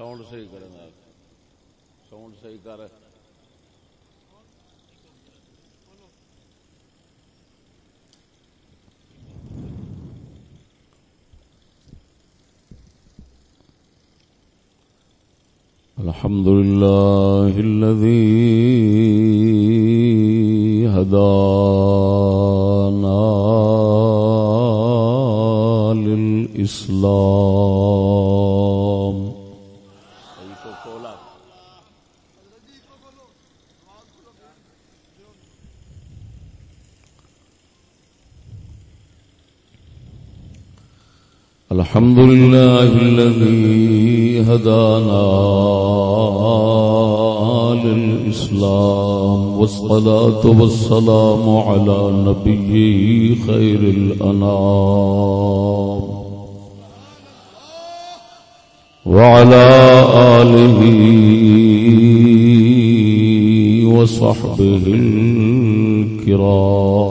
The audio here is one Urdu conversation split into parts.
ساؤنڈ صحیح کرنا ساؤنڈ صحیح کر الحمد لله الذي هدانا للإسلام۔ الحمد لله الذي هدانا للإسلام والصلاة والسلام على نبيه خير الأنام وعلى آله وصحبه الكرام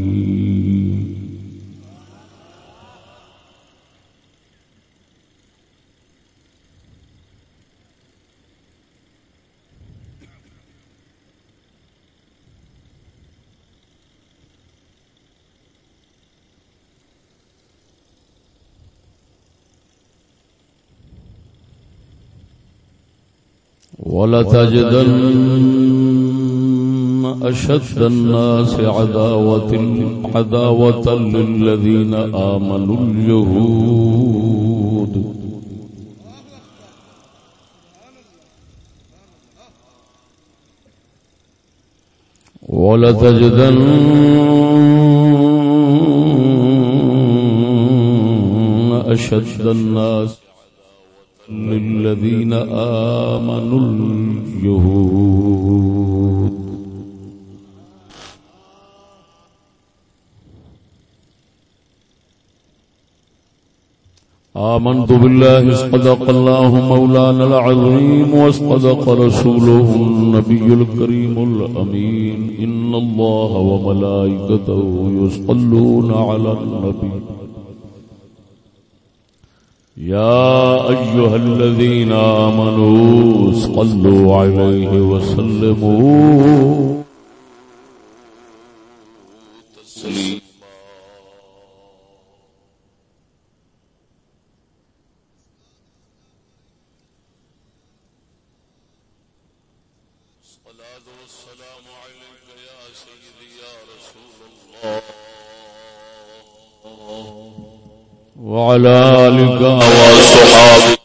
ولتجدن أشد الناس عداوة عداوة للذين آمنوا اليهود ولتجدن أشد الناس للذين آمنوا اليهود. آمنت بالله اصدق الله مولانا العظيم واصدق رسوله النبي الكريم الأمين. إن الله وملائكته يصلون على النبي. يا أيها الذين آمنوا صلوا عليه وسلموا. وعلى آلك وصحابك.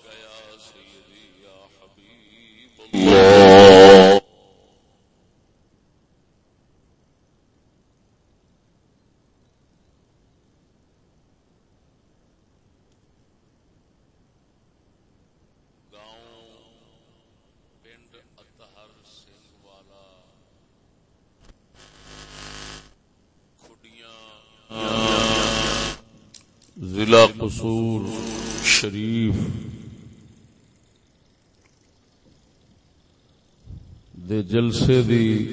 جلسے دی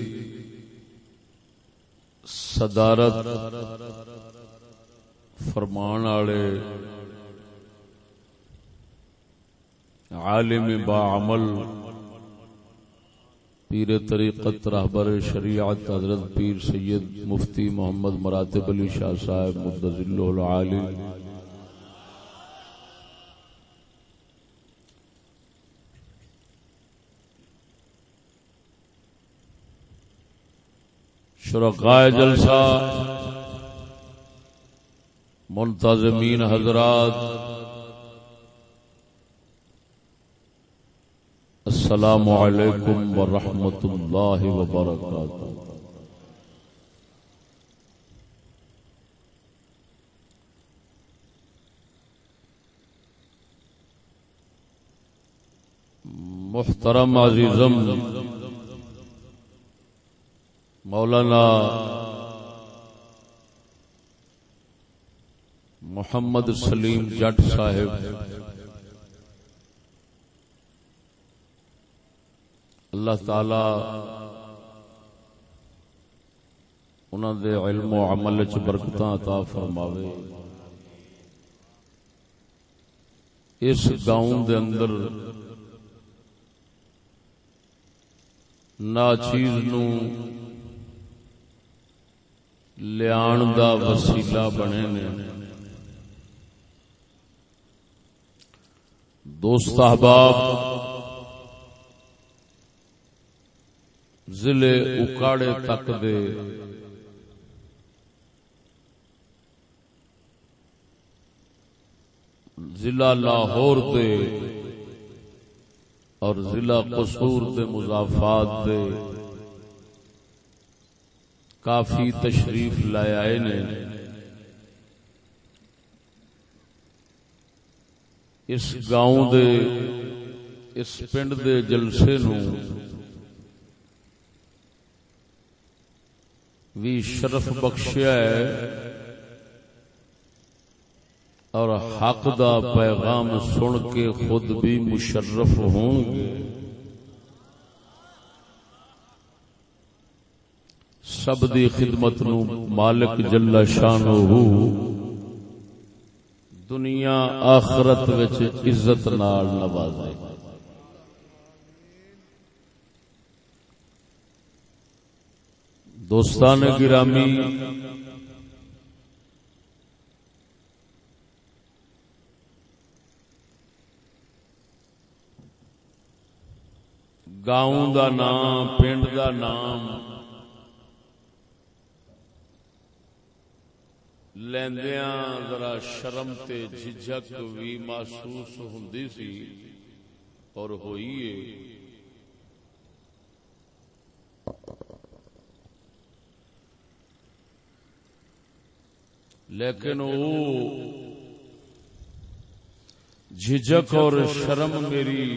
صدارت فرمان والے عالم با عمل، پیر طریقت رہبر شریعت حضرت پیر سید مفتی محمد مراتب علی شاہ صاحب مدذل العالی شرکائے جلسہ منتظمین حضرات السلام علیکم ورحمۃ اللہ وبرکاتہ۔ محترم عزیزم مولانا محمد سلیم جٹ صاحب۔ اللہ تعالی انہوں دے علم و عمل چ برکتاں عطا فرماوے۔ اس گاؤں دے اندر ناچیز نو لیان دا وسیلہ بنے نے دوست احباب ضلع اکاڑے تک دے ضلع لاہور دے اور ضلع قصور دے مضافات دے کافی تشریف لائے آئے نے۔ اس گاؤں دے، اس پنڈ دے جلسے نو بھی شرف بخشیا ہے اور حق دا پیغام سن کے خود بھی مشرف ہوں گے سب دی خدمت نو مالک جل شان دنیا آخرت وچ عزت نال نوازے۔ دوستان گرامی، گاؤں دا نام، پنڈ دا نام لیندیاں ذرا شرم تے جھجک بھی محسوس ہوندی سی اور ہوئی ہے لیکن وہ جھجک اور شرم میری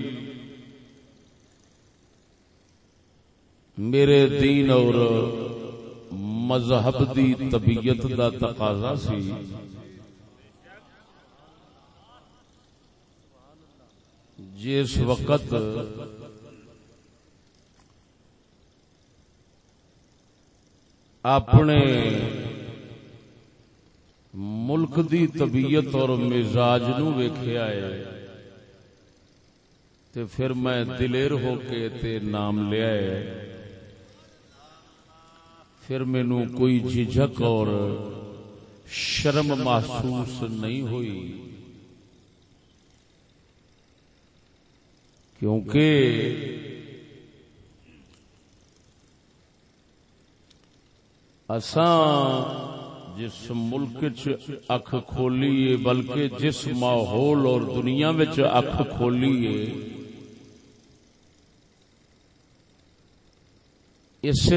میرے دین اور مذہب دی طبیعت دا تقاضا سی۔ جس وقت اپنے ملک دی طبیعت اور مزاج نو ویکھیا ہے، تے پھر میں دلیر ہو کے تے نام لیا ہے۔ پھر مینو کوئی جھجک اور شرم محسوس نہیں ہوئی۔ کیونکہ اساں جس ملک چ اکھ کھولی بلکہ جس ماحول اور دنیا اکھ کھولی اس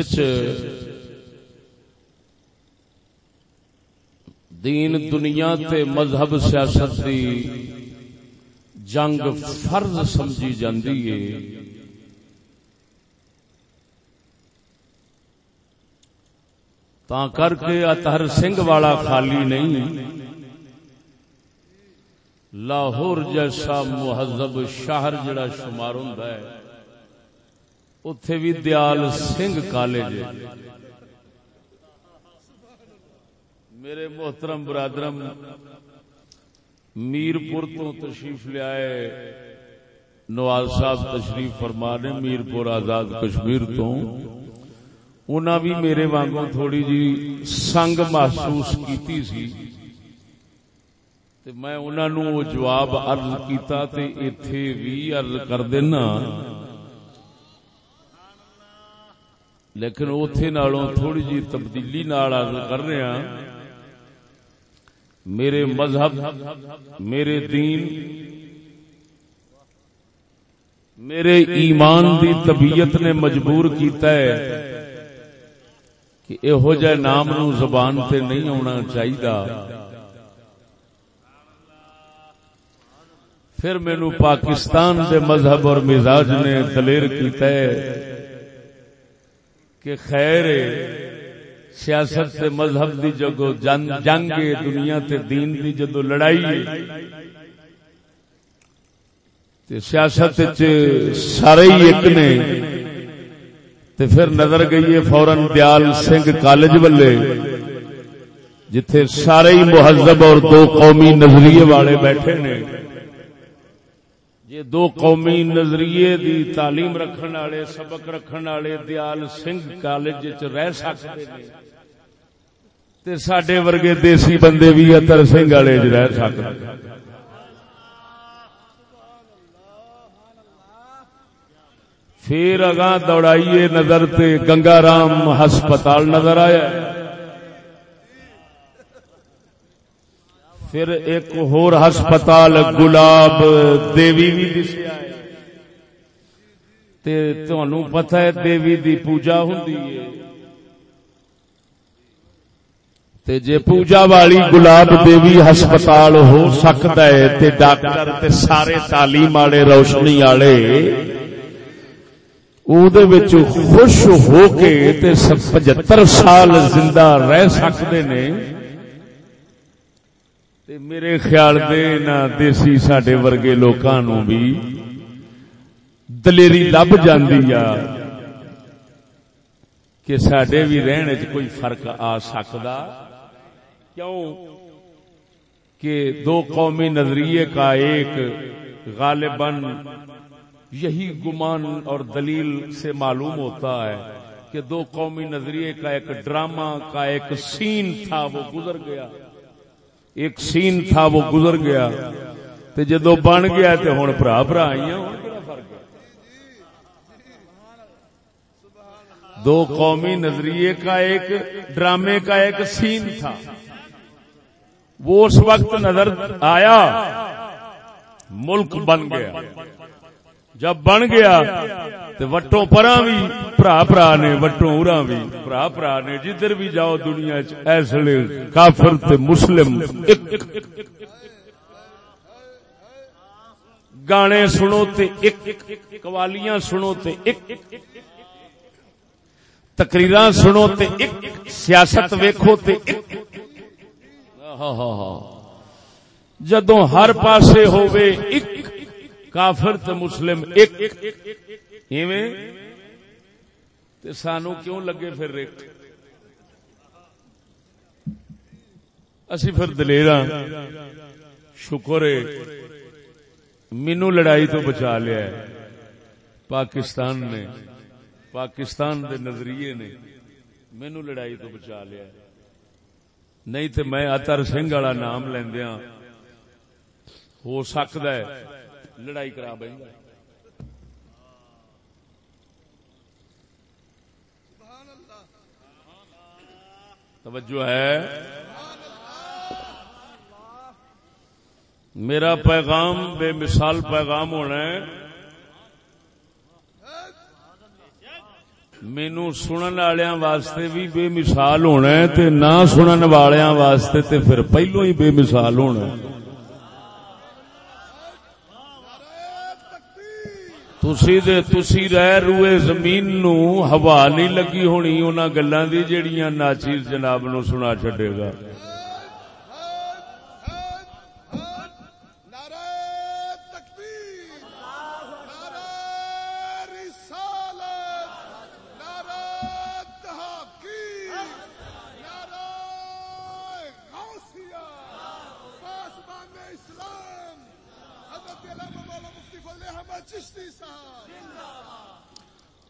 دین دنیا تے مذہب سیاست دی جنگ فرض سمجھی جاندی ہے۔ تا کر کے اتہر سنگھ والا خالی نہیں۔ لاہور جیسا مہذب شہر جڑا شمار ہوں اتے بھی دیال سنگھ کالج میرے محترم برادرم، میرپور تو تشریف لیا نواز صاحب تشریف فرما نے، میرپور آزاد کشمیر تو۔ انہوں بھی میرے وانگوں تھوڑی جی سنگ محسوس کیتی سی۔ تے میں انہوں وہ جواب عرض کیتا تے ایتھے بھی عرض کر دینا۔ لیکن اوتھے نالوں تھوڑی جی تبدیلی نال عرض کر رہے ہیں میرے مذہب، میرے دین، میرے ایمان دی طبیعت نے مجبور کیتا ہے کہ یہو جہ نام نو زبان تے نہیں آنا چاہیے پھر مینو پاکستان دے مذہب اور مزاج نے دلیر کیتا ہے کہ خیر سیاست تے مذہب دی جگو جنگ دنیا تے دین دی جدو لڑائی۔ تے سیاست سارے ہی ایک نے۔ تے پھر نظر گئی ہے فورن دیال سنگھ کالج والے، جتھے سارے ہی مہذب اور دو قومی نظریے والے بیٹھے نے۔ یہ دو قومی نظریے دی تعلیم رکھن والے، سبق رکھن والے دیال سنگھ کالج رہ سکتے تے سڈے ورگے دیسی بندے بھی اتر سنگھ والے رہ سکتے پھر اگاں دوڑائیے نظر تے گنگا رام ہسپتال نظر آیا۔ پھر ایک ہور ہسپتال گلاب دیوی بھی دسیا تہن پتا ہے دیوی دی پوجا ہوں جے پوجا والی گلاب دیوی ہسپتال ہو سکتا ہے تے ڈاکٹر تے سارے تعلیم والے روشنی والے خوش ہو کے پچہتر سال زندہ رہ سکتے نے۔ تے میرے خیال دے نہ دیسی ساڈے ورگے لوکاں نو بھی دلیری لب جاندی آ کہ ساڈے بھی رہنے چ کوئی فرق آ سکدا؟ کیوں کہ دو قومی نظریے کا ایک غالباً یہی گمان اور دلیل سے معلوم ہوتا ہے کہ دو قومی نظریے کا ایک ڈرامہ کا ایک سین تھا، وہ گزر گیا۔ ایک سین تھا، وہ گزر گیا۔ تے جدو بن گیا تے ہوں برا برا آئی دو قومی نظریے کا ایک ڈرامے کا ایک سین تھا۔ وہ اس وقت نظر آیا، ملک بن گیا۔ جب بن گیا تو وٹوں پرا بھی برا برا نے وٹوں ارا بھی برا برا نے جدھر بھی جاؤ دنیا ایسے کافر تے مسلم گانے سنو تے ایک قوالیاں سنو تے ایک تقریر سنو تے ایک سیاست ویکھو تے ایک جدو ہر پاسے ہوئے ایک کافر تے مسلم ایک ایویں؟ تے سانو کیوں لگے پھر ایک؟ اسی پھر دلیر ہاں۔ شکر ہے مینو لڑائی تو بچا لیا ہے۔ پاکستان نے، پاکستان دے نظریے نے مینو لڑائی تو بچا لیا ہے۔ نہیں تو میں اتر سنگھ والا نام لیندیا ہو سکتا ہے لڑائی کرا بھائی توجہ ہے۔ میرا پیغام بے مثال پیغام ہونا ہے۔ مینو سنن والوں واسطے بھی بے مثال ہونا ہے تے نہ سنن والوں واسطے تے پھر پہلو ہی بے مثال ہونا ہے۔ تسی دے تسی رہ روئے زمین نو ہوا نہیں لگی ہونی انہاں گلاں دی جڑیاں ناچیز جناب نو سنا چھڈے گا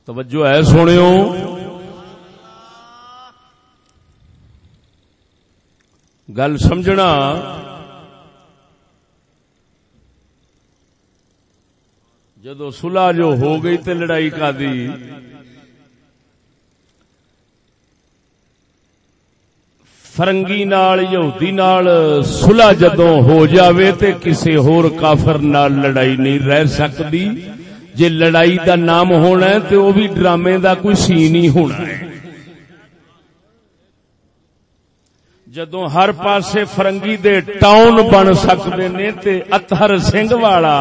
توجہ ہے سنو گل سمجھنا۔ جدو سلا جو ہو گئی تے لڑائی کا دی۔ فرنگی نال، یہودی نال سلا جدو ہو جاوے تے کسی ہور کافر نال لڑائی نہیں رہ سکتی۔ جے لڑائی دا نام ہونا ہے تو وہ بھی ڈرامے دا کوئی سین ہی ہونا ہے۔ جدو ہر پاسے فرنگی دے ٹاؤن بن سکتے نے تے اتہر سنگھ والا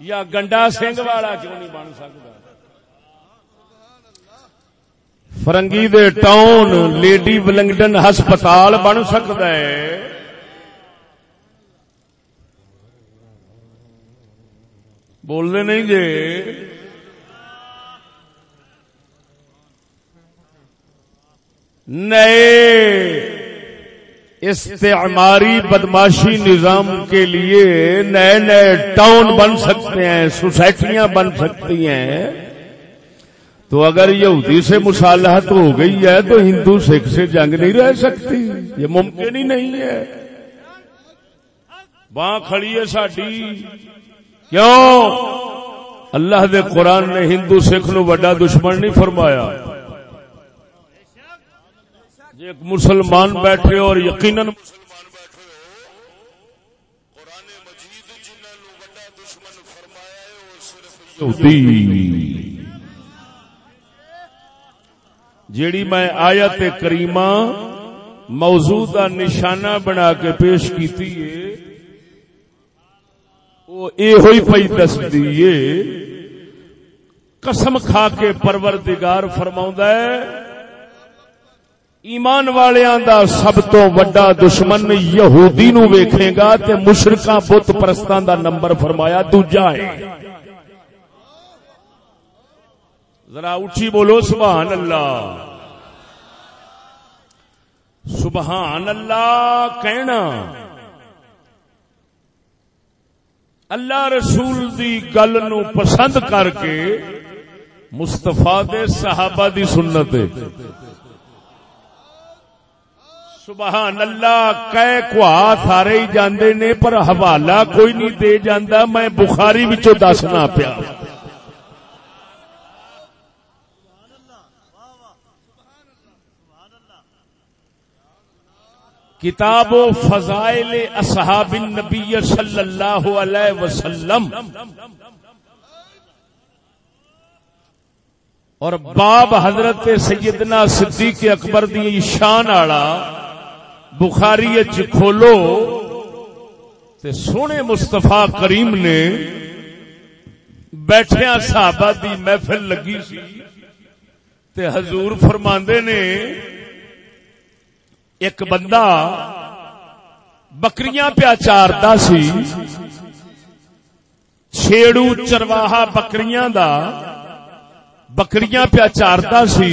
یا گنڈا سنگھ والا کیوں نہیں بن سکتا فرنگی دے ٹاؤن لیڈی ولنگٹن ہسپتال بن سکتا ہے۔ بولنے نہیں جے نئے۔ استعماری بدماشی نظام کے لیے نئے نئے ٹاؤن بن سکتے ہیں، سوسائٹیاں بن سکتی ہیں۔ تو اگر یہودی سے مصالحت ہو گئی ہے تو ہندو سکھ سے جنگ نہیں رہ سکتی۔ یہ ممکن ہی نہیں ہے۔ وہاں کھڑی ہے ساڈی۔ کیوں؟ اللہ دے قرآن نے ہندو سکھ نو وڈا دشمن نہیں فرمایا۔ جی ایک مسلمان بیٹھے اور یقیناً جیڑی میں آیت کریمہ موضوع کا نشانہ بنا کے پیش کی وہ یہ پی دس دیے قسم کھا کے پروردگار فرماؤں ہے، ایمان والیاں دا سب تو وڈا دشمن یہودی نو ویکھے گا تے مشرکاں بت پرستاں دا نمبر فرمایا دوجا ہے۔ ذرا اچھی بولو، سبحان اللہ۔ سبحان اللہ کہنا۔ اللہ رسول دی گل نو پسند کر کے مستفا دے صحابہ دی سنت سبحان اللہ کہہ کو سارے ہی جاندے نے، پر حوالہ کوئی نہیں دے جاندہ۔ میں بخاری وچوں دسنا پیا۔ کتاب و فضائل اصحاب النبی صلی اللہ علیہ وسلم۔ اور باب حضرت سیدنا صدیق اکبر دی شان آڑا بخاری کھولو تے سونے مستفا کریم نے بیٹھیا صحابہ دی محفل لگی سی تے حضور فرماندے نے ایک بندہ بکریاں پیا چارتا سی، چھیڑو چرواہا بکریاں دا، بکریاں پیا چارتا سی،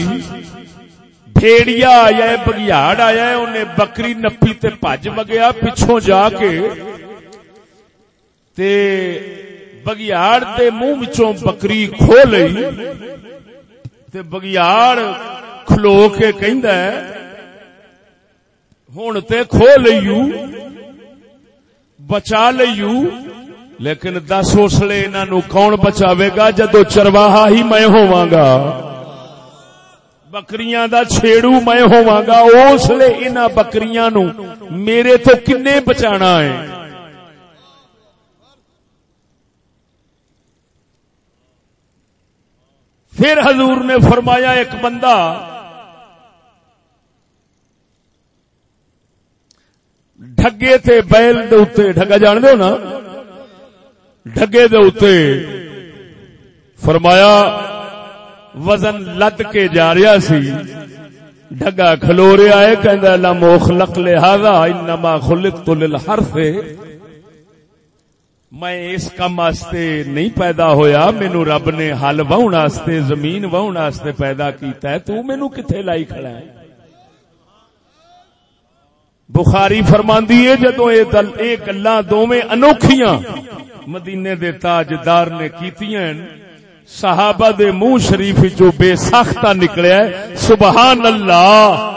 بھیڑیا آیا ہے، بگیاڑ آیا ہے، انہیں بکری نپی تے پج وگیا پچھوں جا کے، تے بگیاڑ تے منہ وچوں بکری کھو لئی، تے بگیاڑ کھلو کے کہندا ہے ہن تے کھو لئیو بچا لئیو لیکن دس اسلے انہوں کون بچاوے گا جدو چرواہا ہی میں ہوواں گا؟ بکریاں دا چھیڑو میں ہوا گا؟ اس لیے ان بکریاں نو میرے تو کنے بچانا ہے؟ پھر حضور نے فرمایا، ایک بندہ ڈگے تھے بیل دے اتنے ڈگا جان دو نا ڈگے دے اتنے فرمایا وزن لد کے جا رہا سی ڈگا کھلو رہا ہے کہ موخ لک لہذا انما خلق تو للحرف میں اس کام واسطے نہیں پیدا ہویا مینو رب نے ہل واہن واسطے زمین واہن واسطے پیدا کیتا ہے تو مینو کتنے لائی کھڑا ہے بخاری فرماندی ہے جدو یہ گلا دونوں انوکھیاں مدینے دے تاجدار نے کیتیاں صحابہ دے منہ شریف جو بے ساختہ نکلیا ہے۔ سبحان اللہ۔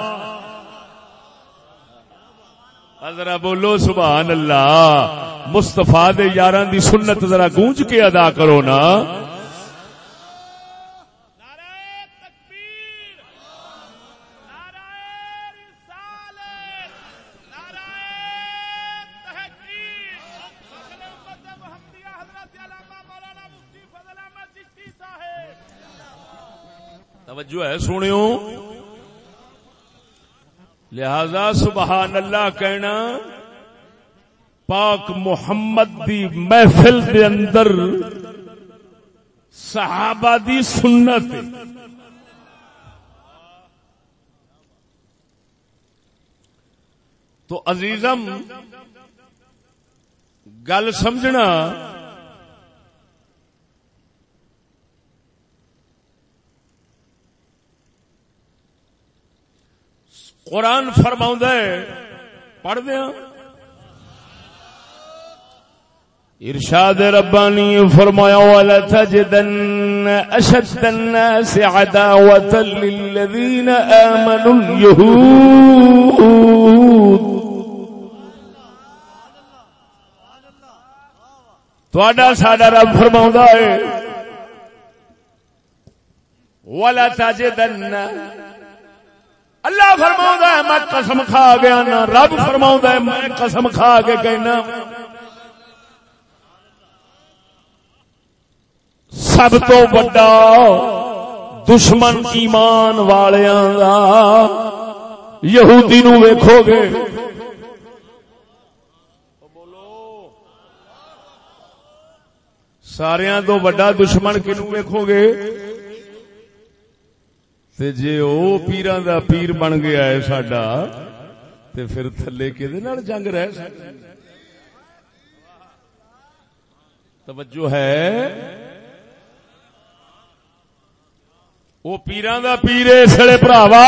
ذرا بولو سبحان اللہ۔ مستفا دے یاران دی سنت ذرا گونج کے ادا کرو نا۔ توجہ ہے سنو لہذا سبحان اللہ کہنا، پاک محمد دی محفل دے اندر صحابہ دی سنت۔ تو عزیزم، گل سمجھنا قرآن فرما پڑھ دیا۔ ارشاد ربانی فرمایا والا تجدن اشد الناس عداوة للذين آمنوا اليهود۔ تھوڑا ساڈا رب فرما ہے۔ والا تجدن اللہ فرما ہے، میں قسم کھا گیا نا، رب فرما ہے، میں قسم کھا کے کہنا۔ سب تو بڑا دشمن ایمان والیاں دا۔ یہودی نو ویکھو گے۔ سارا تو بڑا دشمن کنو ویکھو گے؟ تے جے او پیران دا پیر بن گیا ہے ساڈا، تے پھر تھلے کدے نال جنگ رہ سکتی توجہ ہے؟ وہ پیران دا پیرے سڑے براوا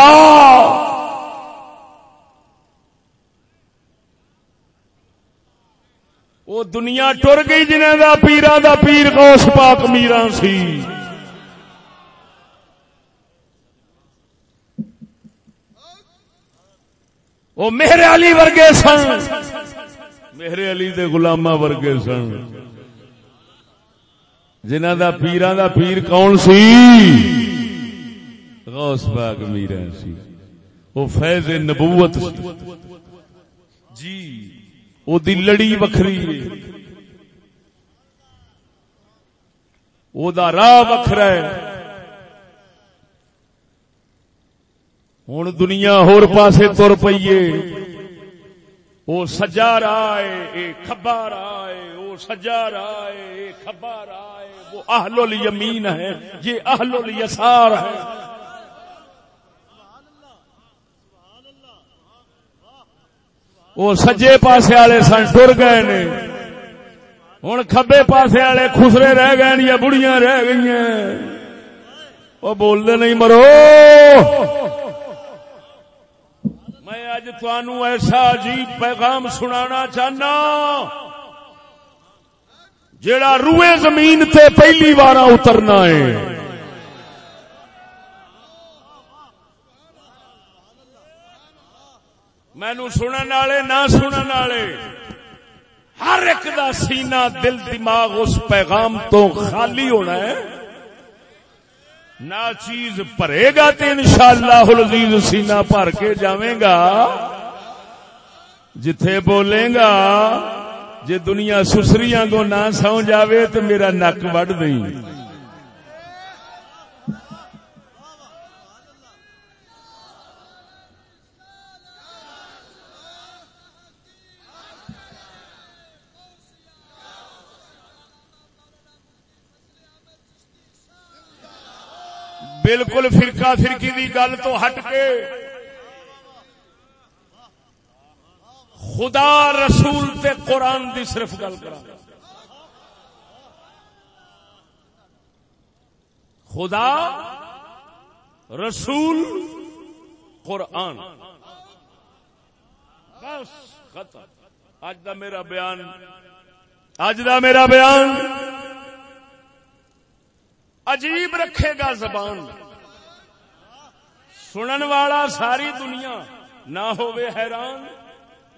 وہ دنیا ٹر گئی جنہیں دا پیران دا پیر غوث پاک میران سی۔ وہ میرے علی ورگے سن۔ میرے علی دے غلامہ ورگے سن۔ جنہ دا پیران دا پیر کون سی؟ غوث پاک میرا سی۔ وہ فیض نبوت سی۔ جی وہ دی لڑی وکھری۔ وہ دا راہ وکھرا ہے۔ ہوں دنیا ہور پاسے تر پیے وہ سجا راہ ہے کبا راہ ہے وہ سجا راہ ہے کبا راہ ہے وہ اہل الیمین ہے، یہ اہل الیسار ہے۔ وہ سجے پاسے والے سن ٹر گئے نے۔ ہوں کبے پاسے والے خسرے رہ گئے یا بڑیاں رہ گئی ہیں وہ بولتے نہیں مرو۔ اج ایسا عجیب پیغام سنانا چاہنا۔ جیڑا روئے زمین تے پہلی بار اترنا ہے۔ مینو سنن والے، نہ سنن والے۔ ہر ایک دا سینہ دل، دماغ اس پیغام تو خالی ہونا ہے۔ نہ چیز بھرے گا تو ان شاء اللہ سینا بھر کے جاویں گا۔ جتھے بولے گا، جے دنیا سسریاں کو نہ سو جاوے تو میرا نک وڈ دیں۔ بالکل فرقہ فرقی دی گل تو ہٹ کے خدا رسول تے قرآن دی صرف گل کرا خدا، رسول، قرآن۔ بس ختم۔ اج دا میرا بیان اج دا میرا بیان عجیب رکھے گا زبان۔ سنن والا ساری دنیا نہ ہوئے حیران۔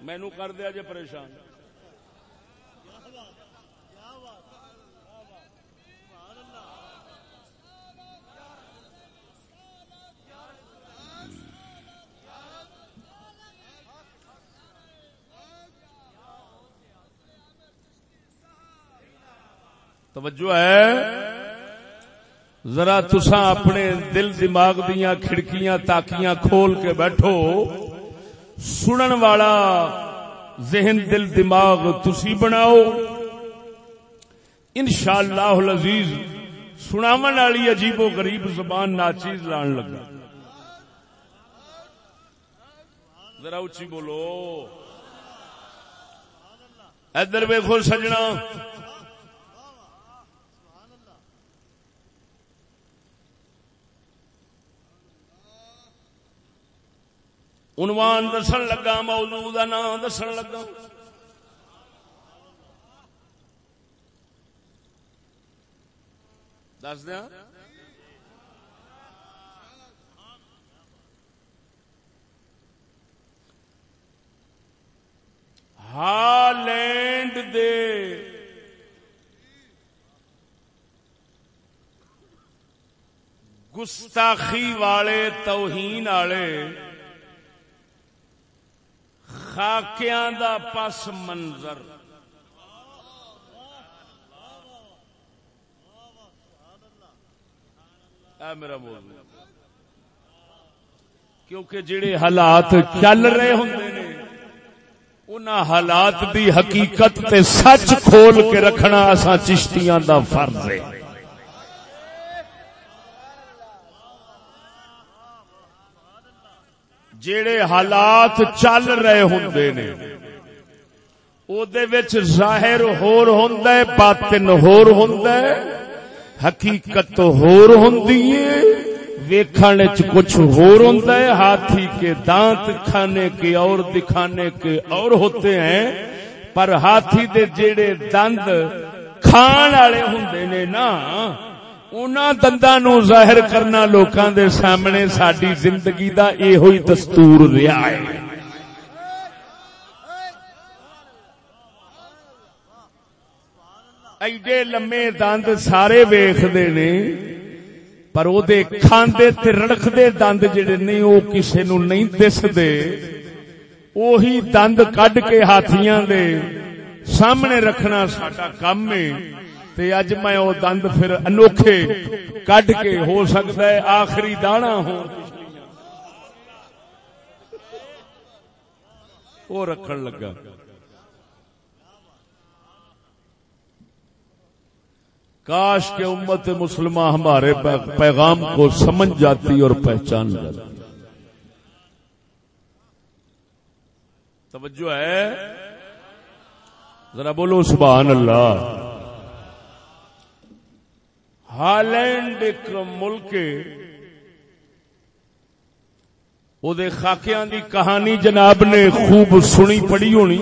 مینو کر دیا جی پریشان۔ توجہ ہے۔ ذرا تسا اپنے دل دماغ دیا کھڑکیاں تاکیاں کھول کے بیٹھو۔ سنن والا ذہن دل دماغ تسی بناؤ۔ ان شاء اللہ عزیز والی عجیب و غریب زبان ناچیز لان لگا۔ ذرا اچھی بولو۔ ادھر ویخو سجنا۔ عنوان دسن لگا، موضوع دا نام دسن لگا۔ دس دیا۔ ہالینڈ دے۔ گستاخی والے، توہین والے۔ خاکیاں دا پس منظر۔ اے میرا موضوع کیونکہ جڑے حالات چل رہے ہوں ان حالات دی حقیقت تے سچ کھول کے رکھنا اسا چشتیاں دا فرض ہے۔ جڑے حالات چل رہے ہوں نے وچ ظاہر ہور ہوں باطن ہور ہوں حقیقت ہور ہوں ویکھن کچھ ہور ہوں ہاتھی کے دانت کھانے کے اور دکھانے کے اور ہوتے ہیں، پر ہاتھی دے جڑے دند کھان والے ہوں نے نا دندا نو ظاہر کرنا لوکاں دے سامنے ساری زندگی دا یہ ہوئی دستور رہا ہے۔ ایڈے لمے دند سارے ویختے نے، پر وہ کھاندے تے رڑکتے دند جڑے نہیں وہ کسے نو نہیں دستے وہی دند کڈ کے ہاتھیاں دے سامنے رکھنا ساڈا کام ہے۔ تے اج میں او دند پھر انوکھے کڈ کے ہو سکتا ہے آخری دانا ہو وہ رکھن لگا۔ کاش کے امت مسلمہ ہمارے پیغام کو سمجھ جاتی اور پہچان جاتی۔ توجہ ہے؟ ذرا بولو سبحان اللہ۔ ہالینڈ ایک ملک وہ خاکیاں دی کہانی جناب نے خوب سنی پڑھی ہونی۔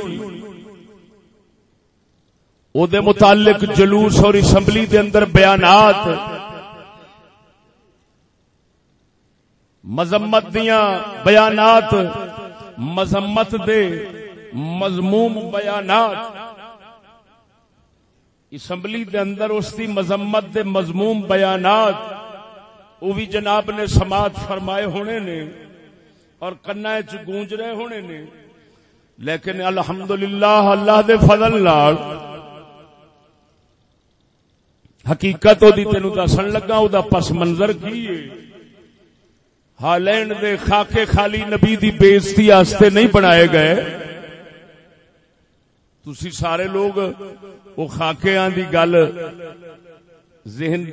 او دے متعلق جلوس اور اسمبلی دے اندر بیانات۔ مذمت دیاں بیانات۔ مذمت دے مضموم بیانات۔ اسمبلی دے اندر اس دی مذمت دے مضموم بیانات وہ بھی جناب نے سماعت فرمائے ہونے نے اور کنا چ گونج رہے ہونے نے۔ لیکن الحمدللہ اللہ دے فضل نال حقیقت دی تینو دسن لگا، او دا پس منظر کی ہے؟ ہالینڈ دے خاکے خالی نبی دی بےزتی واسطے نہیں بنائے گئے۔ تسی سارے لوگ وہ خاکیاں دی گل ذہن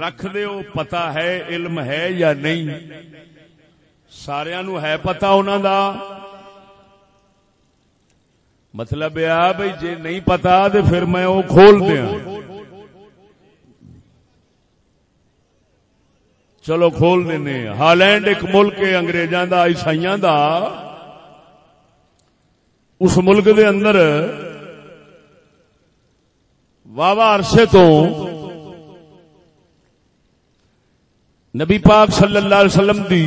رکھ دے ہو پتا ہے علم ہے یا نہیں۔ سارا نو ہے پتا انہوں دا۔ مطلب یہ بھائی جی نہیں پتا تو پھر میں وہ کھول دیا چلو کھول دینے۔ ہالینڈ ایک ملک انگریزاں دا، عیسائیاں دا۔ اس ملک دے اندر واہ عرصے تو نبی پاک صلی اللہ علیہ وسلم دی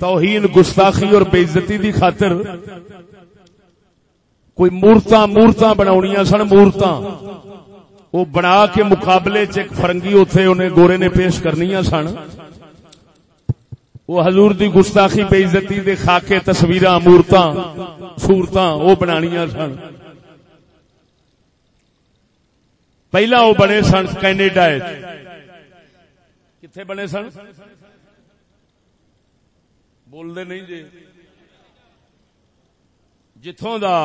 توہین، گستاخی اور بےزتی دی خاطر کوئی مورتا مورتا بنا سن مورتا وہ بنا کے مقابلے چ فرنگی اتے انہیں گورے نے پیش کرنی سن۔ وہ حضور دی گستاخی بے عزتی دے خاکے تصویر مورت سورت وہ بنانیاں سن۔ پہلا وہ بنے سن کینیڈا کتنے بنے سن؟ بولتے نہیں جی۔ جتوں دا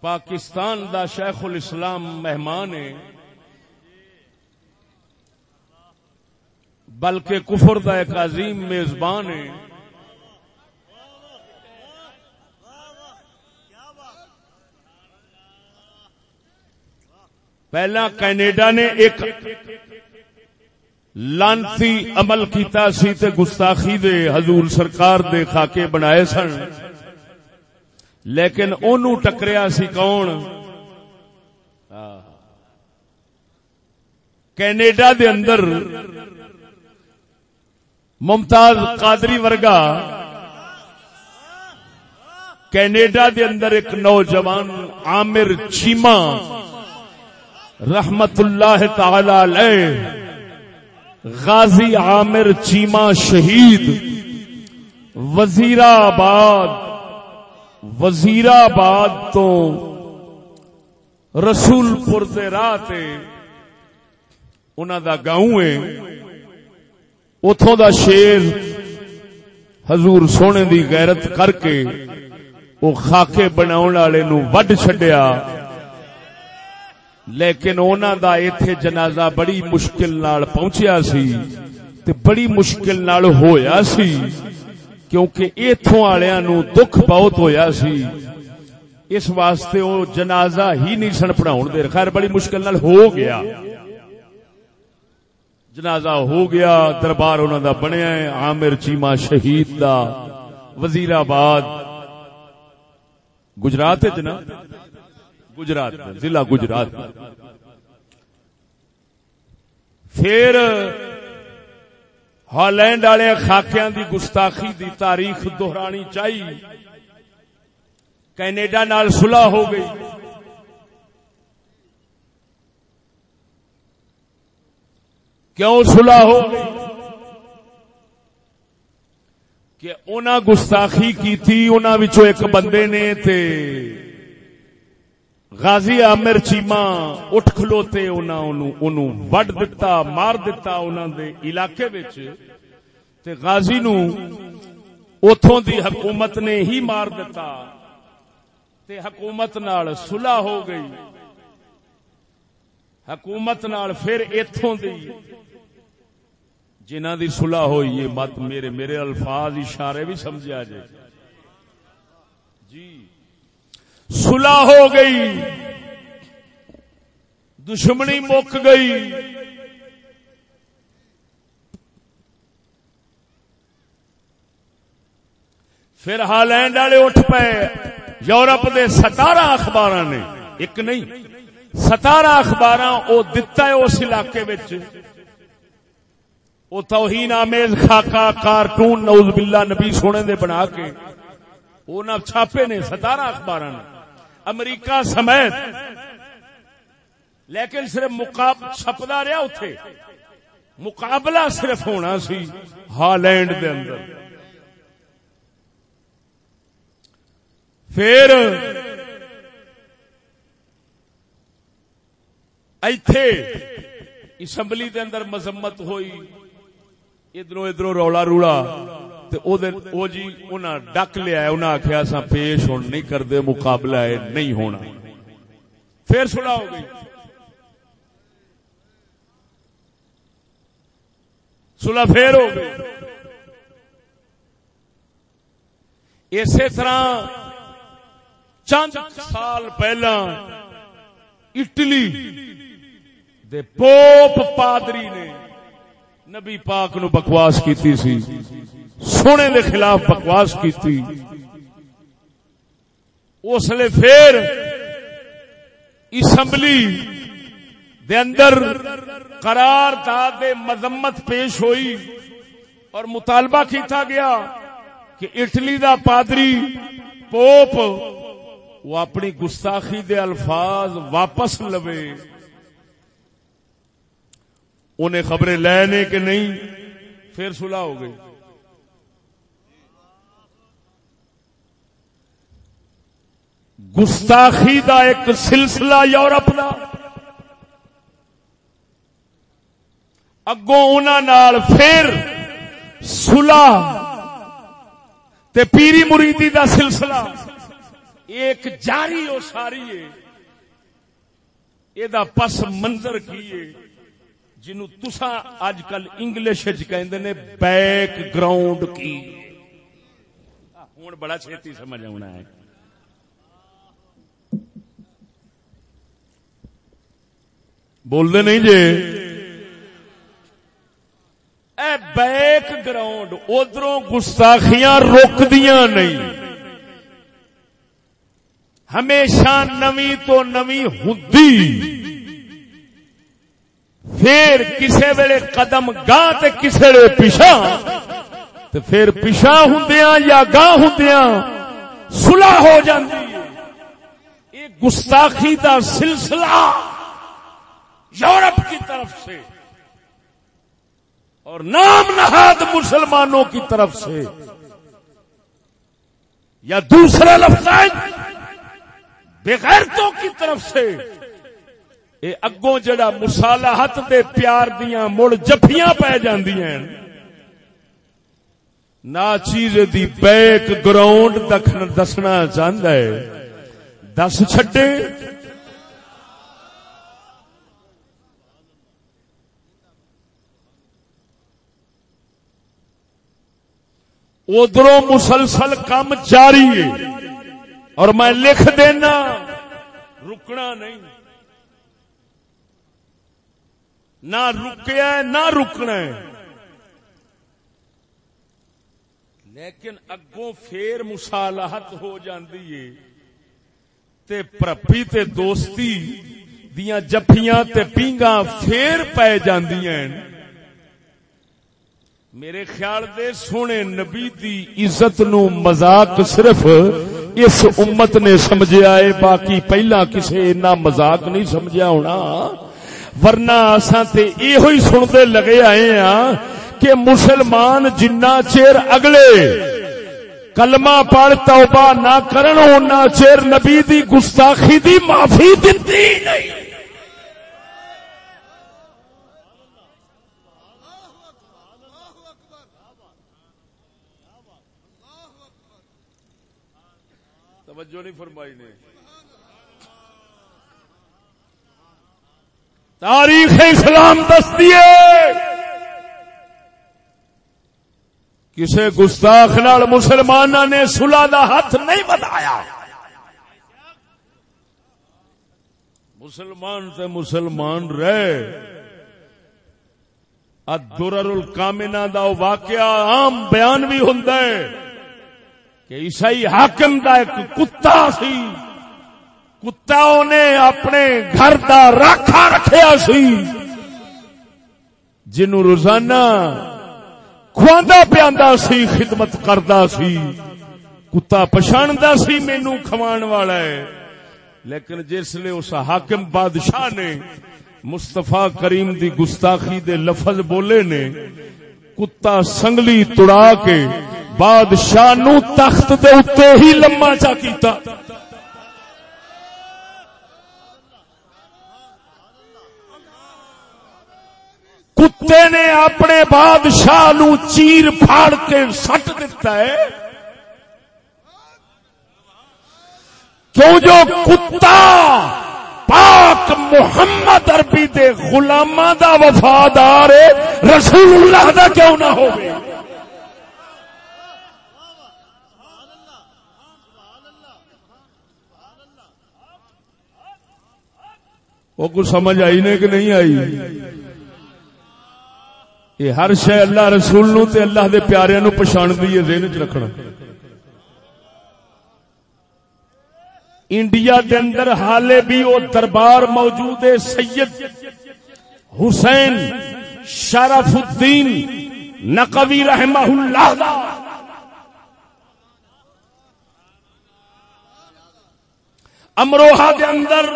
پاکستان دا شیخ الاسلام مہمان ہے بلکہ کفر دا ایک عظیم میزبان ہے۔ پہلا کینیڈا نے ایک لانتی عمل کیتا سی تے گستاخی دے حضور سرکار دے خاکے بنائے سن۔ لیکن اونوں ٹکریا سی کون؟ کینیڈا دے اندر ممتاز قادری ورگا کینیڈا دے اندر ایک نوجوان عامر چیما رحمت اللہ تعالی علیہ، غازی عامر چیما شہید وزیر آباد وزیر آباد تو رسول پور راہ انہوں دا گاؤں ہے۔ اتوں دا شیر حضور سونے دی غیرت کر کے وہ خاکے بناؤ والے نو وڈ چڈیا لیکن اونا دا ایتھے جنازہ بڑی مشکل نال پہنچیا سی تے بڑی مشکل نال ہویا سی کیونکہ ایتھوں آلیاں نو دکھ بہت ہویا سی۔ اس واسطے او جنازہ ہی نہیں سن پڑھاؤن دے۔ خیر، بڑی مشکل نال ہو گیا۔ جنازہ ہو گیا، دربار انہوں دا بنیا ہے، عامر چیما شہید دا، وزیر آباد۔ گجرات ہے گجرات ضلع گجرات پھر ہالینڈ والے خاکیاں دی گستاخی دی تاریخ دہرانی چاہیے کینیڈا نال سلح ہو گئی۔ کیوں سلح ہو گئی؟ کہ انہاں گستاخی کی تھی، انہاں وچوں ایک بندے نے تے غازی عامر چیما اٹھ کھلوتے انہاں انہوں وڈ دتا، مار دتا انہوں دے علاقے وچ۔ تے غازی نو اوتھوں دی حکومت نے ہی مار دتا۔ تے حکومت نال صلح ہو گئی۔ حکومت نال پھر ایتھوں دی۔ جنہ دی صلح ہوئی یہ مت میرے میرے الفاظ اشارے بھی سمجھا جائے۔ جی۔ سلا ہو گئی۔ دشمنی مک گئی۔ پھر ہالینڈ والے اٹھ پے یورپ دے ستارہ اخبار نے، ایک نہیں۔ ستارہ اخبار وہ دتا ہے اس علاقے وہ توہین آمیز خاکا کارٹون نوز باللہ نبی سونے دے بنا کے۔ وہ نہ چھاپے نے ستارہ اخبار امریکہ سمیت۔ لیکن صرف مقابلہ چھپدا رہا اتے مقابلہ صرف ہونا سی ہالینڈ دے اندر۔ پھر ایتھے اسمبلی دے اندر مذمت ہوئی ادھر ادھر رولا رولا او جی ڈک لیا آخیا سا پیش ہوں نہیں کرتے مقابلہ ہے نہیں ہونا۔ پھر سلا ہو گئی سلا پھر ہو گئی اسی طرح چند سال پہلا اٹلی دے پوپ پادری نے نبی پاک نو بکواس کیتی سی، سونے دے خلاف بکواس کی اس لیے پھر اسمبلی دے اندر قرار داد مذمت پیش ہوئی اور مطالبہ کیتا گیا کہ اٹلی دا پادری پوپ وہ اپنی گستاخی دے الفاظ واپس لوے۔ انہیں خبریں لینے کے نہیں، پھر سلا ہو گئی۔ گستاخی دا ایک سلسلہ یورپ دا۔ اگوں نال پھر سلح تے پیری مریدی دا سلسلہ۔ ایک جاری ہو ساری ہے۔ یہ پس منظر کی ہے۔ جنو تسا اج کل انگلش نے بیک گراؤنڈ کی۔ ہوں بڑا چھتی سمجھ آنا ہے۔ بولتے نہیں جے اے بیک گراؤنڈ ادھر گستاخیاں روکدیاں نہیں۔ ہمیشہ نمی تو نمی ہدی پھر کسے ویلے قدم گاہ تے کسے ویلے پیشا تے پھر پیشا ہندیاں یا گاہ ہندیاں صلح ہو جاندی یہ گستاخی دا سلسلہ یورپ کی طرف سے اور نام نہاد مسلمانوں کی طرف سے یا دوسرے لفظ بغیرتوں کی طرف سے اے اگوں جڑا مسالحت دے پیار دیاں مڑ جفیاں پہ جاندیاں نا چیز دی بیک گراؤنڈ دسنا چاہتا ہے۔ دس چھٹے ادھر مسلسل کام جاری ہے اور میں لکھ دینا، رکنا نہیں۔ نہ رکیا نہ رکنا ہے۔ لیکن اگوں پھر مسالحت ہو جاندی ہے۔ تے پرپی تے دوستی دیاں جفیاں تے پینگاں پھر پہ جاندیاں میرے خیال دے سونے نبی دی عزت نو مذاق صرف اس امت نے سمجھا ہے، باقی پہلا کسے اتنا مذاق نہیں سمجھا ہونا۔ ورنہ اساں تے ایہو ہی سنتے لگے آئے ہاں کہ مسلمان جنہ چیر اگلے کلمہ پڑھ توبہ نہ کرن اونا چیر نبی دی گستاخی دی معافی دتی نہیں۔ توجہ نہیں فرمائی نے۔ تاریخ اسلام دستی ہے۔ کسی گستاخ نال مسلمان نے سلا دا ہاتھ نہیں بتایا مسلمان تے مسلمان رہے۔ ادرر الکامنا دا واقعہ عام بیان بھی ہوں کہ عیسائی حاکم دا ایک کتا سی۔ کتا نے اپنے گھر دا راکھا رکھیا سی جنو روزانہ کھواندا پیاندا سی، خدمت کردا سی، کتا پچھاڑدا سی مینو کھوان والا ہے۔ لیکن جس لیے اس حاکم بادشاہ نے مستفا کریم دی گستاخی دے لفظ بولے نے، کتا سنگلی تڑا کے بادشاہ نو تخت دے اتے ہی لما چا کیتا۔ کتے نے اپنے بادشاہ نو چیر پھاڑ کے سٹ دیتا ہے۔ کیوں جو کتا پاک محمد عربی دے غلامہ دا وفادار رسول اللہ دا کیوں نہ ہوئے؟ وہ کچھ سمجھ آئی نے کہ نہیں آئی؟ یہ ہر شہ اللہ رسول نو تے اللہ دے پیارے نو پچھان دی ذہن چ رکھنا۔ انڈیا دے اندر حالے بھی وہ دربار موجود ہے، سید حسین شرف الدین نقوی رحمہ اللہ۔ دا امروہا دے اندر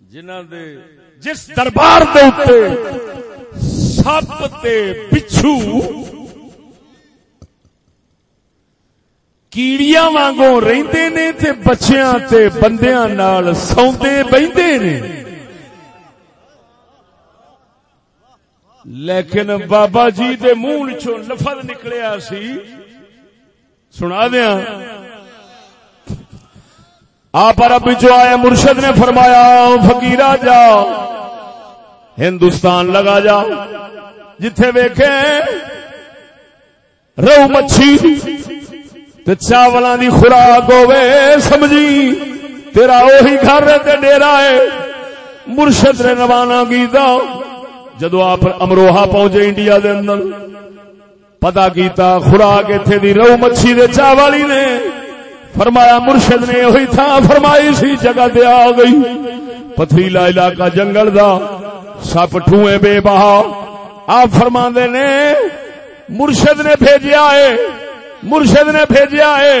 جنہ دے جس دربار دے سپ تے پچھو کیڑیاں وانگوں رہندے نے تے بچیاں تے بندیاں نال سوندے بہندے نے۔ لیکن بابا جی دے منہ چوں لفظ نکلیا سی۔ سنا دیاں۔ آپ عرب جو آئے مرشد نے فرمایا، فقیرہ جاؤ۔ ہندوستان لگا جا۔ جتھے ویکھے رو مچھی چاول دی خوراک ہوے سمجھی؟ تیرا اوہی گھر تے ڈیرا ہے۔ مرشد نے روانہ کیتا جدو آپ امروہا پہنچے انڈیا دے اندر پتا کیتا خوراک اتنے دی رو مچھی دے چاہ والی نے۔ فرمایا مرشد نے وہی تھا فرمائی سی، جگہ دے آ گئی۔ پتھریلا علاقہ جنگل دا۔ سپ ٹھوئے بے بہا۔ آپ فرما نے، مرشد نے بھیجیا ہے، مرشد نے بھیجیا ہے،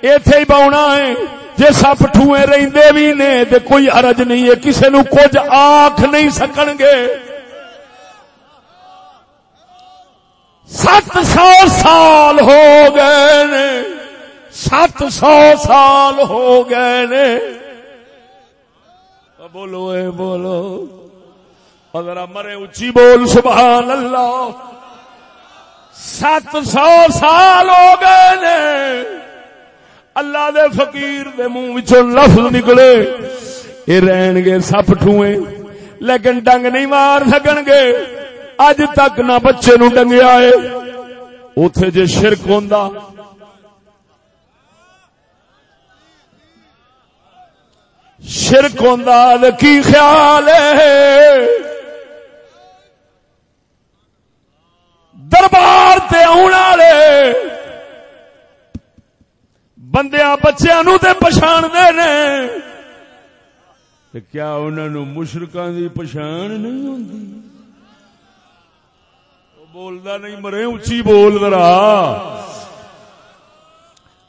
ایتھے ہی باؤنا ہے۔ جے سپ ٹھوئے رہندے بھی نے، تے کوئی عرض نہیں ہے، کسے نو کچھ آنکھ نہیں سکن گے۔ سات سو سال ہو گئے نے، سات سو سال ہو گئے نے۔ بولو اے، بولو۔ اگر مرے اچھی بول، سبحان اللہ۔ سات سو سال ہو گئے نے۔ اللہ دے فقیر دے منہ لفظ نکلے۔ یہ رہن گے، سپ ٹوئے لیکن ڈنگ نہیں مار سکن گے۔ اج تک نہ بچے نو ڈنگیا ہے اتے جے شرک ہوں شرک ہوں کی خیال ہے؟ دربار تے آنے بندیا بچیا نو تے پچھان دے نے۔ کیا انہوں مشرقہ دی پچھان نہیں ہوتی بولدا نہیں، مرے اچھی بول ذرا۔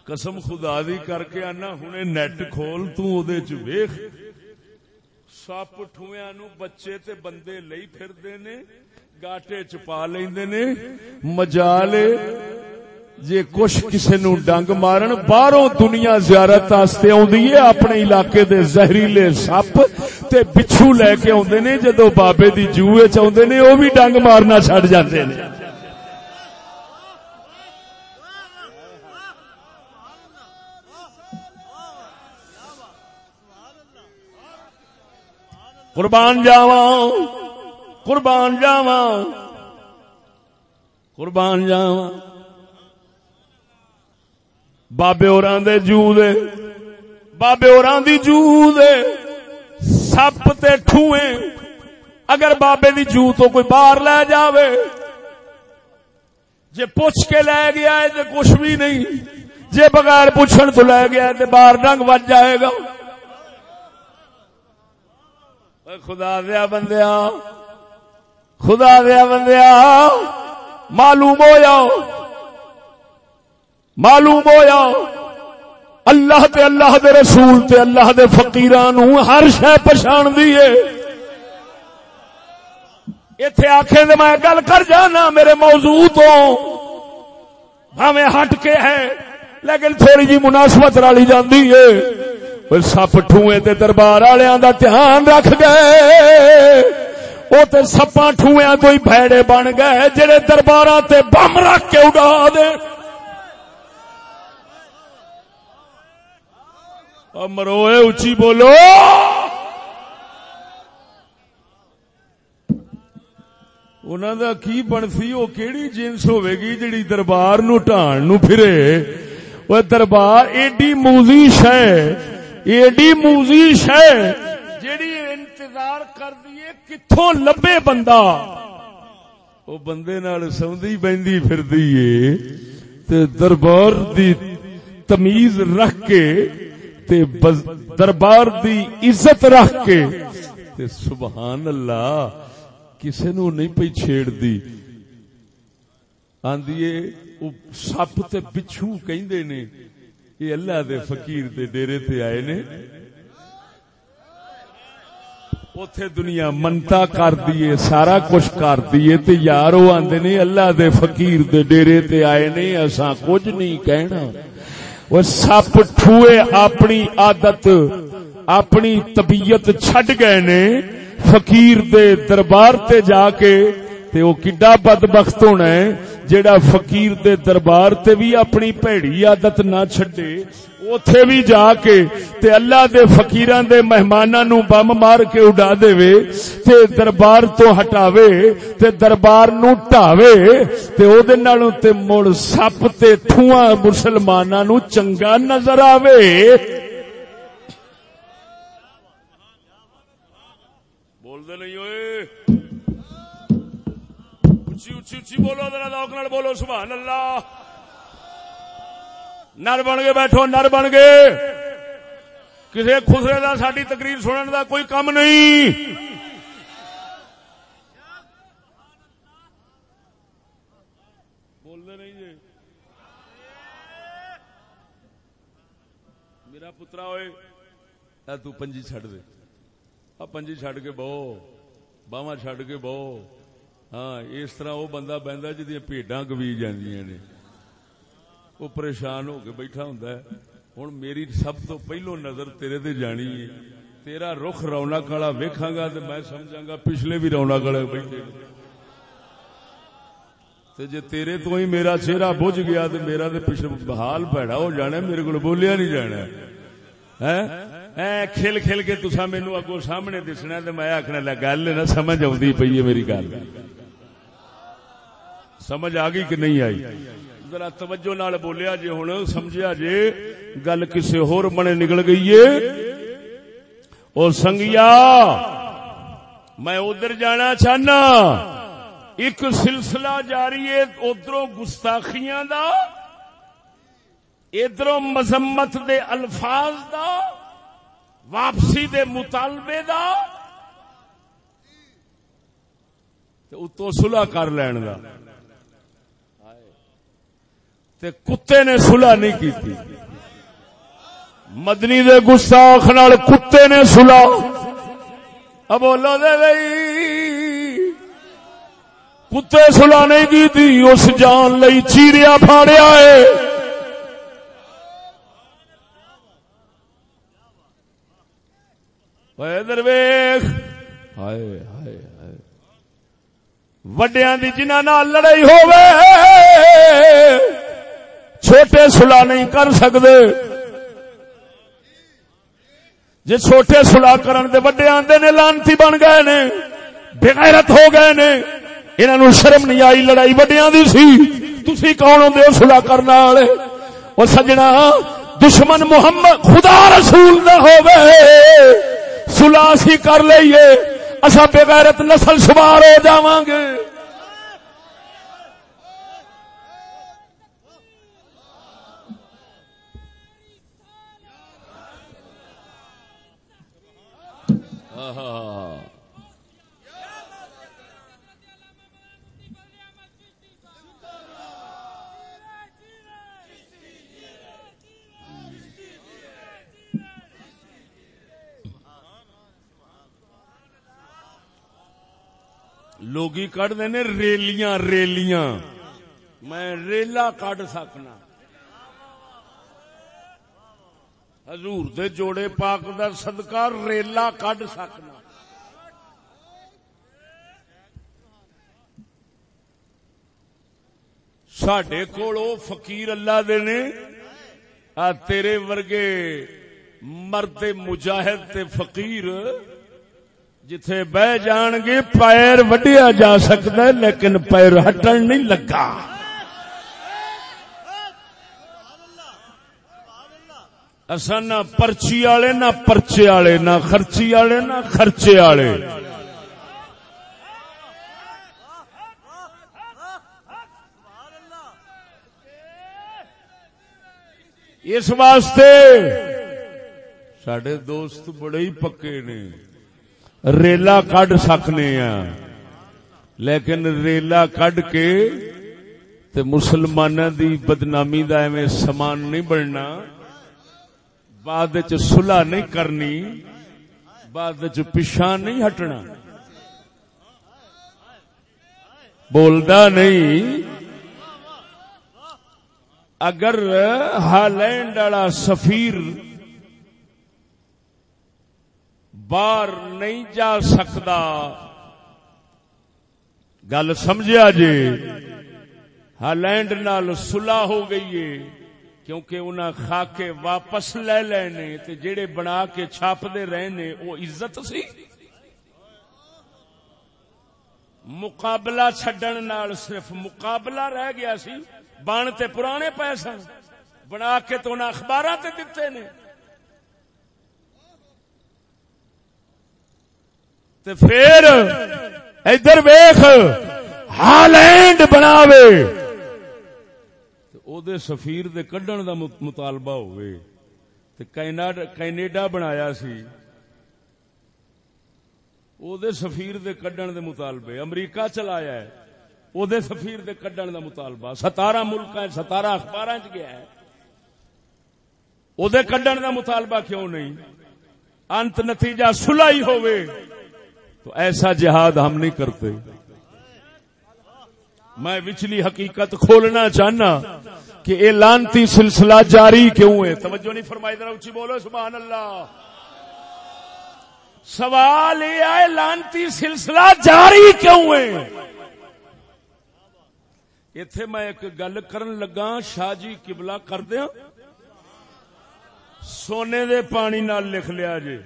قسم خدا دی کر کے آنا، ہنے نیٹ کھول، تو دے چ ویکھ۔ سپ ٹھویاں نو بچے تے بندے لئی پھردے نے۔ گاٹے چ پا لیندے نے، مجالے، جے کچھ کسے نو ڈنگ مارن، باہروں دنیا زیارت واسطے اوندی ہے، اپنے علاقے دے زہریلے سپ تے بچھو لے کے اوندے نے جدو بابے دی جو وچ اوندے نے، او بھی ڈنگ مارنا چھڈ جاندے نے۔ قربان جاواں قربان جاواں۔ قربان جاواں۔ بابے اور جو دے۔ بابے اور جو دے۔ سپ تے اگر بابے دی جو تو کوئی باہر لے جاوے۔ جے پوچھ کے لے گیا ہے تو کچھ بھی نہیں۔ جے بغیر پوچھن تو لے گیا ہے تو باہر ڈنگ بچ جائے گا۔ خدا دیا بندیا خدا دیا بندیا، معلوم ہو جاؤ معلوم ہویا۔ اللہ تے اللہ دے رسول تے اللہ دے فقیران ہر شہ پچھان دیے اتے آخے دے میں گل کر جانا میرے موضوع تو۔ ہمیں ہٹ کے ہے، لیکن تھوڑی جی مناسبت رالی جاندی ہے۔ سپ ٹھوئے تے دربار والوں دا دھیان رکھ گئے وہ تے سپا ٹھوئے تو ہی بھڑے بن گئے جڑے دربار تے بم رکھ کے اڑا دے۔ مروئے اچھی بولو۔ انہوں دا کی بنسی وہ کیڑی جنس ہوے گی جڑی دربار نو ٹان نو پھرے۔ وہ دربار ایڈی موزیش ہے، ایڈی موزیش ہے جڑی انتظار کر دیے کتوں لبے بندہ؟ وہ بندے نال سمدھی بہندی پھر دیے تے دربار دی تمیز رکھ کے تے دربار دی عزت رکھ کے تے سبحان اللہ، کسے نو نہیں پئی چھیڑ دی آندیے سپ تے بچھو کہندے نے، یہ اللہ دے فقیر دے ڈیرے تے آئے نے۔ اوتھے دنیا منتا کر دیے سارا کچھ کر دیے تے یار وہ آندے نے اللہ دے فقیر دے ڈیرے تے آئے نے، اساں کچھ نہیں کہنا۔ وہ سپ ٹھوئے اپنی عادت، اپنی طبیعت چھڈ گئے نے، فقیر دے دربار تے جا کے تے وہ کڈا بدبخت ہونا ہے۔ جیڑا فقیر دے دربار تے بھی اپنی پیڑی عادت نہ چھڈے، اوتھے بھی جا کے تے اللہ دے فقیراں دے مہماناں نو بم مار کے اڑا دے وے تے دربار تو ہٹاوے، تے دربار نو ٹاوے تے او دے نالوں تے مڑ سپ تے ٹھواں مسلماناں نو چنگا نظر آوے۔ بول دے نہیں اوئے اچھی اچھی اچھی بولو ذرا لوک نال بولو، سبحان اللہ۔ نر بن گئے، بیٹھو، نر بن گئے۔ کسی خسرے کا ساری تقریر سنن دا کوئی کم نہیں۔ بولتے نہیں جی۔ میرا پترا ہوئے تو پنجی چڈ دے۔ آ پنجی چڈ کے بہو باہواں چڈ کے بہو۔ ہاں اس طرح وہ بندہ بہتا جی پیڈا گوی نے۔ وہ پریشان ہو کے بیٹھا ہوں ہوں میری سب تو پہلو نظر تیرے تے جانی ہے۔ تیرا رخ رونق والا ویکھاں گا تو میں سمجھا گا پچھلے بھی رونق والے بیٹھے تے جے تیرے تو ہی میرا چہرہ بج گیا تو میرا تو پچھلے حال پیڑا ہو جانا میرے کو بولیا نہیں جانا ہاں؟ کھل کھل کے تسا مینو اگو سامنے دسنا تو میں آخنا گل نا سمجھ آئی پی ہے میری گل۔ سمجھ آ گئی کہ نہیں آئی؟ ذرا توجہ نال بولیا جی ہوں سمجھا جی گل کسی ہور منے نکل گئی ہے۔ او سنگیا، میں ادھر جانا چاہنا۔ ایک سلسلہ جاری ہے ادھر گستاخیاں دا ادھر مذمت دے الفاظ دا، واپسی دے مطالبے دا۔ اتو سلح کر لین کا تے کتے نے سلح نہیں کی مدنی دے گستاخ نال کتے نے سلح بولو دے بھائی، کتے سلح نہیں کی تھی اس جان لئی چیریا پھاڑیا ہے۔ درویخ ہائے ہائے ہائے۔ وڈیا دی جنہ لڑائی ہوئے چھوٹے سلا نہیں کر سکتے جی چھوٹے سلا کرن دے وڈے آندے نے لانتی بن گئے نے، بغیرت ہو گئے نے انہوں شرم نہیں آئی، لڑائی وڈیا دی سی۔ تسی کون ہوں سلا کرنے والے؟ وہ سجنا، دشمن محمد خدا رسول نہ ہو سلا سی کر لئیے اصا بغیرت نسل شمار ہو جاواں گے۔ لوگ کٹ دے ریلیاں ریلیاں۔ میں ریلا کٹ سکنا۔ حضور دے جوڑے پاک دا صدقہ ریلا کڈ سکنا۔ سڈے کول فقیر اللہ دے نے۔ آ تیرے ورگے مرد مجاہد تے فقیر جتھے بہ جان گے پیر وڈیا جا سکتا ہے، لیکن پیر ہٹن نہیں لگا۔ اصا نہ پرچی والے، نہ پرچے والے، نہ خرچی والے، نہ خرچے والے۔ اس واسطے سڈے دوست بڑے ہی پکے نے۔ ریلا کڈ سکنے ہاں۔ لیکن ریلا کڈ کے تے مسلمان دی بدنامی دا ایویں سامان نہیں بننا۔ بعد سلح نہیں کرنی، بعد پچھا نہیں ہٹنا۔ بولدا نہیں، اگر ہالینڈ والا سفیر باہر نہیں جا سکتا، گل سمجھا جی ہالینڈ نال سلا ہو گئی ہے۔ کیونکہ انہاں خاکے واپس لے لینے تے جڑے بنا کے چھاپتے رہنے، وہ عزت سی؟ مقابلہ چڈن نال صرف مقابلہ رہ گیا سی، بان تے پرانے پیسے بنا کے تو انہیں اخبار تے دیتے نے۔ تے پھر ادھر ویخ ہالینڈ بناوے۔ او دے سفیر دے کڈن دا مطالبہ ہوئے تے کینیڈا بنایا سی او دے سفیر دے کڈن دے مطالبے امریکہ چلایا ہے او دے سفیر دے کڈن دا مطالبہ ستارہ ملک ہے ستارہ اخبار گیا ہے او دے کڈن دا مطالبہ کیوں نہیں انت نتیجہ سلائی ہوئے تو ایسا جہاد ہم نہیں کرتے میں وچلی حقیقت کھولنا چاہنا کہ اے لانتی سلسلہ جاری کیوں ہے؟ توجہ نہیں فرمائی، ذرا اچھی بولو، سبحان اللہ۔ سوال یہ ہے، لانتی سلسلہ جاری کیوں ہے؟ اتے میں ایک گل کرن لگا شاہ جی کبلا کر دیا سونے دے پانی نال لکھ لیا جی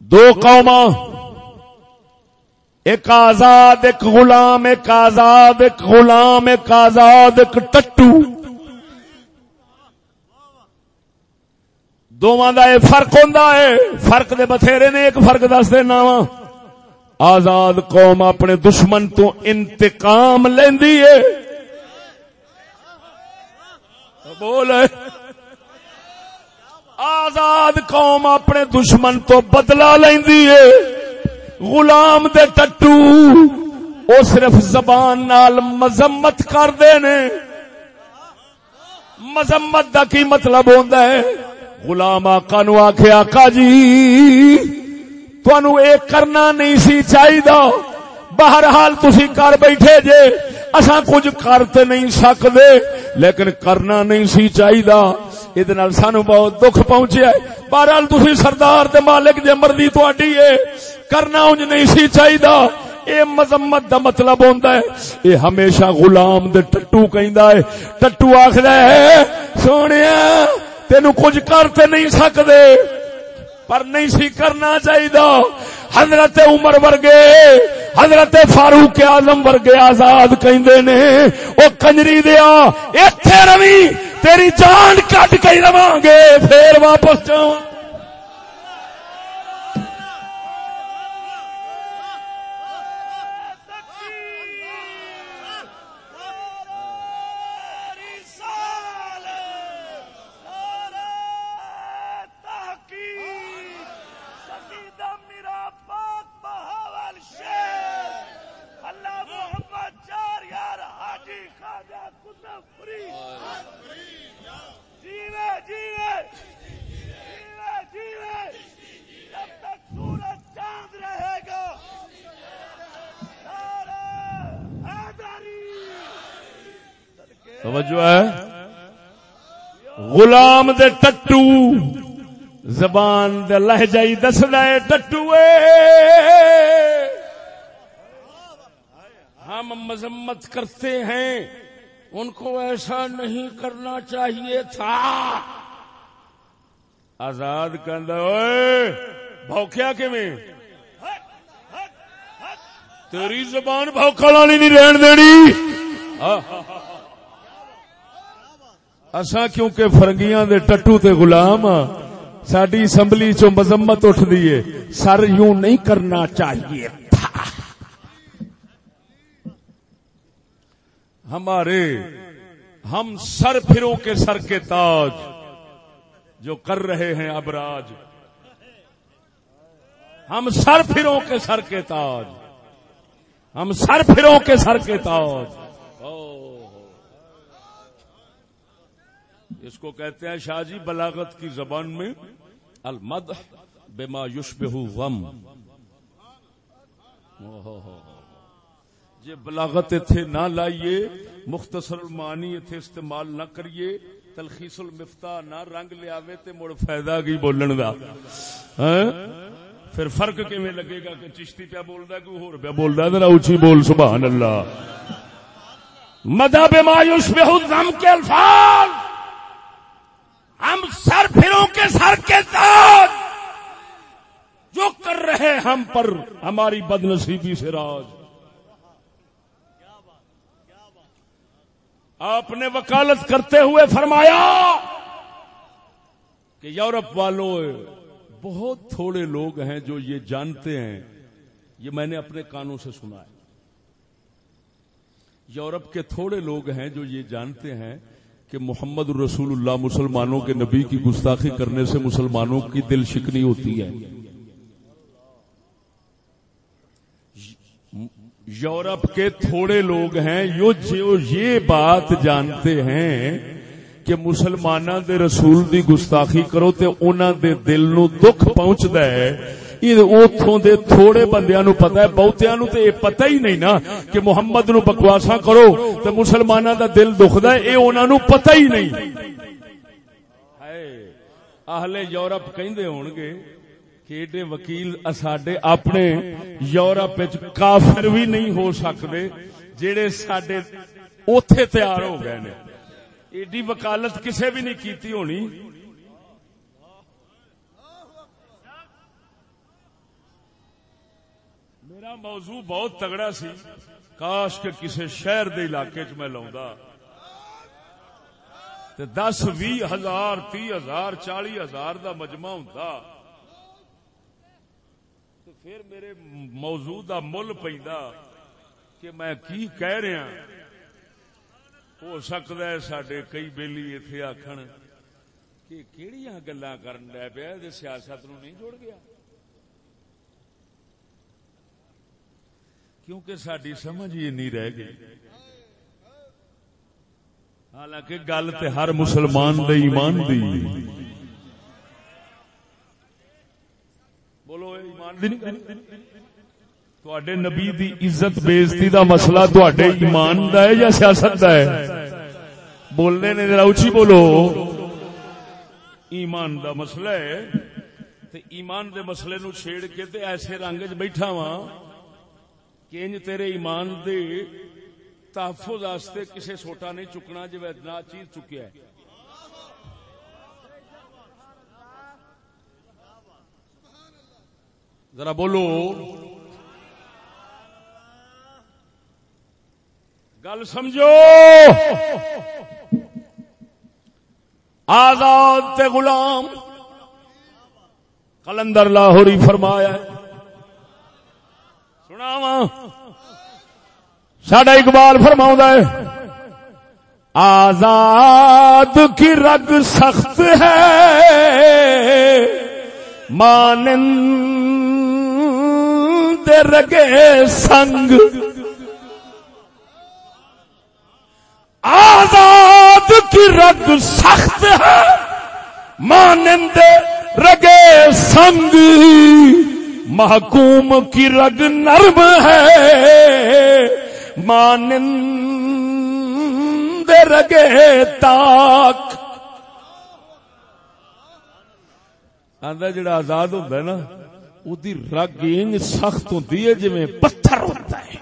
دو قوم ایک آزاد، ایک غلام، ایک آزاد، ایک غلام، ایک آزاد، ایک ٹٹو۔ دونوں کا یہ فرق ہوں فرق دے بتھیرے نے، ایک فرق دس دینا وا آزاد قوم اپنے دشمن تو انتقام لینی ہے۔ بول آزاد قوم اپنے دشمن تو بدلا لینی ہے۔ غلام دے ٹٹو وہ صرف زبان نال مذمت کرتے نے۔ مذمت دا کی مطلب ہوتا ہے؟ غلام آقا نو آخ آقا جی تنو اے کرنا نہیں سی چاہیے بہرحال تسی کر بیٹھے جے، اساں کچھ کرتے نہیں سکتے لیکن کرنا نہیں سی چاہیے یہ سانو بہت دکھ پہنچیا ہے۔ بہرحال تسی سردار تے مالک جے مرضی تھی ہے کرنا انج نہیں سی چاہیے اے مذمت دا مطلب ہوندا ہے اے ہمیشہ غلام دے ٹٹو کہندا ہے ٹٹو آکھدا ہے سونیا تینو کچھ کرتے نہیں سکدے پر نہیں سی کرنا چاہیے حضرت عمر ورگے حضرت فاروق آزم ورگے آزاد کہندے نے او کنجری دیا ایتھے روی تیری جان کٹ کے رواں گے پھر واپس جاواں توجہ ہے، غلام دے ٹٹو، زبان دے لہجائی دس دے ٹٹو ہم مذمت کرتے ہیں، ان کو ایسا نہیں کرنا چاہیے تھا۔ آزاد بھوکیا کہ میں تیری زبان بھوکا نہیں رہن دینی۔ اصا کیونکہ فرنگیاں دے ٹٹو تے غلام ہاں، ساری اسمبلی چو مذمت اٹھ دیے سر یوں نہیں کرنا چاہیے تھا۔ ہمارے، ہم سر پھروں کے سر کے تاج جو کر رہے ہیں ابراج۔ ہم سر پھروں کے سر کے تاج۔ ہم سر پھروں کے سر کے تاج۔ اس کو کہتے ہیں شاہ جی بلاغت کی زبان میں المد بما یشبہ غم۔ جی بلاغت اتھے نہ لائیے، مختصر المانی اتھے استعمال نہ کریے، تلخیص المفتا نہ رنگ لیا تے مڑ فائدہ کی بولن دا۔ ہاں؟ پھر فرق کیویں لگے گا کہ چشتی پیا بولدا ہے کوئی ہور پیا بولدا ہے؟ ذرا اونچی بول، سبحان اللہ۔ مدہ بما یشبہ غم کے الفاظ۔ ہم سر پھروں کے سر کے ساتھ جو کر رہے ہم پر ہماری بد نصیبی سے راج آپ نے وکالت کرتے ہوئے فرمایا کہ یورپ والوں، بہت تھوڑے لوگ ہیں جو یہ جانتے ہیں۔ یہ میں نے اپنے کانوں سے سنا ہے۔ یورپ کے تھوڑے لوگ ہیں جو یہ جانتے ہیں۔ کہ محمد رسول اللہ مسلمانوں کے نبی کی گستاخی کرنے سے مسلمانوں کی دل شکنی ہوتی ہے۔ یورپ کے تھوڑے لوگ ہیں جو جی- یہ بات جانتے ہیں کہ مسلمانوں دے رسول دی گستاخی کرو تے انہاں دے دل نو دکھ پہنچدا ہے۔ اتوں دے تھوڑے بندیاں نو پتہ ہے، بہتیاں نو تے پتہ ہی نہیں نا کہ محمد نو بکواسا کرو تے مسلماناں دا دل دکھدا ہے اے انہاں نو پتہ ہی نہیں۔ اہل یورپ کہندے ہون گے کہ ایڈے وکیل ساڈے اپنے یورپ وچ کافر بھی نہیں ہو سکدے جڑے ساڈے اوتھے تیار ہو گئے نے۔ ایڈی وکالت کسے بھی نہیں کیتی ہونی۔ میرا موضوع بہت تگڑا سی۔ کاش کے کسی شہر دے علاقے چ میں لاؤں دس بھی ہزار تی ہزار چالی ہزار دا مجمع ہوں پھر میرے موضوع دا مل پہ کہ میں کی کہہ رہا ہاں۔ ہو سکتا ہے سڈے کئی بےلی اتے آخر کہ کہڑی گلا کرن پیا؟ سیاست نو نہیں جڑ گیا۔ کیونکہ ساری سمجھ یہ نہیں رہ گئی۔ حالانکہ گل تے ہر مسلمان دے ایمان دی۔ بولو ایمان دی تواڈے نبی دی عزت بےزتی دا مسئلہ تواڈے ایمان دا ہے یا سیاست دا ہے؟ بولنے نے ذرا اونچی بولو۔ ایمان دا مسئلہ ہے۔ تے ایمان دے مسئلے نو چھیڑ کے تے ایسے رنگ وچ بیٹھا وا کہ انج تیرے ایمان دے تحفظ واسطے کسے سوٹا نہیں چکنا جو اتنا چیز چکیا ہے۔ ذرا بولو۔ گل سمجھو۔ آزاد تے غلام کلندر لاہوری فرمایا سنا ساڈا اقبال فرما ہے آزاد کی رگ سخت ہے مانند رگے سنگ آزاد کی رگ سخت ہے مانند رگے سنگ محکوم کی رگ نرم ہے۔ مانند رگے تاک۔ آدھا جڑا آزاد ہوتا ہے نا وہ رگ سخت ہوتی ہے جی پتھر ہوتا ہے۔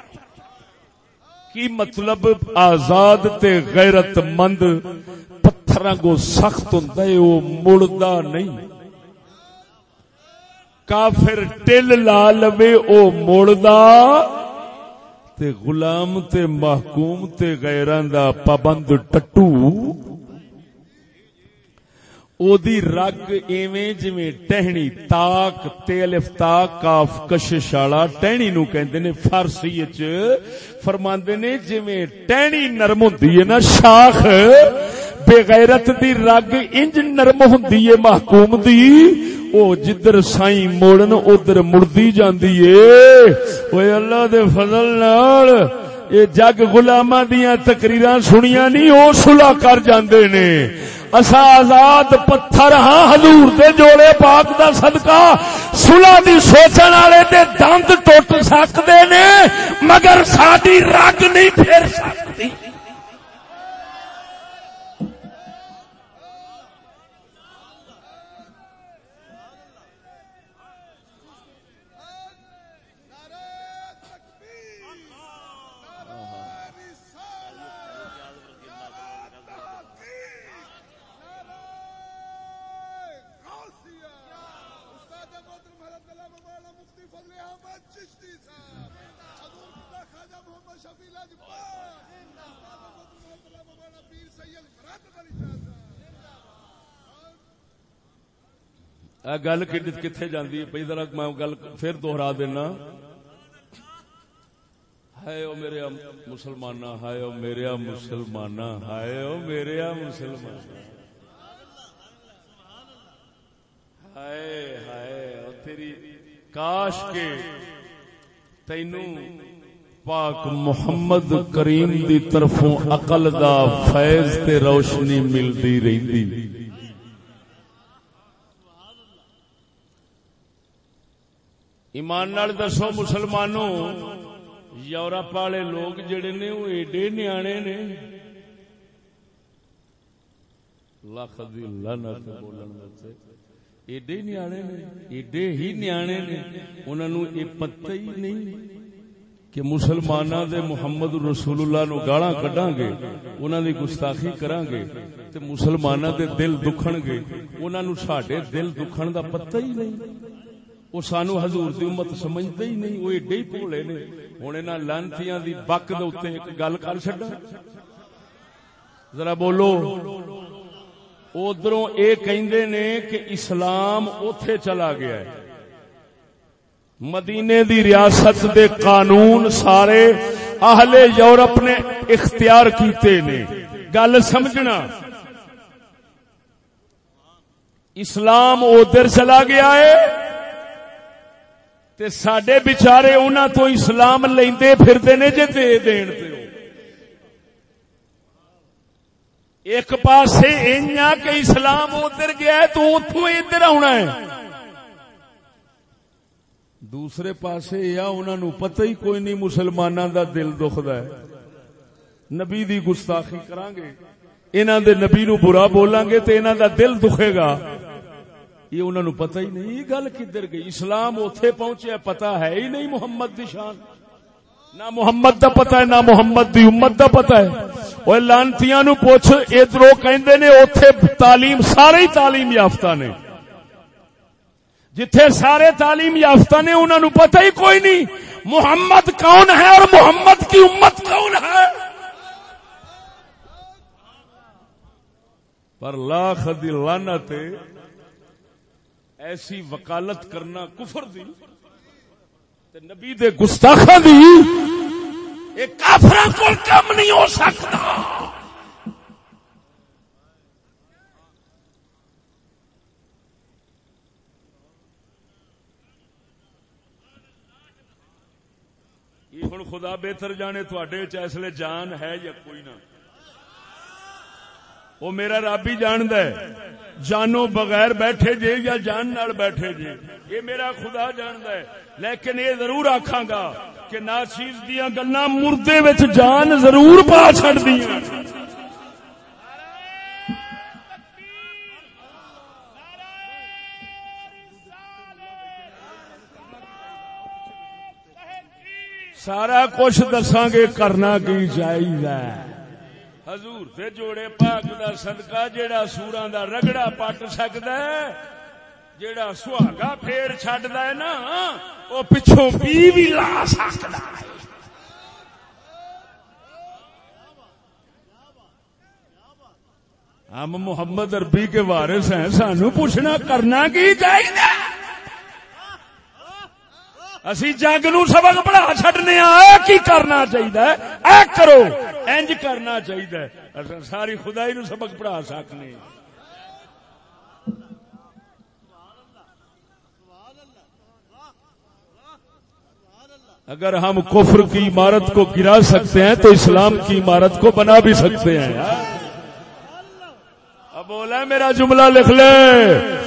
کی مطلب آزاد تے غیرت مند پتھر کو سخت ہوں وہ مڑدا نہیں۔ کافر ٹل لا لوے، او مڑدا۔ تے غلام، تے محکوم، تے غیران دا پابند ٹٹو۔ او دی رگ ایویں جویں ٹہنی تاک، تے الف کاف کشش والا ٹہنی نو کہندے نے فارسی وچ۔ فرماندے نے جویں ٹہنی نرم ہوندی ہے نا شاخ، بے غیرت دی رگ انج نرم ہوندی ہے محکوم دی۔ او جدھر سائیں موڑن ادھر مڑدی جاندی ہے اوے اللہ دے فضل نال اے جگ غلاماں دیاں تقریراں سنیاں نہیں او صلح کر جاندے نے۔ اسا آزاد پتھر ہاں حضور دے جوڑے پاک دا صدقہ سلا دی سوچن والے دے دند ٹوٹ سکتے نے، مگر ساری رگ نہیں پھر سکتی گل کتنے جاندی ہے؟ پہلی طرح میں گل پھر دوہرا دینا۔ ہائے او میرے مسلمان ہائے او میرے مسلمان ہائے او میرے مسلمان ہائے ہائے تیری کاش کے تینو پاک محمد کریم دی طرفوں عقل دا فیض تے روشنی ملتی رہندی۔ ایمان نال دسو مسلمانوں، یورپ والے لوگ جڑے نے، وہ ایڈے نیانے نے۔ لکھ دی لعنت بولن وچ ایڈے نیانے نے، ایڈے ہی نیانے نے۔ انہاں نو اے پتہ ہی نہیں کہ مسلماناں دے محمد رسول اللہ نو گالاں کڈاں گے، انہاں دی گستاخی کراں گے تے مسلماناں دے دل دکھن گے۔ انہاں نو ساڈے دل دکھن دا پتہ ہی نہیں۔ وہ سانو حضور دی امت سمجھتے ہی نہیں، وہ ایڈے ہی بھولے نے۔ ہوں انہاں لانتیاں دی بک دے ایک گل کر چھڈا ذرا بولو۔ ادھروں اے کہندے نے کہ اسلام اوتھے چلا گیا ہے۔ مدینے دی ریاست دے قانون سارے اہل یورپ نے اختیار کیتے نے۔ گل سمجھنا۔ اسلام ادھر چلا گیا ہے۔ تے سڈے بچارے انہوں تو اسلام لیندے پھرتے نے جے دے دین تے ایک پاسے انیا کہ اسلام ادھر گیا ہے تو اتو ادھر آنا ہے۔ دوسرے پاسے یا انہوں نے پتہ ہی کوئی نہیں مسلمانوں دا دل دکھدا ہے۔ نبی دی گستاخی کران گے انہاں دے نبی نو برا بولیں گے تے انہاں دا دل دکھے گا۔ یہ انہوں نے پتہ ہی نہیں گل کدھر گئی۔ اسلام اوتھے پہنچے پتا ہے ہی نہیں محمد دی شان۔ نہ محمد دا پتا ہے، نہ محمد دی امت دا پتا ہے۔ وہ لانتیاں نو پوچھ ادھرو کہندے نے اوتھے تعلیم، سارے ہی تعلیم یافتہ نے۔ جتھے سارے تعلیم یافتہ نے انہوں نے پتہ ہی کوئی نہیں۔ محمد کون ہے اور محمد کی امت کون ہے؟ پر لاکھ دی لعنت ایسی وکالت کرنا کفر دی تے نبی دے گستاخا دی یہ کافر کو کم نہیں ہو سکتا۔ ہوں خدا بہتر جانے تھوڑے چیسلے جان ہے یا کوئی نہ۔ وہ میرا رب ہی جاند جانو بغیر بیٹھے جے یا جان نال بیٹھے جے؟ یہ میرا خدا جاند ہے۔ لیکن یہ ضرور آخا گا کہ ناچیز دیا گلا مردے جان ضرور پا چڑ دیا سارا کچھ دساں گے کرنا کی چاہیے حضور تے جوڑے پاک دا صدقہ جیڑا سوراں دا رگڑا پٹ سکدا ہے، جیڑا سہاگا پھیر چھڈدا ہے نا، او پچھوں بی وی لا سکدا ہے۔ ہم محمد عربی کے وارث ہیں، سانو پوچھنا کرنا کی چاہیے اسی جگ نو سبق پڑھا چڈنے کی کرنا چاہیے اے کرو۔ انج کرنا چاہیے ساری خدائی نو سبق پڑھا سکنے۔ اگر ہم کفر کی عمارت کو گرا سکتے ہیں، تو اسلام کی عمارت کو بنا بھی سکتے ہیں۔ اب بولا میرا جملہ لکھ لے۔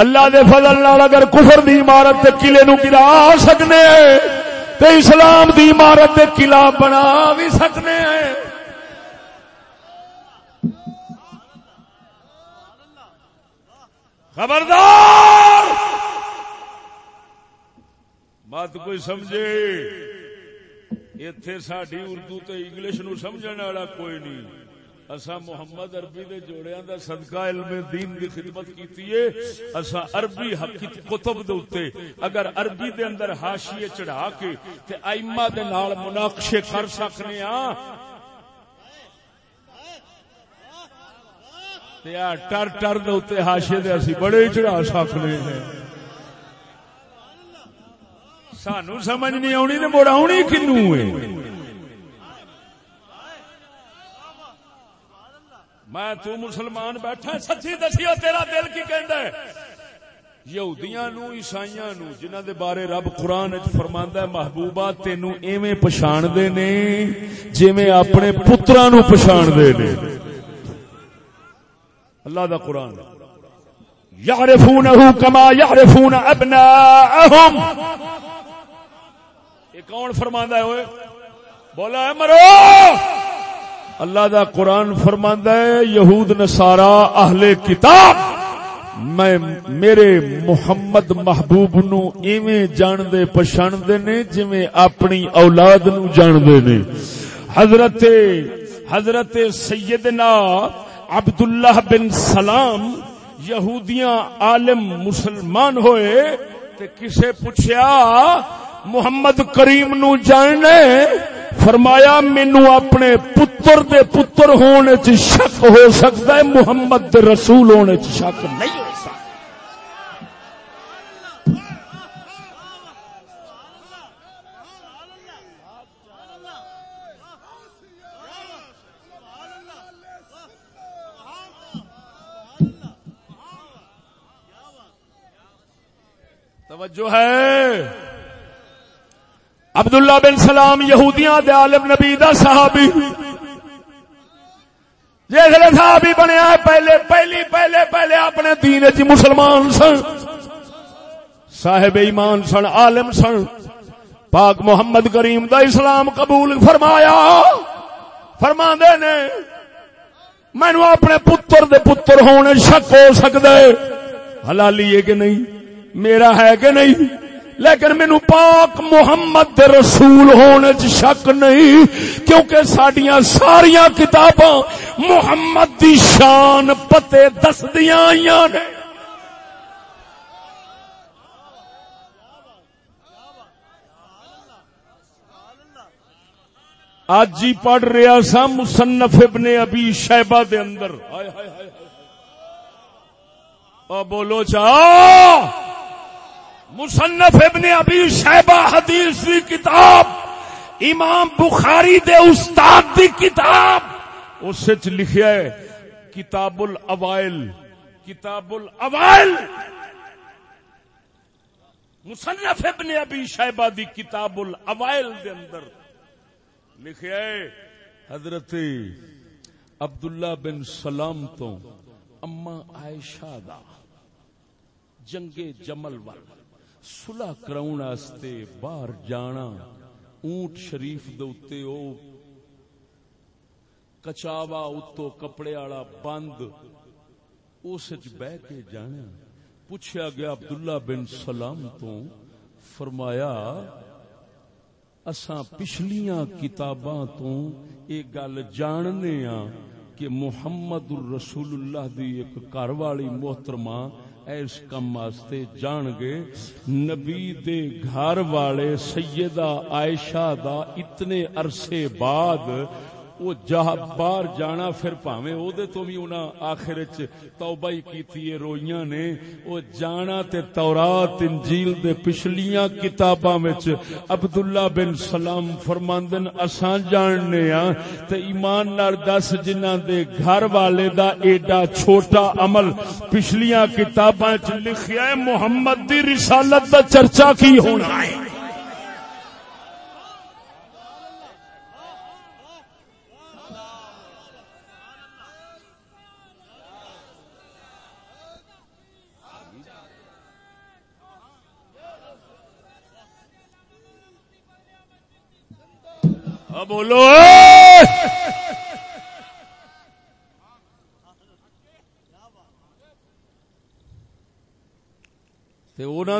اللہ دے فضل نال اگر کفر دی عمارت دے قلعے نو گرا سکنے تے اسلام دی عمارت دے قلعہ بنا بھی سکنے ہیں۔ خبردار! بات کوئی سمجھے؟ اتے ساری اردو تے انگلش نو سمجھنے والا کوئی نہیں۔ اسا محمد عربی دے جوڑیاں دا صدقہ علم دین دی خدمت کیتی ہے۔ اسا عربی حقیقت کتب دے اوتے اگر عربی دے اندر حاشیے چڑھا کے تے ائمہ دے نال مناقشے کر سکنے ہاں۔ تے ٹر ٹر دے ہاشے دے اسی بڑے چڑھا سکنے ہیں۔ سانو سمجھ نہیں آنی تو مڑ آنی کنو ہے۔ میں تو مسلمان بیٹھا سچی دسیا تیرا دل کی کہندا ہے؟ یہودیاں نو، عیسائیاں نو، جنہاں دے بارے رب قرآن وچ فرماندا ہے، محبوبہ تینو ایویں پہچان دے نے جویں اپنے پتراں نو پہچان دے نے۔ اللہ دا قرآن یعرفونہ کما یعرفون ابناءہم۔ یہ کون فرماندا ہے اوئے؟ بولا ہے مرو! اللہ دا قرآن فرماندا ہے، یہود نصارا اہل کتاب، میں میرے محمد محبوب نو ایویں جان دے پچھان دے نے، جویں اپنی اولاد نو جان دے نے۔ حضرت حضرت سیدنا عبداللہ بن سلام یہودیاں عالم مسلمان ہوئے، تے کسے پوچھیا، محمد کریم نو جاننے؟ فرمایا، مینو اپنے پتر دے پتر ہونے چ شک ہو سکتا ہے، محمد دے رسول ہونے چ شک نہیں ہو سکتا۔ توجہ ہے۔ عبداللہ بن سلام یہودیاں دے عالم نبی دا صحابی۔ جسے صحابی بنیا پہلے، پہلی، پہلے پہلے اپنے دین چ مسلمان سن، صاحب ایمان سن، عالم سن۔ پاک محمد کریم دا اسلام قبول فرمایا۔ فرما دے نے مینو اپنے پتر دے پتر ہونے شک ہو سکتا ہے حلالی ہے کہ نہیں؟ میرا ہے کہ نہیں؟ لیکن مینو پاک محمد دے رسول ہونے چ شک نہیں، کیونکہ سڈیا ساریا کتاباں محمد دی شان پتے دس دیا نے۔ اج ہی پڑھ رہا سا مصنف ابن ابی شیبہ دے اندر۔ او بولو چا۔ مصنف ابن ابی شیبہ حدیث دی کتاب، امام بخاری دے استاد دی کتاب، اس لکھیا ہے کتاب الاوائل کتاب الاوائل مصنف ابن ابی شیبہ دی کتاب الاوائل دے اندر لکھیا ہے، حضرت عبداللہ بن سلام تو اما عائشہ دا، جنگ جمل وال صلح کراؤن واسطے باہر جانا، اونٹ شریف دے او کچاوا، اتو کپڑے والا بند، اس بہ کے جانا۔ پوچھا گیا عبداللہ بن سلام تو، فرمایا، اساں پچھلیاں کتاباں تو یہ گل جاننے ہاں کہ محمد الرسول اللہ دی ایک گھر والی محترمہ اس کم واسطے جان گے، نبی دے گھر والے سیدہ عائشہ دا اتنے عرصے بعد وہ جہاں باہر جانا پھر پاویں او دے تو بھی انہاں آخر وچ توبہ ہی کیتی ہے، روئیاں نے۔ او جانا تے تورات، انجیل دے پچھلیاں کتاباں وچ عبداللہ بن سلام فرماندن، اساں جاننے ہاں تے ایمان نال دس جنہاں دے گھر والے دا ایڈا چھوٹا عمل پچھلیاں کتاباں وچ لکھیا ہے، محمد دی رسالت دا چرچا کی ہونا ہے۔ ہاں، بولو ہاں۔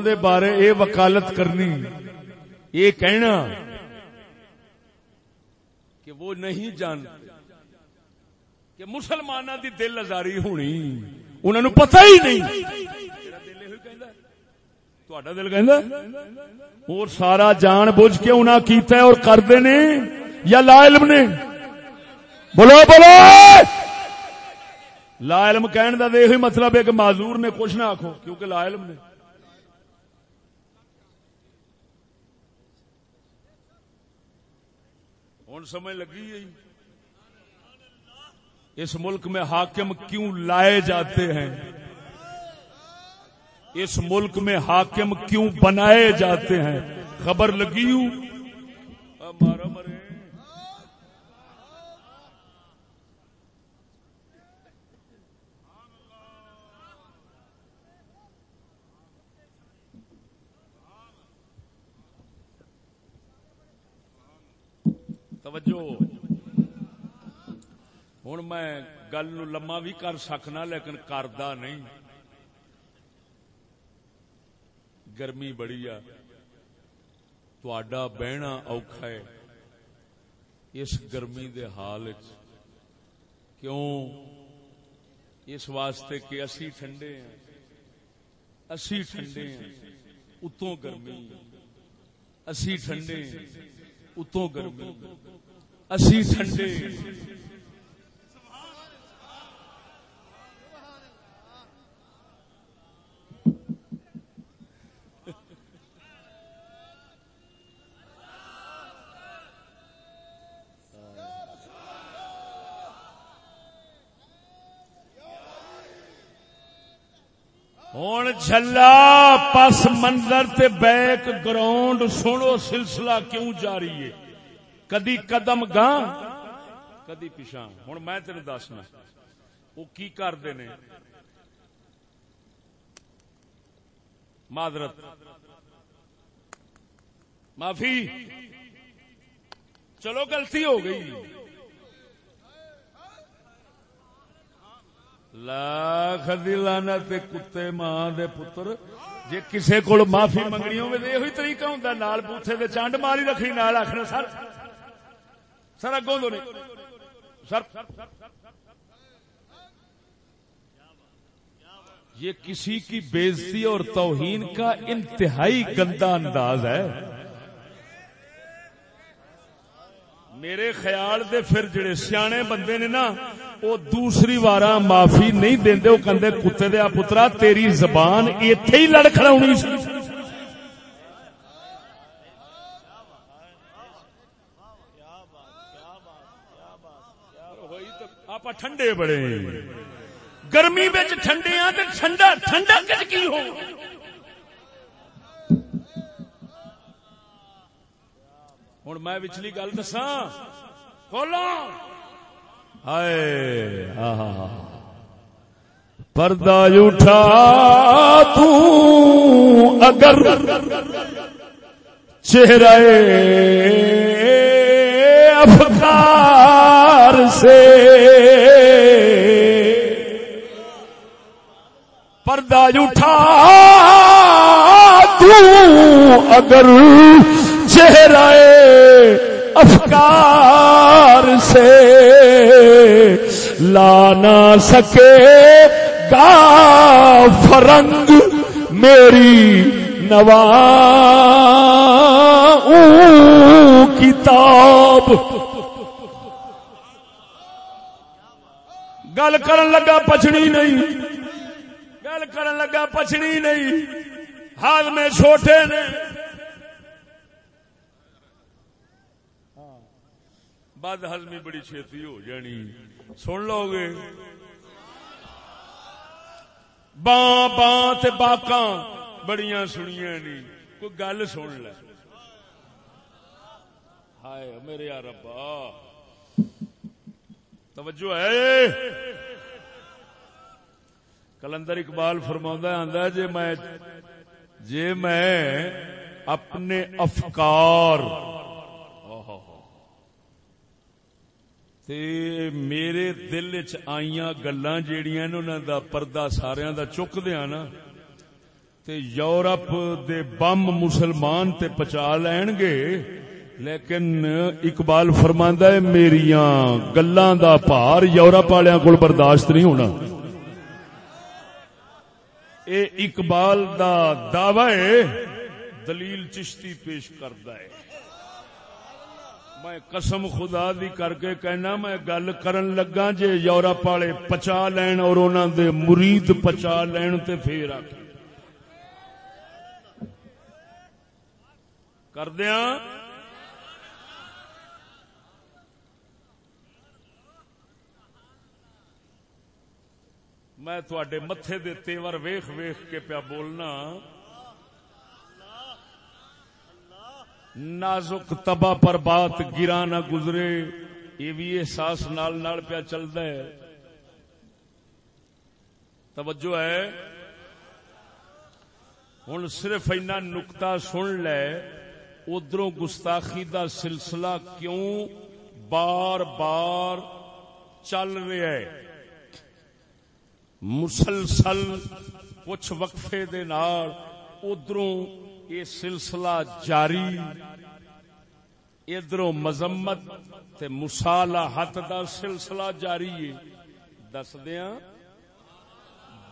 دے بارے اے وکالت کرنی یہ کہنا کہ وہ نہیں جان کہ مسلمانوں دی دل ازاری ہونی۔ انہوں نے پتہ ہی نہیں۔ دل کہ اور سارا جان بوجھ کے انہیں کیتا ہے اور کرتے نے۔ یا لا علم نے بولو بولو! لا علم کہنے کا یہ مطلب ہے کہ معذور نے کچھ نہ آخو کیونکہ لا علم نے۔ ہوں سمجھ لگی ہے؟ اس ملک میں حاکم کیوں لائے جاتے ہیں؟ اس ملک میں حاکم کیوں بنائے جاتے ہیں؟ خبر لگی ہوں مارا مرے۔ توجہ۔ ہوں میں گل نو لما بھی کر سکنا، لیکن کردا نہیں۔ گرمی بڑی آ۔ بہنا اوکھا ہے اس گرمی دے حال کیوں؟ اس واسطے کہ اسی ٹھنڈے ہیں۔ اسی ٹھنڈے ہیں۔ اتوں گرمی۔ اسی ٹھنڈے اتوں گرمی۔ اسی ٹھنڈے۔ ہوں جلا پس منظر تے بیک گراؤنڈ سنو سلسلہ کیوں جاری ہے؟ کدی قدم گاں، کدی پچھا ہوں میں تین دسنا وہ کی کرتے نے؟ معذرت۔ معافی۔ چلو غلطی ہو گئی۔ لاکھ دلانا کتے ماں دے پتر۔ جے کسے کو معافی منگنی ہوئے یہ طریقہ ہوں نال بوتھے دے چانڈ ماری رکھنی، نال آخر سر سر اگوں دو سر۔ یہ کسی کی بےزتی اور توہین کا انتہائی گندا انداز ہے۔ میرے خیال دے پھر جڑے سیانے بندے نے نا، وہ دوسری وار معافی نہیں دے وہ کندے کتے دیا پترا، تیری زبان ایتھے ہی لڑ کھڑا سی۔ آپ ٹھنڈے بڑے۔ گرمی بچ ٹھنڈے ہاں تو ٹھنڈا ٹھنڈا کچھ کی ہو؟ ہوں میں پچھلی گل دسا کھولو ہائے پردہ اٹھا تو اگر چہرہ افکار سے پردہ اٹھا تو اگر چہرہ افکار سے لانا سکے گا فرنگ میری نوا کتاب گل کرن لگا پچھنی نہیں۔ گل کرن لگا پچھنی نہیں۔ حال میں چھوٹے نے۔ بد ہزمی بڑی چھتی ہو جانی۔ سن لو گے۔ بان بان باقا بڑی سنیا نہیں کوئی گل سن لے۔ ہائے، میرے یار ابا توجہ ہے۔ کلندر اقبال فرما آدھا جی میں جی میں اپنے افکار تے میرے دل چ آئیاں گلاں جیڑیاں انہاں دا پردہ سارے دا چک دیا نا، تے یورپ دے بم مسلمان تے پچا لین گے، لیکن اقبال فرماندا ہے، میریاں گلاں دا بھار یورپ والےاں کول برداشت نہیں ہونا۔ اے اقبال دا دعوی دلیل چشتی پیش کردا ہے۔ میں قسم خدا دی کر کے کہنا، میں گل کرن لگا جے یورپ والے پچا لین اور انہوں دے مرید پچا لین تے پھر آ کر دیا میں تھوڑے متے دے تیور ویخ ویخ کے پیا بولنا۔ نازک تبا پر بات گرا نہ گزرے، یہ بھی احساس نال نال پیا چلتا ہے۔ توجہ ہے۔ ہوں صرف اینا نکتا سن لے ادھر گستاخی دا سلسلہ کیوں بار بار چل رہا ہے؟ مسلسل کچھ وقفے دے نال ادھروں یہ سلسلہ جاری ادھر مذمت تے مسالحت دا سلسلہ جاری ہے۔ دسدیا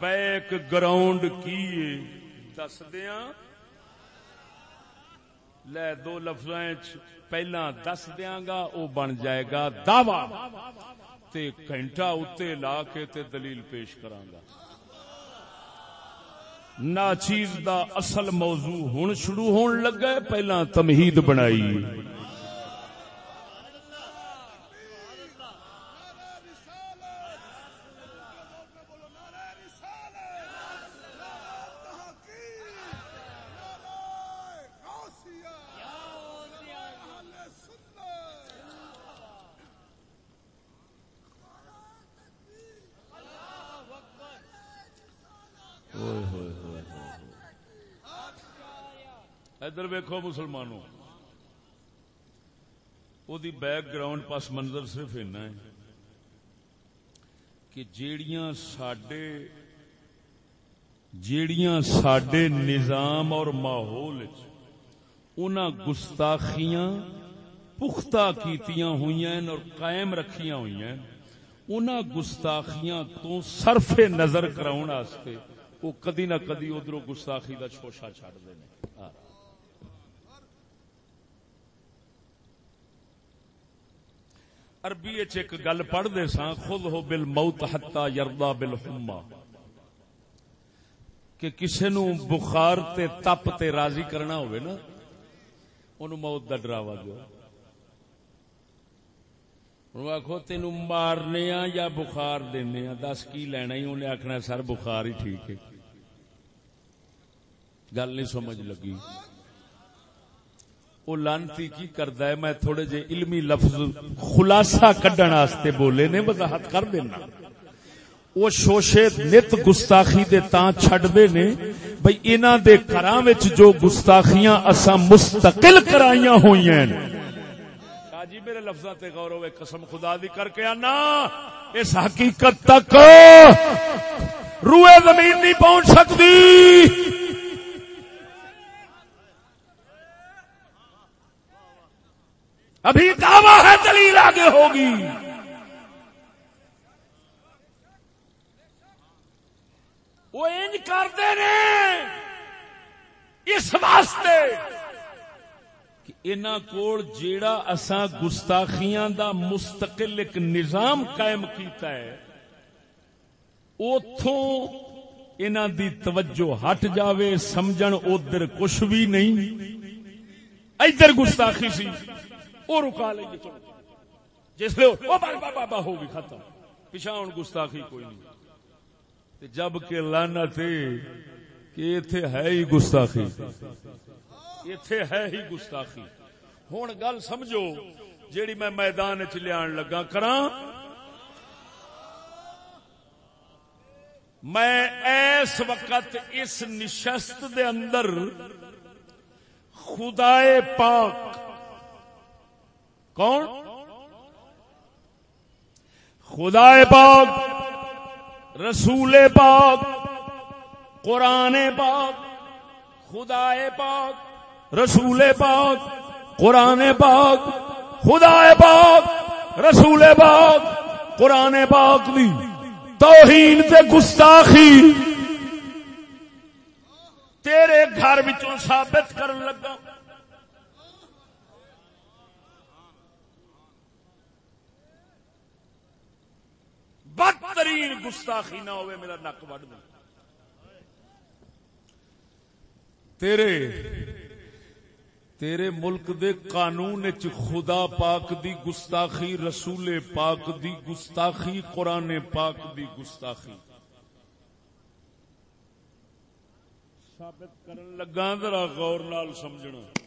بیک گراؤنڈ کی دسدیا لے دو لفظ پہلا دس دیا گا وہ بن جائے گا دعوی۔ گھنٹہ اتنے لا کے تے دلیل پیش کرانگا ناچیز چیز دا اصل موضوع ہن شروع ہون لگا ہے، پہلا تمہید بنائی۔ ادھر ویکو مسلمانوں وہ بیک گراؤنڈ پس منظر صرف اینا ہے کہ جیڑیاں ساڈے جیڑیاں ساڈے نظام اور ماحول انہاں گستاخیاں پختہ کیتیاں ہوئی ہیں اور قائم رکھیاں ہوئی ہیں، انہاں گستاخیاں تو صرف نظر کراؤن واسطے وہ کدی نہ کدی ادھر گستاخی دا چھوشا چھڑ دے عربی ایک گل پڑھتے سا خود ہو بل موت ہتا یردا بل کہ کسی نو بخار تے تپ تے راضی کرنا ہوئے نا ان موت دا ڈراوا دو آخو تین مارنے یا بخار دینے دس کی لینا ہی؟ انہیں آخنا سر بخار ہی ٹھیک ہے۔ گل نہیں سمجھ لگی۔ وہ لانتی کی کردا ہے، میں تھوڑے جے علمی لفظ خلاصہ کڈن واسطے بولے نے، وضاحت کر دینا۔ وہ شوشے نت گستاخی دے تاں چھڈ دے نے، بھئی انہاں دے گھراں وچ جو گستاخیاں اساں مستقل کرائیاں ہوئیاں جی میرے لفظاں تے غور ہوئے، قسم خدا دی کر کے آنا۔ اس حقیقت تک روئے زمین نہیں پہنچ سکتی۔ ابھی دعوی ہے دلیل آگے ہوگی۔ وہ انج کرتے رہے اس واسطے ان کو جیڑا اساں گستاخیاں دا مستقل ایک نظام قائم کیتا ہے اتوں انہ دی توجہ ہٹ جاوے، سمجھن ادھر کچھ بھی نہیں۔ ادھر گستاخی سی۔ وہ رکا لیں گے جس لیے بابا ہوگی ختم۔ پیچھا ہوں گستاخی کوئی نہیں۔ جبکہ لانا تھے کہ اتے ہے ہی گستاخی۔ اتے ہے ہی گستاخی۔ ہوں گل سمجھو، جیڑی میں میدان چ لیا لگا کرا میں اس وقت اس نشست دے اندر خدائے پاک کون؟ خدا پاک رسول پاک، قرآن پاک خدا پاک رسول پاک، قرآن پاک خدا پاک رسول پاک، قرآن پاک دی توہین تے گستاخی۔ تیرے گھر ثابت کرن لگا۔ بدترین گستاخی نہ ہوئے، میرا نک وڈ دے تیرے تیرے ملک دے قانون چ خدا پاک دی گستاخی، رسول پاک دی گستاخی، قرآن پاک دی گستاخی۔ ثابت کرن لگا ذرا غور نال سمجھنا۔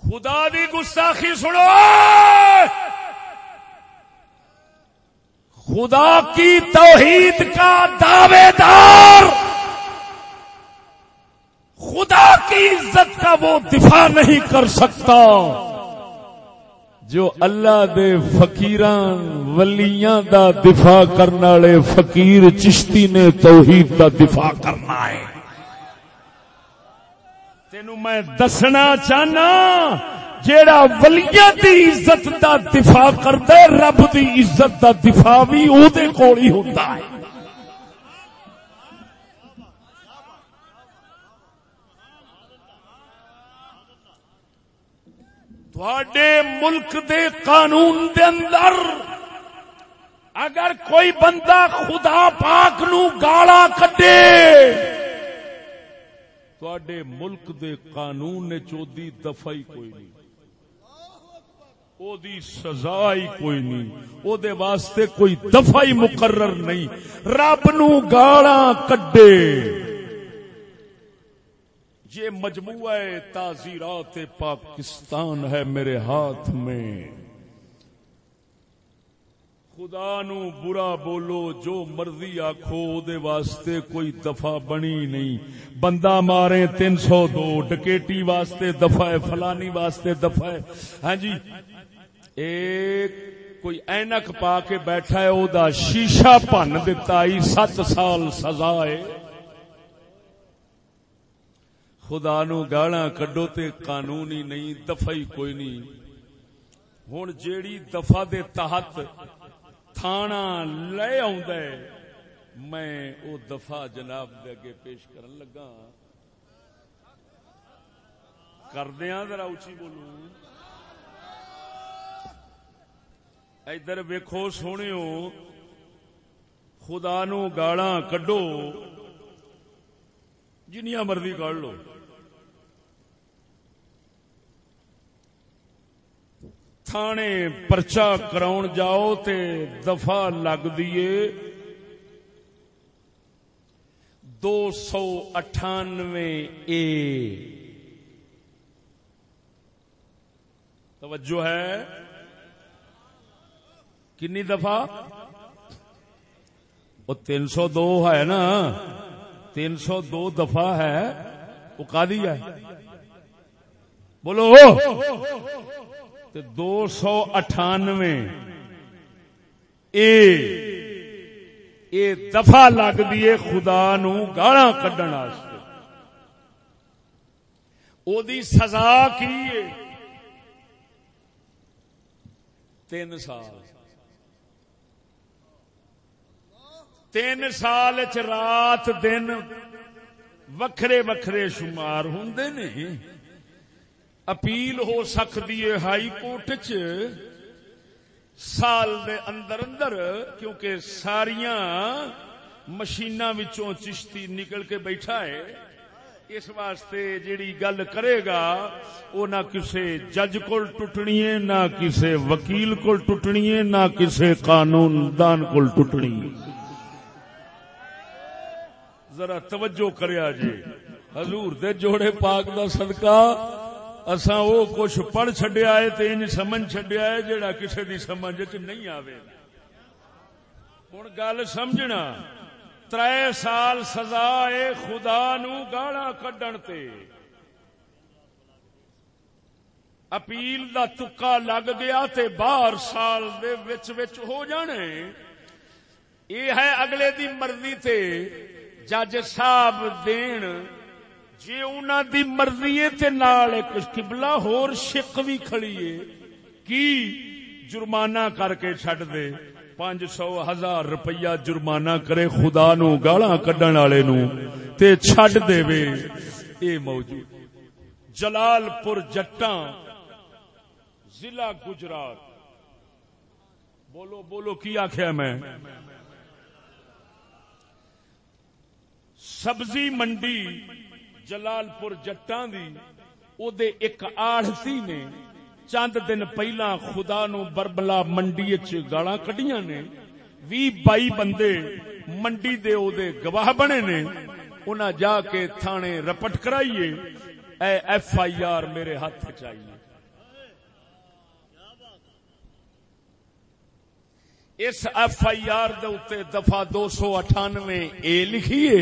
خدا دی گستاخی سنو! خدا کی توحید کا دعوے دار! خدا کی عزت کا وہ دفاع نہیں کر سکتا! جو اللہ دے فقیران، ولیاں دا دفاع کرنے والے فقیر چشتی نے توحید دا دفاع کرنا ہے۔ تینو میں دسنا چاہنا، جیڑا ولیاں دی عزت دا دفاع کرتا ہے، رب دی عزت دا دفاع بھی او دے کول ہی ہوتا ہے۔ تھوڑے ملک دے قانون دے اندر اگر کوئی بندہ خدا پاک نو گالا کٹے تھوڑے ملک دے قانون نے چودی دفاعی کوئی نہیں۔ او دی سزا ہی کوئی نہیں۔ او دے واسطے کوئی دفاعی مقرر نہیں۔ رب نو گالا کڈے۔ یہ مجموعہ تعزیرات پاکستان ہے میرے ہاتھ میں۔ خدا نو برا بولو، جو مرضی آخو دے واسطے کوئی دفع بنی نہیں۔ بندہ مارے تین سو دو، ڈکیٹی واسطے دفع فلانی واسطے دفع ہاں جی ایک کوئی اینک پا کے بیٹھا ہے، او دا شیشہ پن دتا ہی سات سال سزا ہے۔ خدا نو گالا کڈو تے قانونی نہیں دفعی کوئی نہیں۔ ہوں جیڑی دفع دے تحت تھانا لے آ میں او دفع جناب دے اگے پیش کرن لگا۔ کردیا ذرا اچھی بولوں۔ ادھر ویکو سونے خدا نو گالا کڈو۔ جنیا مرضی کر لو۔ تھانے پرچا کراؤن جاؤ تے دفاع لگ دیے دو سو اٹھانوے اے۔ توجہ ہے۔ کنی دفعہ؟ وہ تین سو دو ہے نا۔ تین سو دو دفعہ ہے۔ وہ کا دیا بولو۔ دو سو اٹھانوے۔ اے اے لگ دیے خدا نو گالا کڈن او دی سزا کی تین سال۔ تین سال چ رات دن وکھرے وکھرے شمار ہوں نے۔ اپیل ہو سکتی ہے ہائی کورٹ چ سال دے اندر اندر، کیونکہ ساریاں مشیناں وچوں چشتی نکل کے بیٹھا ہے۔ اس واسطے جیڑی گل کرے گا وہ نہ کسے جج کو ٹوٹنی ہے، نہ کسے وکیل کو ٹوٹنی ہے، نہ کسے قانون دان کو ٹوٹنی ہے۔ ذرا توجہ کریا جی۔ حضور دے جوڑے پاک دا صدقہ۔ اساں وہ کچھ پڑھ چڈیا ہے تے انج سمجھ چڈیا ہے جڑا کسے دی سمجھ چ نہیں آوے ہن گل سمجھنا تر سال سزا اے خدا نو گالا کڈن تے۔ اپیل دا تکا لگ گیا تے باہر سال دے وچ وچ ہو جانے۔ یہ ہے اگلے دی مرضی تے جج صاحب دین جی انہوں دی مرضی تے نال ایک قبلہ ہور شک بھی کھڑی ہے، کی جرمانہ کر کے چھڈ دے۔ پانچ سو ہزار روپیہ جرمانہ کرے خدا نو گالا کڈن والے نو، تے چھڈ دے۔ وے اے موجود جلال پور جٹاں، ضلع گجرات۔ بولو بولو، کی آخیا میں؟ سبزی منڈی۔ جلال پور جٹاں دی، او دے ایک آڑتی نے چند دن پہلا خدا نو بربلا منڈی گالا کڈیاں نے، وی بائی بندے منڈی دے او دے گواہ بنے نے انہاں جا کے تھانے رپٹ کرائیے، اے ایف آئی آر میرے ہاتھ چاہیے اس ایف آئی آر دے دفعہ دو سو اٹھانوے اے لکھیے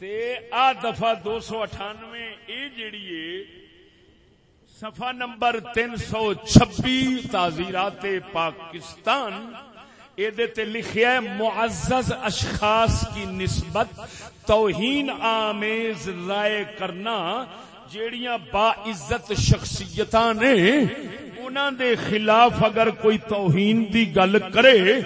تے آ دفعہ دو سو اٹھانوے، اے جیڑی سفا نمبر تین سو چھبی تعزیرات پاکستان تے لکھیا ہے، معزز اشخاص کی نسبت توہین آمیز رائے کرنا، جیڑیاں با عزت شخصیت نے انہوں دے خلاف اگر کوئی توہین دی گل کرے،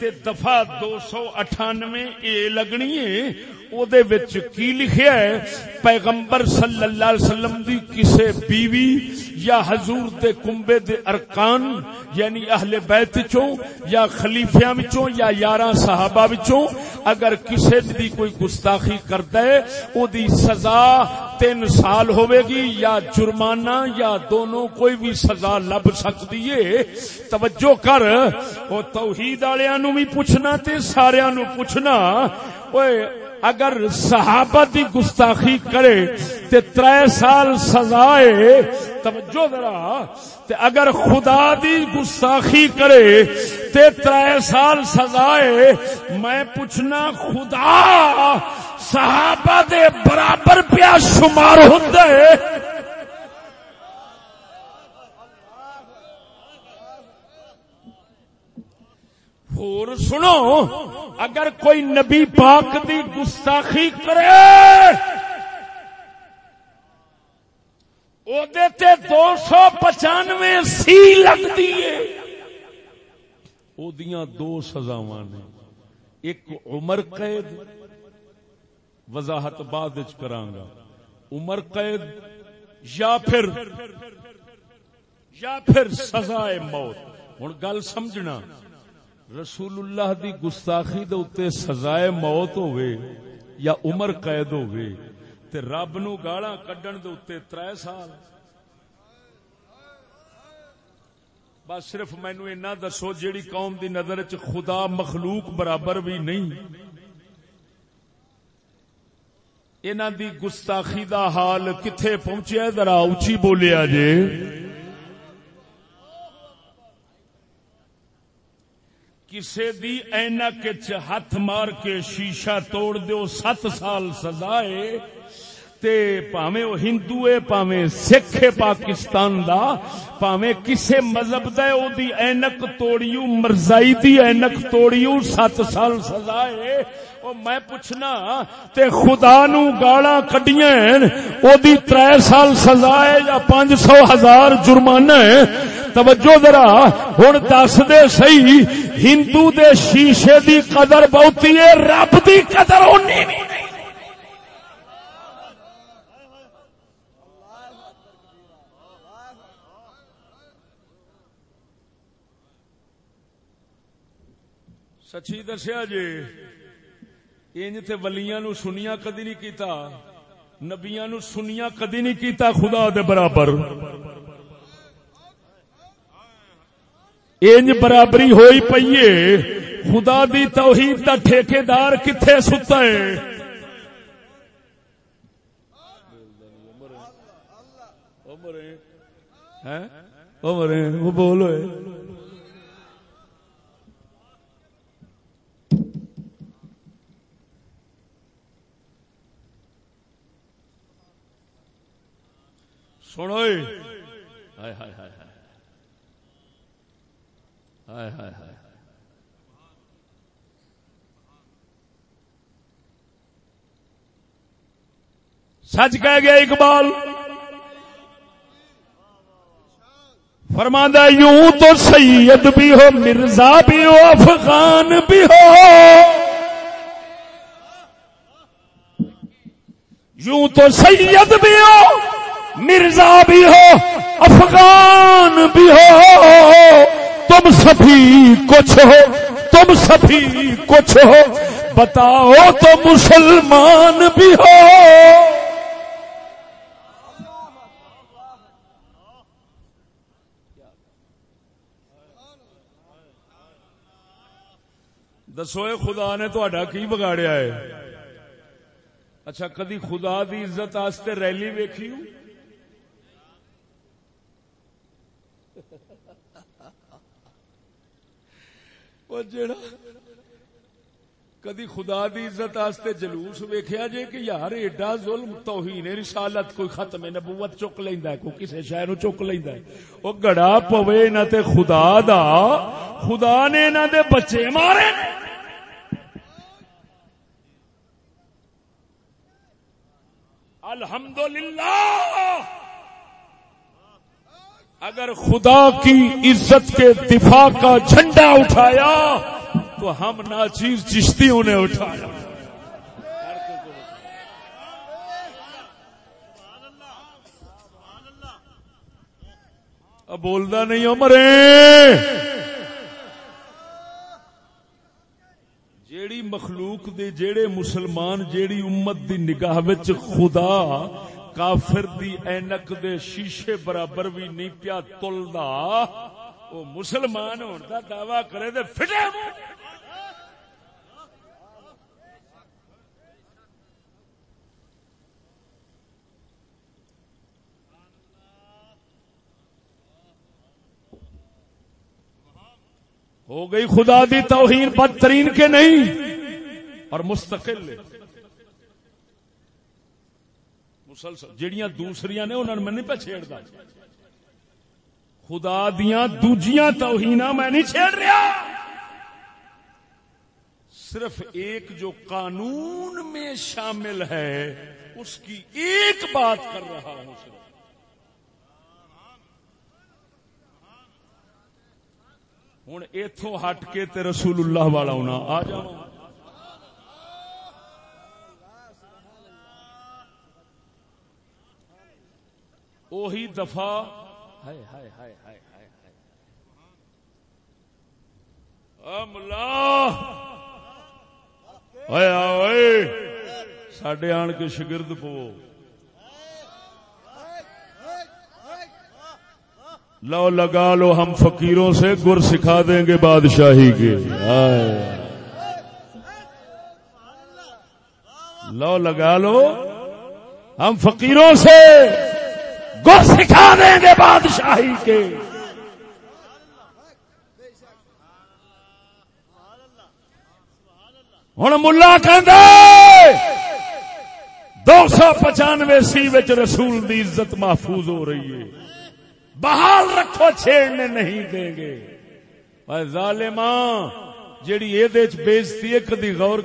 تے دفعہ دو سو اٹھانوے اے لگنی ہے او دے وچ کی لکھیا ہے پیغمبر صلی اللہ علیہ وسلم دی کسے بیوی یا حضور دے کنبے دے ارکان یعنی اہل بیت چوں یا خلیفیاں وچوں یا یاراں صحابہ وچوں اگر کسے دی کوئی گستاخی کردا ہے او دی سزا تین سال ہوے گی یا جرمانہ یا دونوں کوئی بھی سزا لب سکتی ہے توجہ کر او توحید والےاں نو بھی پوچھنا تے سارے نو پوچھنا اوے اگر صحابہ دی گستاخی کرے تے ترے سال سزائے توجہ ذرا، تے اگر خدا دی گستاخی کرے تے ترے سال سزائے میں پوچھنا خدا، صحابہ دے برابر پیا شمار ہوتا ہے اور سنو، اگر کوئی نبی پاک دی گستاخی کرے تے دو سو پچانوے سی لگتی ہے دو سزاوا نے۔ ایک عمر قید، وضاحت بعد کرانگا۔ عمر قید یا پھر یا پھر سزائے موت۔ ہوں گل سمجھنا۔ رسول اللہ دی گستاخی دے اتنے سزائے موت ہوئے یا عمر قید ہوئے، تے رب نو گالا کڈن دے اتنے تر سال۔ بس صرف مینو اینا دسو جیڑی قوم دی نظر چ خدا مخلوق برابر بھی نہیں۔ اینا دی گستاخی دا حال کتھے پہنچیا ذرا اچھی بولیا جے۔ کسے دی اینک ہاتھ مار کے شیشہ توڑ دیو، سات سال سزائے تے پاویں او ہندو ہے، پاویں سکھ ہے پاکستان دا۔ پاویں کسے مذہب دا او دی اینک توڑیو مرزائی دی اینک توڑیو سات سال سزا سزائے او میں پوچھنا، تے خدا نو گالا کڈیاں او دی ترے سال سزائے یا پانچ سو ہزار جرمانہ ہے توجہ ذرا ہوں دس دے سی ہندو دے شیشے دی قدر بہتی ہے، رب دی قدر ہونی سچی دسیا جی انج تے ولیاں نو سنیا کدی نہیں کیتا، نبیاں نو سنیا کدی نہیں کیتا، خدا دے برابر۔ انج برابری ہوئی پیے خدا دی توحید دا ٹھیکے دار کتنے ستا ہے؟ ہاں؟ وہ بولو سنو۔ ہائے ہائے۔ ہائے سچ کہہ گیا اقبال۔ فرماندہ یوں تو سید بھی ہو، مرزا بھی ہو، افغان بھی ہو۔ یوں تو سید بھی ہو، مرزا بھی ہو، افغان بھی ہو۔ تم سبھی کچھ ہو، تم سبھی کچھ ہو۔ بتاؤ تو مسلمان بھی ہو۔ دسو خدا نے تا کی بگاڑیا ہے؟ اچھا کدی خدا دی عزت آستے ریلی ویکھی جڑا کدی خدا دی عزت آستے جلوس ویکھیا جے کہ یار ایڈا ظلم توہین رسالت کوئی ختم نبوت چک لیندا ہے، کوئی کسے شے نو چک لیندا ہے۔ او گڑا پوے انہاں تے خدا دا، خدا نے انہاں دے بچے مارے۔ الحمدللہ! اگر خدا کی عزت کے دفاع کا جھنڈا اٹھایا تو ہم ناچیز چشتیوں نے اٹھایا۔ اب بولنا نہیں ہو مرے جیڑی مخلوق دے جیڑے مسلمان جیڑی امت دی نگاہ وچ خدا کافر دی اینک دے شیشے برابر بھی نہیں پیا تلدا۔ وہ مسلمان ہون دا دعوی کرے تے فٹے۔ ہو گئی خدا دی توہین بدترین کے نہیں اور مستقل۔ مسلسل جہیا دوسری نے انہوں نے میں نہیں پہ چھیڑتا خدا دیا دوجیاں توہین میں نہیں چھیڑ رہا۔ صرف ایک جو قانون میں شامل ہے، اس کی ایک بات کر رہا ہوں صرف۔ ہوں اتو ہٹ کے تے رسول اللہ والا ہونا، آ جا اوہی دفاع ہائے ہائے ہائے ہائے سڈے آن کے شگرد پو۔ لو لگا لو ہم فقیروں سے گر سکھا دیں گے بادشاہی کے۔ لو لگا لو ہم فقیروں سے۔ گر سکھا دیں گے بادشاہی کے۔ ہوں ملا کہ دو سو پچانوے سی رسول دی عزت محفوظ ہو رہی ہے۔ بحال رکھو، چھیڑنے نہیں دیں گے۔ ظالم جیڑی یہ بےزتی ہے، کدی غور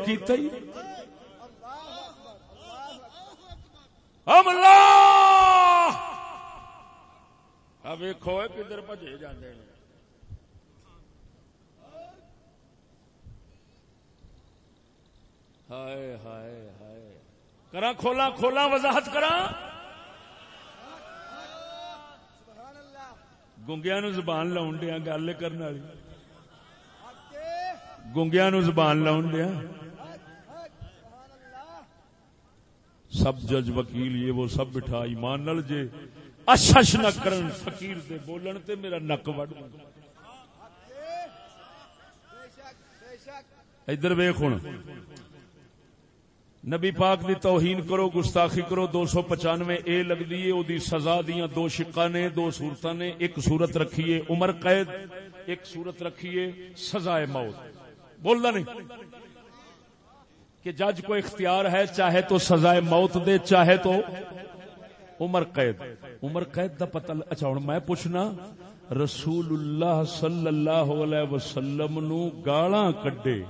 کی ویکو کدھر بجے جانے ہائے ہائے ہائے۔ کرا کھولا کھولا وضاحت کرا گونگیا نو زبان لاؤن دیا گل کرنے والی۔ گونگیا نو زبان لاؤن دیا سب جج وکیل یہ وہ سب بٹھا ایمان نل جے۔ اچھا اشش نہ کرن، فقیر دے بولن تے میرا نک وڈ۔ ادھر ویخ ہوں نبی پاک دی توہین کرو، گستاخی کرو، دو سو پچانوے اے لگ دیے او دی سزا دیاں دو شکا نے، دو صورت نے۔ ایک صورت رکھیے عمر قید، ایک صورت رکھیے سزائے موت۔ بولنا نہیں۔ کہ جج کو اختیار ہے، چاہے تو سزائے موت دے، چاہے تو عمر قید. عمر قید دا پتہ اچھا ہوں میں پوچھنا رسول اللہ صلی اللہ علیہ وسلم نو گالاں کڈے.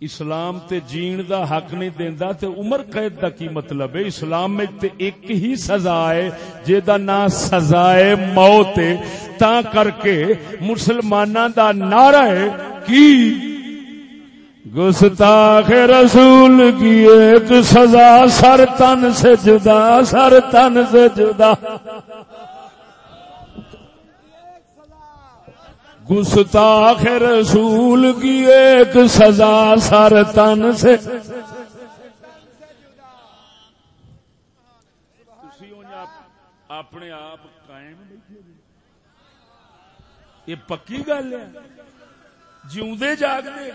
اسلام تے جین دا حق نہیں دیندا تے عمر قید دا کی مطلب ہے؟ اسلام میں تے ایک ہی سزا ہے جیدا نا سزا ہے موت ہے. تا کر کے مسلماناں دا نعرہ ہے، کی گستاخ رسول کی ایک سزا، سر تن سے جدا سر تن سے جدا گستاخ رسول کی ایک سزا، سر تن سے اپنے آپ قائم یہ پکی گل ہے۔ جیوندے جاگتے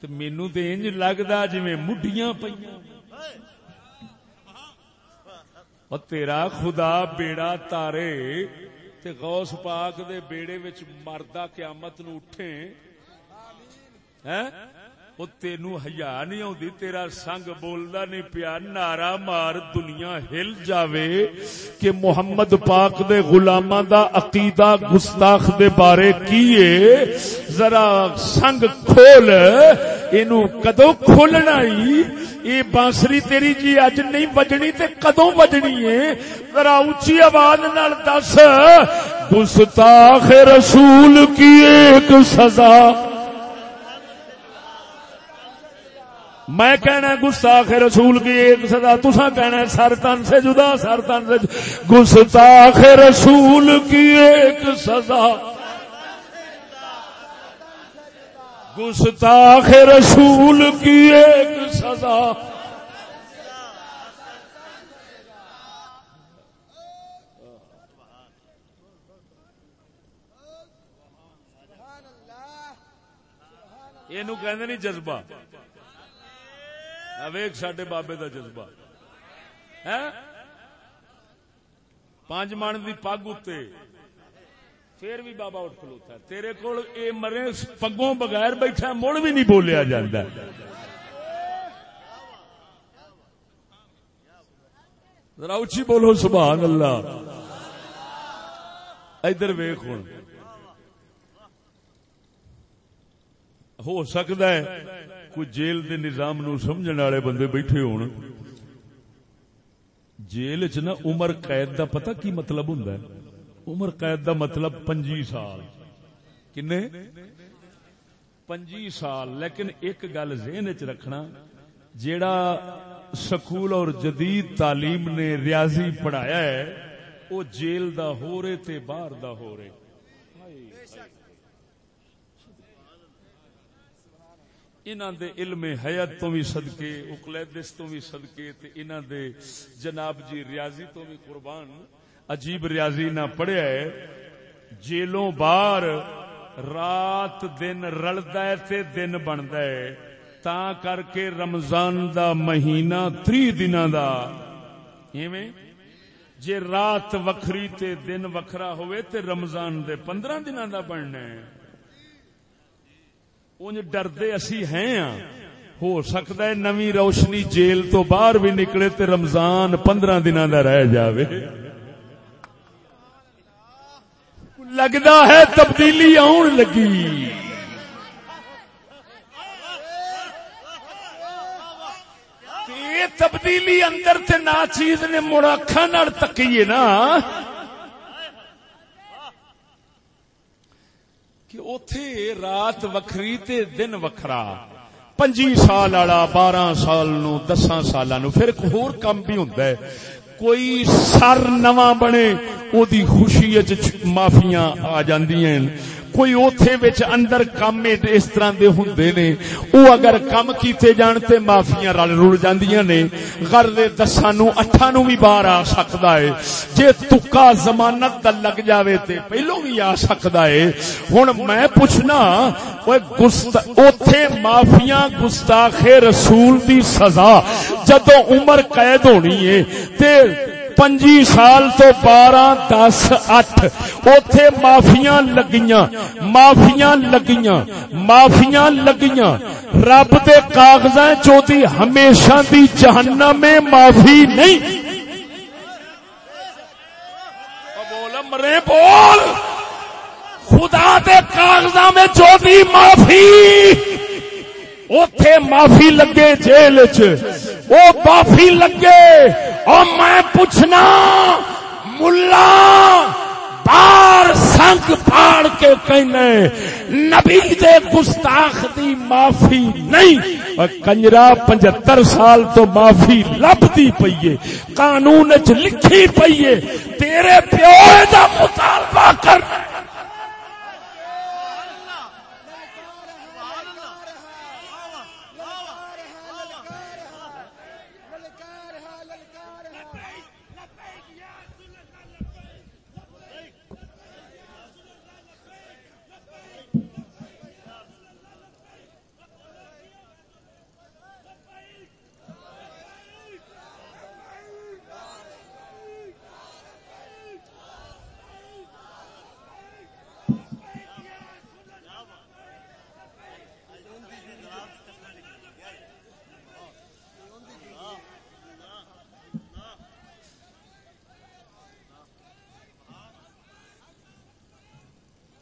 تو مینو تو انج لگتا جی مڈیاں پہ تیرا خدا بیڑا تارے تے غوث پاک دے بیڑے وچ مردہ قیامت نو اٹھیں ہیں او تینو حیا نہیں ہوندی تیرا سنگ بولدا نہیں پیا نارا مار دنیا ہل جاوے کہ محمد پاک دے غلاماں دا عقیدہ گستاخ دے بارے کیے ذرا سنگ کھول اینو کدو کھولنا ہی یہ بانسری تیری جی اج نہیں بجنی تے کدو بجنی ہے ذرا اونچی آواز نال دس گستاخ رسول کی ایک سزا میں کہنا گستاخ رسول کی ایک سزا تسا کہنا سر تن سے جدا سر تن سے گستاخ رسول کی ایک سزا گستاخ رسول کی ایک سزا یہ جذبہ ویک سڈے بابے کا جذبہ۔ پانچ من کی پگ اتنے پھر بھی بابا اٹھ کھلوتا ہے۔ تیرے کول اے مرے پگوں بغیر بیٹھا مڑ بھی نہیں بولیا جاتا ذرا اچھی بولو، سبحان اللہ۔ ادھر ویخ ہوں ہو سکتا ہے کوئی جیل دے نظام نو سمجھنے والے بندے بیٹھے ہون۔ جیل چ نا عمر قید دا پتہ کی مطلب ہوں عمر قید دا مطلب پنجی سال۔ کنے؟ پنجی سال۔ لیکن ایک گل ذہن چ رکھنا، جیڑا سکول اور جدید تعلیم نے ریاضی پڑھایا ہے وہ جیل دا ہو رہے تے باہر دا ہو رہے۔ انہاں دے علم حیات تو بھی صدقے اقلیدس تو بھی صدقے، تے انہاں دے جناب جی ریاضی تو بھی قربان۔ عجیب ریاضی نہ پڑھیا ہے، جیلوں بار رات دن رلدا ہے تے دن بندا ہے تا کر کے رمضان دا مہینہ تری دناں دا۔ ایویں؟ جے رات وکھری تے دن وکھرا ہوئے تے رمضان دے پندرہ دناں دا بننا ہے۔ انج ڈردے اسی ہیں ہاں۔ ہو سکتا ہے نوی روشنی جیل تو باہر بھی نکلے تے رمضان پندرہ دنوں دا رہ جاوے۔ لگتا ہے تبدیلی آن لگی۔ تبدیلی اندر تے نا چیز نے مڑ اکھا تکیے نا۔ کہ اتے رات وکری تے دن وکھرا۔ پنجی سال والا بارہ سال نو، دساں سال نو۔ پھر ایک ہور کام بھی ہوتا ہے۔ کوئی سر نواں بنے، او دی خوشی معافیاں آ جاندیاں کوئی اوتھے وچ اندر کام اس طرح دے ہوندے نے، او اگر کم کیتے جان تے معافیاں رل رل جاندیاں نے غر دے دساں نو، اٹھاں نو بھی باہر آ سکدا ہے۔ جے تکا ضمانت دا لگ جاوے تے پہلو بھی آ سکدا ہے۔ ہن میں پوچھنا اوے گست، اوتھے معافیاں گستاخ رسول دی سزا جدوں عمر قید ہونی ہے، تے پنجی سال تو بارہ، دس، اٹھ۔ اتے معافیاں لگیاں معافیاں لگیاں معافیاں لگیاں۔ رب دے کاغذاں چوتی ہمیشہ دی جہنم میں معافی نہیں۔ بول مرے، بول۔ خدا دے کاغذاں میں چوتی معافی۔ اتے معافی لگے جیل وہ معافی لگے۔ اور میں پوچھنا، ملا بار سنگ پاڑ کے کہنے، نبی دے گستاخ دی معافی نہیں۔ کنجرا پچہتر سال تو معافی لبتی پیے قانون چ لکھی پیے تیرے پیو دا مطالبہ کرنا۔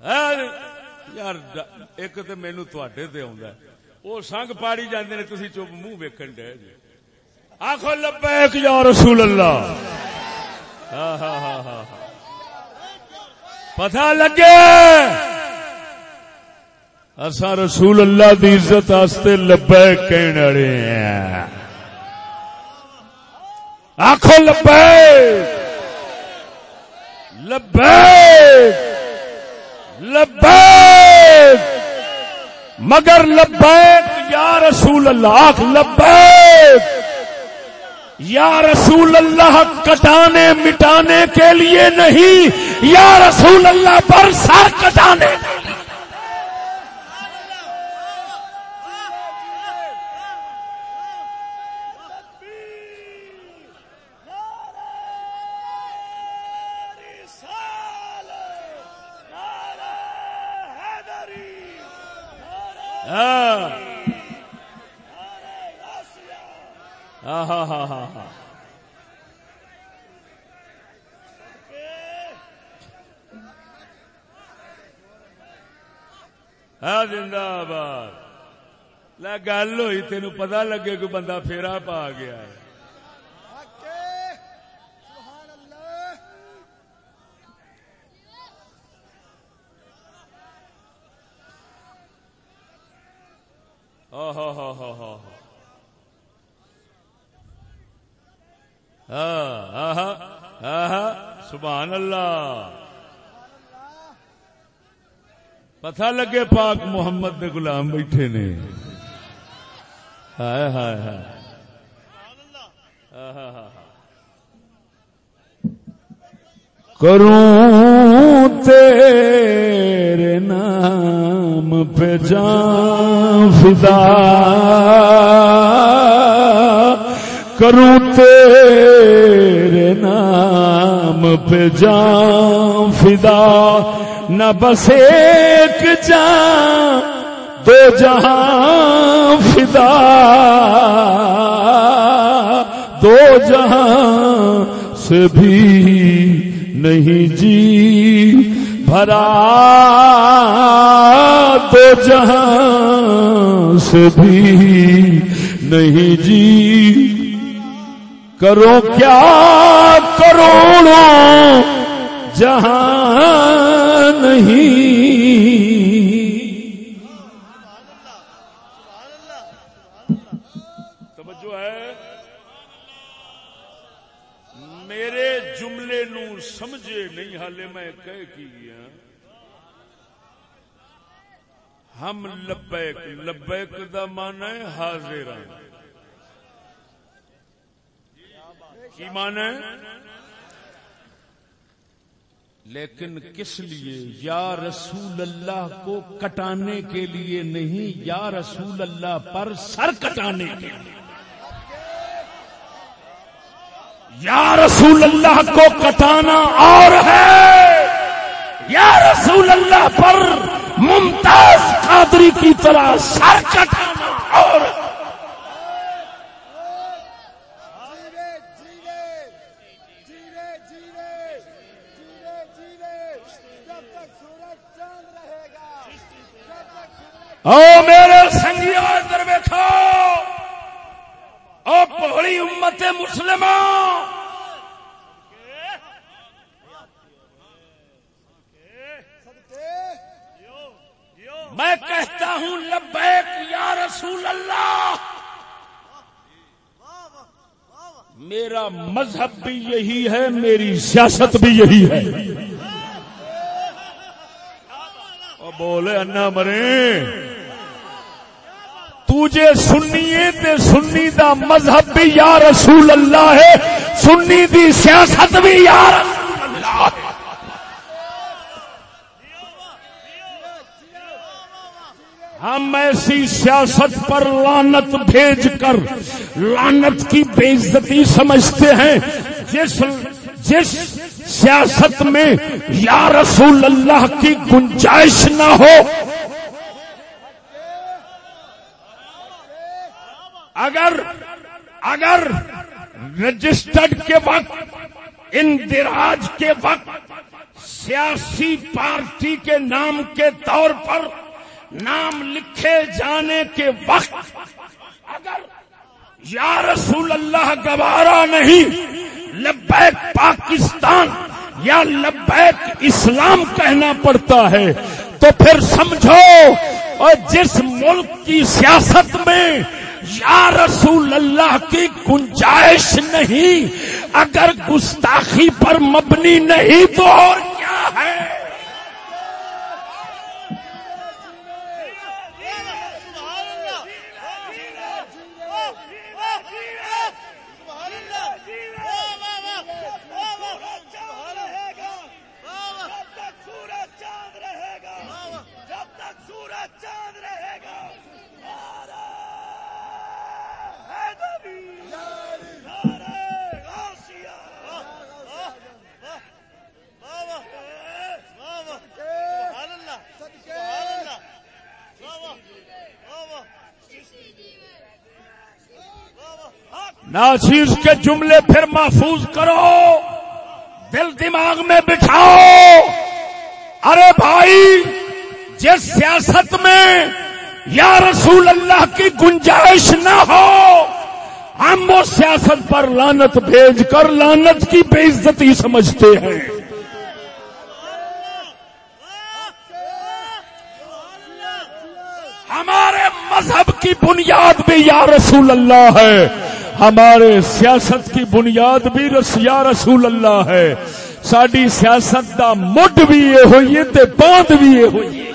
یار ایک تو مینو تے وہ سنگ پاڑی جانے نے تھی چپ منہ ویکن ڈے جی۔ آخو لبیک یا رسول اللہ۔ ہاں ہاں ہاں ہاں پتا لگے۔ اصا رسول اللہ دی عزت آستے لبیک کہنے والے ہیں۔ آخو لبیک۔ لبیک۔ لبیک! مگر لبیک، یا رسول اللہ، لبیک! یا رسول اللہ، کٹانے، مٹانے کے لیے نہیں، یا رسول اللہ پر سر کٹانے زندہ آباد۔ گل ہوئی تین پتا لگے کہ بندہ پھیرا پا گیا ہے۔ سبحان اللہ۔ پتہ لگے پاک محمد دے غلام بیٹھے نے۔ ہائے ہائے ہائے۔ ہاں، ہاں، ہاں، کروں تیرے نام پہ جان فدا۔ کروں تیرے نام پہ جان فدا، نہ بس ایک جان دو جہاں فدا۔ دو جہاں سے بھی نہیں جی بھرا۔ دو جہاں سے بھی نہیں جی۔ کرو کیا کروڑوں جہاں نہیں۔ توجہ ہے۔ میرے جملے نو سمجھے نہیں، حالے میں کہہ کی گیا۔ ہم لبیک لبیک دا مان ہے حاضر کی مان ہے؟ لیکن کس لیے؟ یا رسول اللہ کو کٹانے کے لیے نہیں، یا رسول اللہ پر سر کٹانے کے لیے۔ یا رسول اللہ کو کٹانا اور ہے۔ یا رسول اللہ پر ممتاز قادری کی طرح سر کٹانا۔ او میرے سنگیا دروے دیکھو او بڑی امت مسلمان میں کہتا ہوں، لبیک یا رسول اللہ۔ میرا مذہب بھی یہی ہے، میری سیاست بھی یہی ہے۔ بولے، انا مرے تجھے سنیے تے سنی دا مذہب بھی یا رسول اللہ ہے، سنی دی سیاست بھی یا رسول اللہ ہے۔ ہم ایسی سیاست پر لانت بھیج کر لانت کی بے عزتی سمجھتے ہیں، جس جس سیاست میں یا رسول اللہ کی گنجائش نہ ہو اگر اگر رجسٹرڈ کے وقت، اندراج کے وقت سیاسی پارٹی کے نام کے طور پر نام لکھے جانے کے وقت، اگر یا رسول اللہ گوارا نہیں، لبیک پاکستان یا لبیک اسلام کہنا پڑتا ہے، تو پھر سمجھو، اور جس ملک کی سیاست میں یا رسول اللہ کی گنجائش نہیں، اگر گستاخی پر مبنی نہیں تو اور کیا ہے؟ ناچیز کے جملے پھر محفوظ کرو۔ دل دماغ میں بٹھاؤ۔ ارے بھائی، جس سیاست میں یا رسول اللہ کی گنجائش نہ ہو، ہم وہ سیاست پر لانت بھیج کر لانت کی بے عزتی سمجھتے ہیں۔ ہمارے مذہب کی بنیاد بھی یا رسول اللہ ہے۔ ہمارے سیاست کی بنیاد بھی رسیا رسول اللہ ہے۔ ساری سیاست کا مڈ بھی یہ ہوئی ہے باندھ بھی یہ ہوئی ہے۔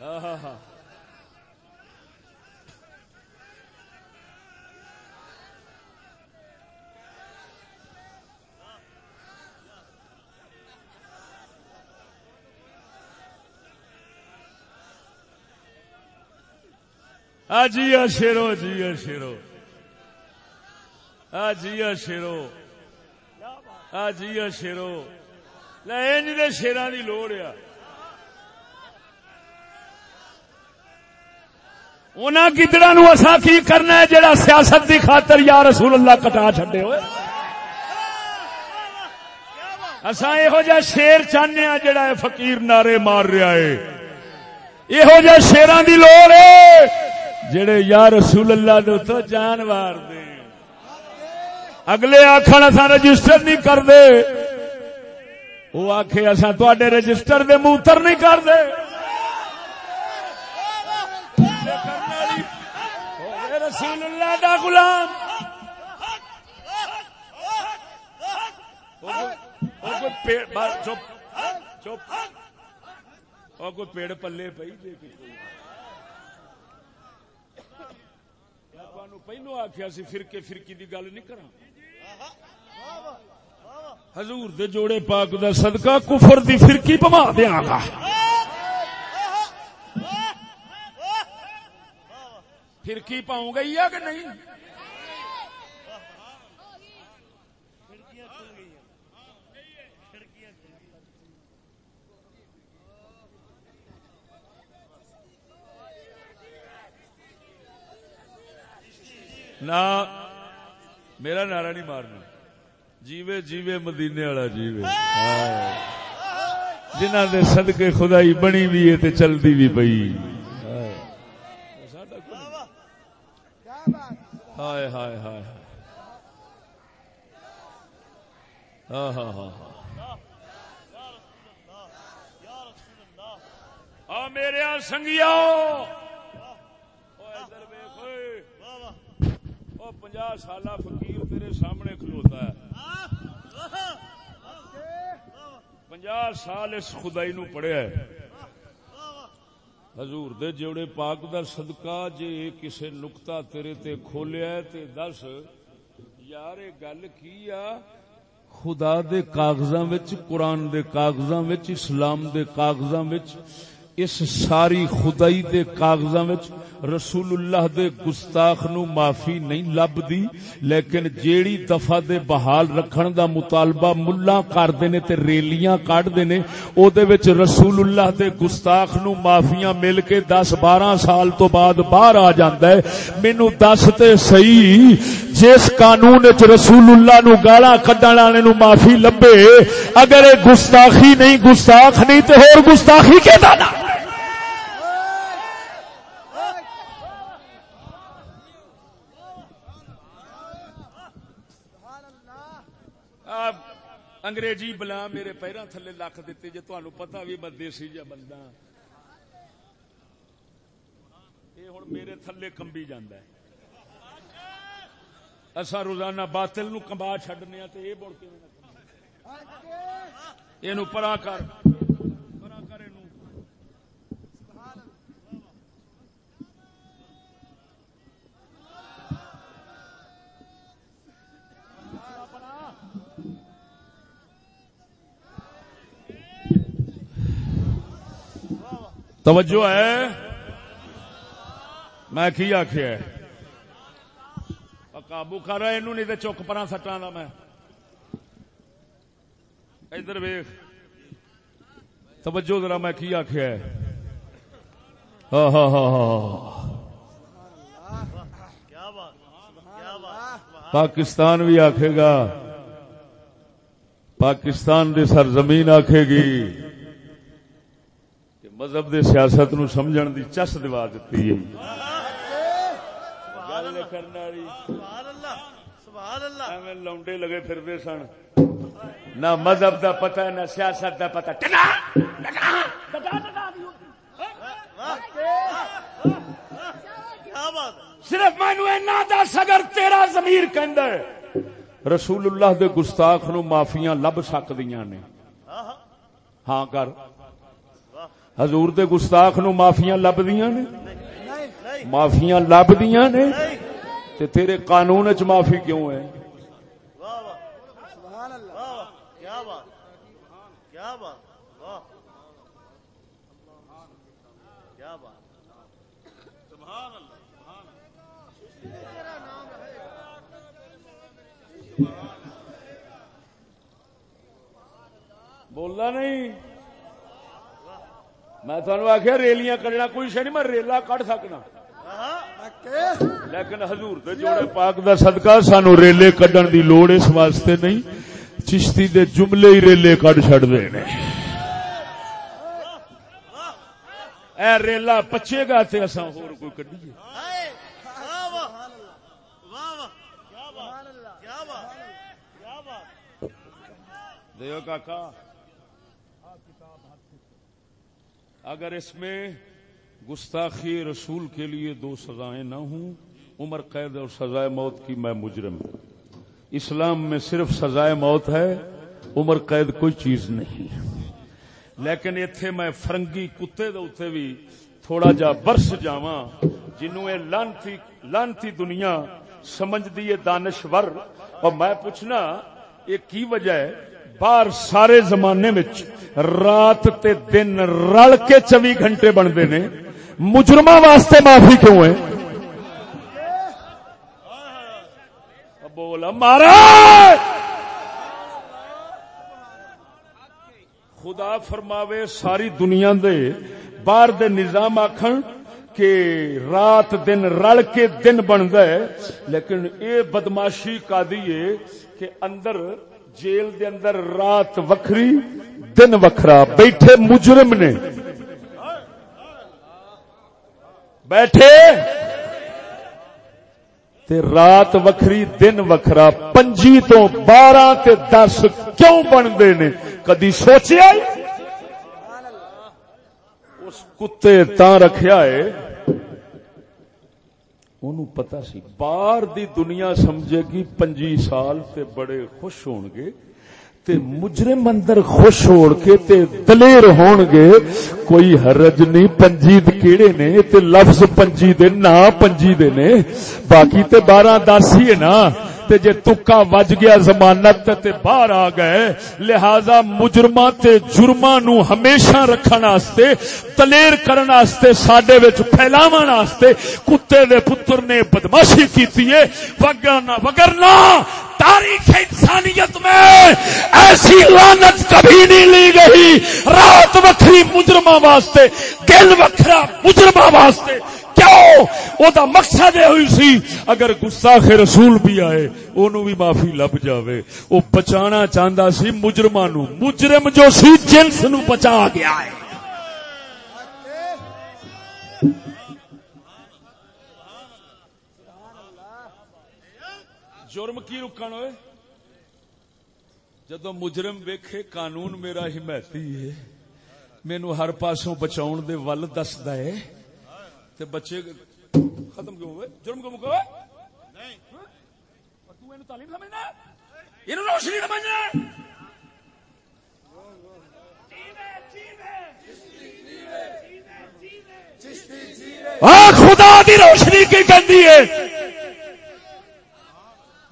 ہاں، ہاں، ہاں۔ جی شیرو جی شیرو۔ جی شیرو۔ جی شیرو۔ لے شیران کی لوڑ آ گدڑا نو اصا کی کرنا ہے جڑا سیاست دی خاطر یا رسول اللہ کٹا چڈے ہوئے؟ اصا یہو شیر چاہنے ہاں جڑا فقیر نعرے مار رہا ہے۔ یہو جہ شیران دی لوڑ ہے۔ جڑے یا رسول اللہ دے تو جان وار دے۔ اگلے آخر اصا رجسٹر نہیں کرتے وہ آخ اصا تے رجسٹر دے موتر نہیں کرتے رسول اللہ دا غلام۔ چپ چپ۔ کوئی پیڑ پلے پی پہلو آخیا سی، فرقے فرقی دی گل نہیں کرا حضور دے جوڑے پاک دا صدقہ کفر دی فرقی پما دیا گا۔ فرقی پاؤں گئی ہے کہ نہیں؟ نہ میرا نعرہ نہیں مارنا جیوے جیوے مدینے والا جیوے جنہ دے صدقے خدائی بنی بھی ہے تے چلتی بھی پئی ہائے ہائے ہائے ہاں ہاں ہاں ہاں میرے سنگیا پنجا سالہ فقیر تیرے سامنے کھلوتا ہے۔ پنجا سال اس خدائی نو پڑھیا ہے۔ حضور دے جوڑے پاک دا صدقہ جے کسے نکتا تیرے تے کھولیا ہے تے دس، یار گل کی آ؟ خدا دے کاغذاں وچ، قرآن دے کاغذاں وچ، اسلام دے کاغذاں وچ اس ساری خدائی دے کاغذاں وچ رسول اللہ دے گستاخ نو معافی نہیں لب دی لیکن جیڑی دفعہ دے بحال رکھن دا مطالبہ ملا کردے نے تے ریلیاں کڈ دے نے، او دے وچ رسول اللہ دے گستاخ نو معافیاں مل کے 10 12 سال تو بعد باہر آ جاندا ہے۔ مینوں دس تے صحیح، جس قانون وچ رسول اللہ نو گالاں کڈن والے نو معافی لبے، اگر اے گستاخی نہیں، گستاخ نہیں تے ہور گستاخی کے دا انگریزی بلا میرے پیروں تھلے لکھ دیتے جی تمہیں پتا بھی میں دیسی جا بندہ۔ یہ ہوں میرے تھلے کمبی جانا ہے۔ اصا روزانہ باطل نو کمبا چڈنے یہ پرا کر۔ توجہ ہے؟ میں کی آخیا قابو کر رہا یہ نہیں تو چک پرا سٹا دا میں۔ ادھر ویخ توجہ ذرا میں کی آخیا ہاں ہاں ہاں ہاں پاکستان بھی آخے گا۔ پاکستان دی سرزمین آخے گی۔ مذہب دے سیاست نو سمجھن دی چس دوا دیتی ہے۔ لونڈے لگے سن۔ نہ مذہب دا پتہ نہ سیاست دا پتہ۔ صرف مینو دس اگر تیرا زمیر کہ رسول اللہ دے گستاخ نو معافیاں لب سکدیاں نے۔ ہاں کر۔ حضور دے گستاخ نو معافیاں لبدیاں نے؟ معافیاں لبدیاں نے؟ تے تیرے قانون چ معافی کیوں ہے؟ بولنا نہیں؟ میں تھانو آخیا ریلیاں کڈنا کوئی شہ نہیں میں ریلا کڈ سکنا۔ لیکن حضور دے جوڑے پاک دا صدقہ سانو ریلے کڈن دی لوڑ اس واسطے نہیں چشتی دے جملے ہی ریلے کڈ چڈ دے اے ریلا پچے گا تے اساں ہور کوئی کڈیے دیو کاکا اگر اس میں گستاخی رسول کے لیے دو سزائیں نہ ہوں، عمر قید اور سزائے موت کی میں مجرم اسلام میں صرف سزائے موت ہے، عمر قید کوئی چیز نہیں۔ لیکن اتنے میں فرنگی کتے دے بھی تھوڑا جا برس جاواں جنوں یہ لانتی لانتی دنیا سمجھ دی دانشور۔ اور میں پوچھنا، یہ کی وجہ ہے؟ باہر سارے زمانے رات تے دن رل کے چوبی گھنٹے بنتے نے مجرم واسطے معافی کیوں ہے؟ بول مارا خدا فرماوے ساری دنیا دے باہر دے نظام آخر کہ رات دن رل کے دن بنتا ہے، لیکن اے بدماشی کا دیے کہ اندر جیل دے اندر رات وکری دن وکھرا۔ بیٹھے مجرم نے۔ بیٹھے۔ تے رات وکھری، دن وکھرا۔ پنجی تو بارہ تے دس کیوں بنتے نے؟ کدی سوچیا اس کتے تا رکھیا ہے۔ انہوں پتا سی، باہر دی دنیا سمجھے گی پنجی سال تے بڑے خوش ہون گے تے مجرم اندر خوش ہوڑ کے تے دلیر ہون گے، کوئی حرج نہیں پنجید کیڑے نے تے لفظ پنجی دے نا پنجی دے نے۔ باقی تے بارہ دس ہی ہے نا۔ تے جے تکا وج گیا زمانت تے باہر آ گئے، لہذا مجرما تے جرما نو ہمیشہ رکھن واسطے دلیر کرن واسطے، ساڈے وچ پھیلاون واسطے کتے دے پتر نے بدماشی کیتی ہے۔ وگرنا وگرنا تاریخ انسانیت میں ایسی لانت کبھی نہیں لی گئی۔ رات وکری مجرما واسطے، دل وکھرا مجرما واسطے کیوں او دا مقصد یہ ہوئی سی، اگر گستاخ رسول بھی آئے، اونوں بھی معافی لب جاوے۔ او بچانا چاہندا سی مجرماں نو مجرم جو سی جنس نو بچا گیا ہے۔ جرم کی رکن ہوئے؟ جدو مجرم ویکھے، قانون میرا حمایتی ہے۔ مینو ہر پاسوں بچاؤ دے ول دستا ہے۔ تے بچے ختم کیوں ہوئے؟ جرم کیوں مکو تعلیم سمجھنا؟ روشنی سمجھنا؟ خدا دی روشنی کی کہندی ہے۔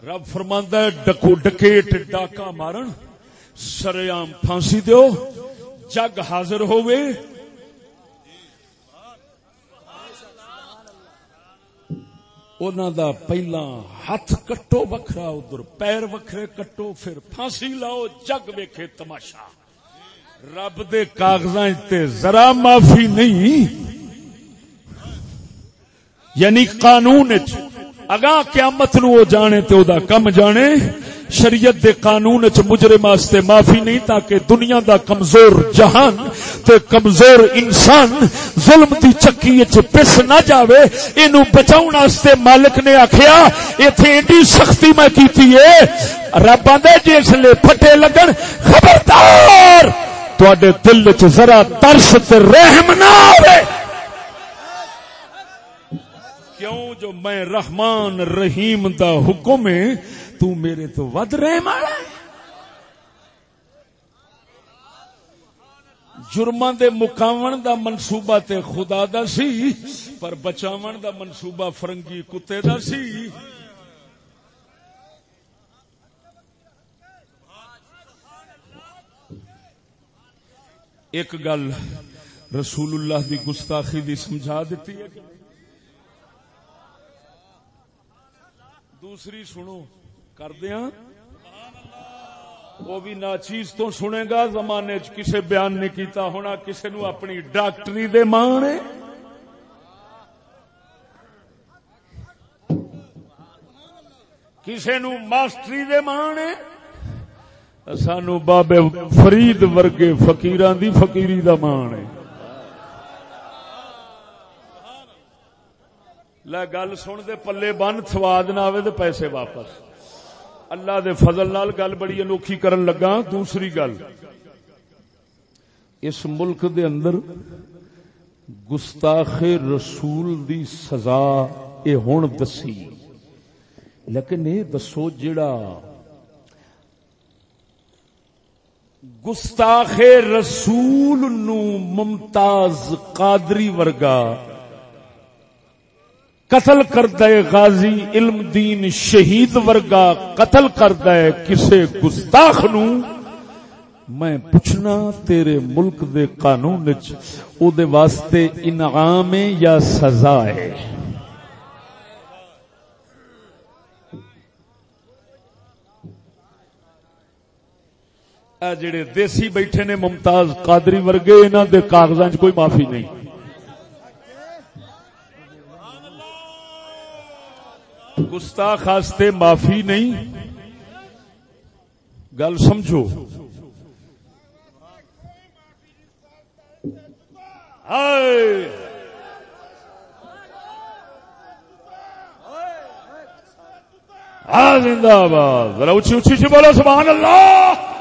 رب فرماندا ہے ڈکو ڈکیٹ ڈاکا مارن سریام پھانسی دیو جگ حاضر ہوئے دا پہلا ہاتھ کٹو وکھرا، ادھر پیر وکھرے کٹو، پھر پھانسی لاؤ، جگ ویکھے تماشا۔ رب دے تے ذرا معافی نہیں۔ یعنی قانون اگاں قیامت نو جانے تے او دا کم جانے۔ شریعت دے قانون چ مجرم واسطے معافی نہیں، تاکہ دنیا دا کمزور جہان تے کمزور انسان ظلم دی چکی وچ پس نہ جاوے، اینو بچاون واسطے مالک نے آکھیا، ایتھے ایڈی سختی میں کیتی ہے۔ رب آندا جس لے پھٹے لگن، خبردار! تواڈے دل وچ ذرا ترس تے رحم نہ آوے۔ کیوں جو میں رحمان رحیم دا حکم ہے تو میرے تو ود رہے مارا جرمان دے مقاون دا منصوبہ تے خدا دا سی، پر بچاون دا منصوبہ فرنگی کتے دا سی۔ ایک گل رسول اللہ دی گستاخی دی سمجھا دیتی ہے دوسری سنو۔ کر دیا وہ بھی ناچیز تو سنے گا، زمانے چ کسے بیان نہیں کیتا ہونا، کسے نو اپنی ڈاکٹری دے مان کسے نو ماسٹری دے مان سانو بابے فرید ورگے فقیران دی فقیری دا مان ہے لے گل سن دے، پلے بن، سواد نہ آئے تو پیسے واپس۔ اللہ دے فضل نال گل بڑی انوکھی کرن لگا، دوسری گل۔ اس ملک دے اندر گستاخ رسول دی سزا اے ہون دسی۔ لیکن یہ دسو جڑا گستاخ رسول نو ممتاز قادری ورگا قتل کرد غازی علم دین شہید ورگا قتل کرد کسے گستاخ نو۔ میں پوچھنا تیرے ملک دے قانون او دے واسطے انعام یا سزا ہے؟ جڑے دیسی بیٹھے نے ممتاز قادری ورگے انہوں دے کاغذات کوئی معافی نہیں۔ گستاخ واسطے معافی نہیں؟ گل سمجھو۔ زندہ باد ذرا اچھی اچھی سے بولو، سبحان اللہ۔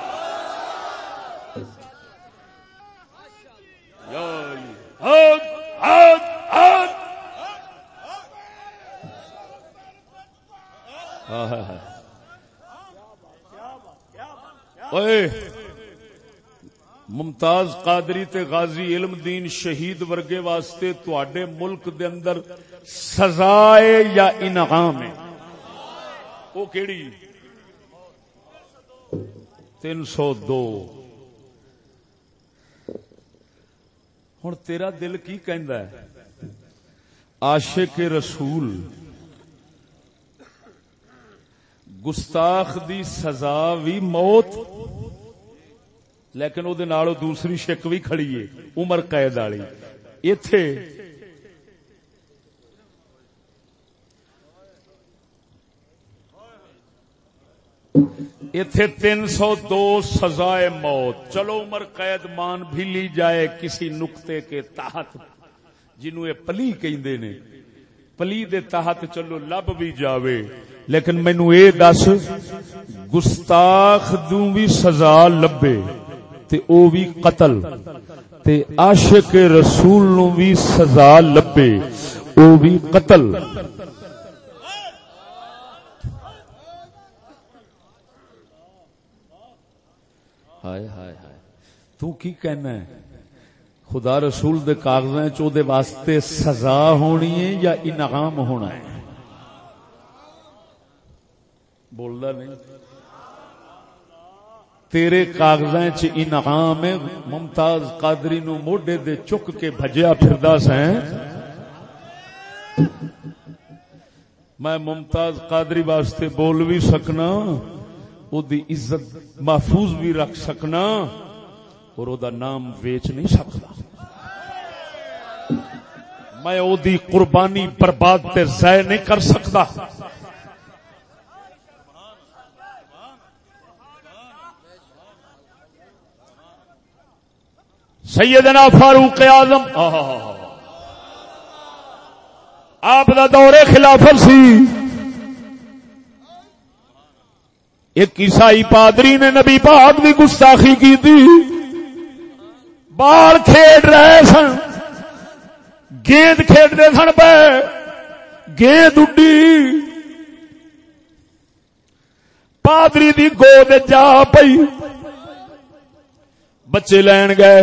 ممتاز قادری تے غازی علم دین شہید ورگے واسطے تواڈے ملک دے اندر سزائے یا انعام ہے؟ وہ کیڑی؟ تین سو دو۔ ہوں تیرا دل کی کہندا ہے؟ عاشق رسول۔ گستاخ دی سزا بھی موت۔ لیکن وہ دوسری شک بھی کھڑی ہے، عمر قید والی۔ اتے اتے تین سو دو سزائے موت۔ چلو عمر قید مان بھی لی جائے کسی نقطے کے تحت جنو یہ پلی کہ پلی دے تحت چلو لب بھی جاوے۔ لیکن مینو یہ دس، گستاخ دوں بھی سزا لبے۔ تے او بھی قتل تے عاشق رسول نو بھی سزا لبے، او بھی قتل۔ ہائے ہائے ہائے۔ تو کی کہنا ہے؟ خدا رسول دے کاغذیں چو دے واسطے سزا ہونی ہے یا انعام ہونا ہے؟ بولدا نہیں۔ تیرے کاغذ انعام ممتاز قادری نو موڈے دے چک کے بجیا پھردا سیں میں ممتاز قادری واسطے بول بھی سکنا، او دی عزت محفوظ بھی رکھ سکنا، اور او دا نام ویچ نہیں سکتا۔ میں او دی قربانی برباد تے ضائع نہیں کر سکتا۔ سیدنا فاروق اعظم آپ دا دور خلافت سی۔ ایک عیسائی پادری نے نبی پاک بھی گستاخی کی تھی بال کھیڈ رہے سن۔ گیند کھیڈتے سن پہ گیند اڈی۔ پادری دی گود جا پئی۔ بچے لین گئے۔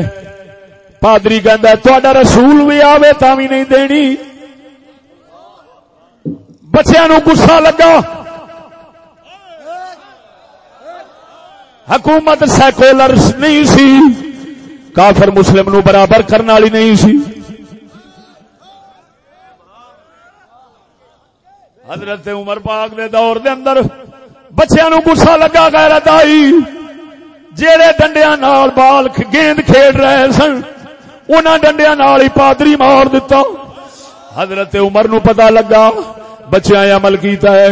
پادری کہہ رسول بھی آوے تا بھی نہیں دینی. بچیا نو گسا لگا۔ حکومت سیکولر نہیں سی، کافر مسلم نو برابر کرنے والی نہیں سی۔ حضرت عمر پاک دے دور دے اندر بچیا نو گسا لگا، غیرت آئی۔ جیڑے ڈنڈیا نال بال گیند کھیڈ رہے سن انہاں ڈنڈیا نال ہی پادری مار دیتا حضرت عمر نو پتا لگا بچیا عمل کیتا ہے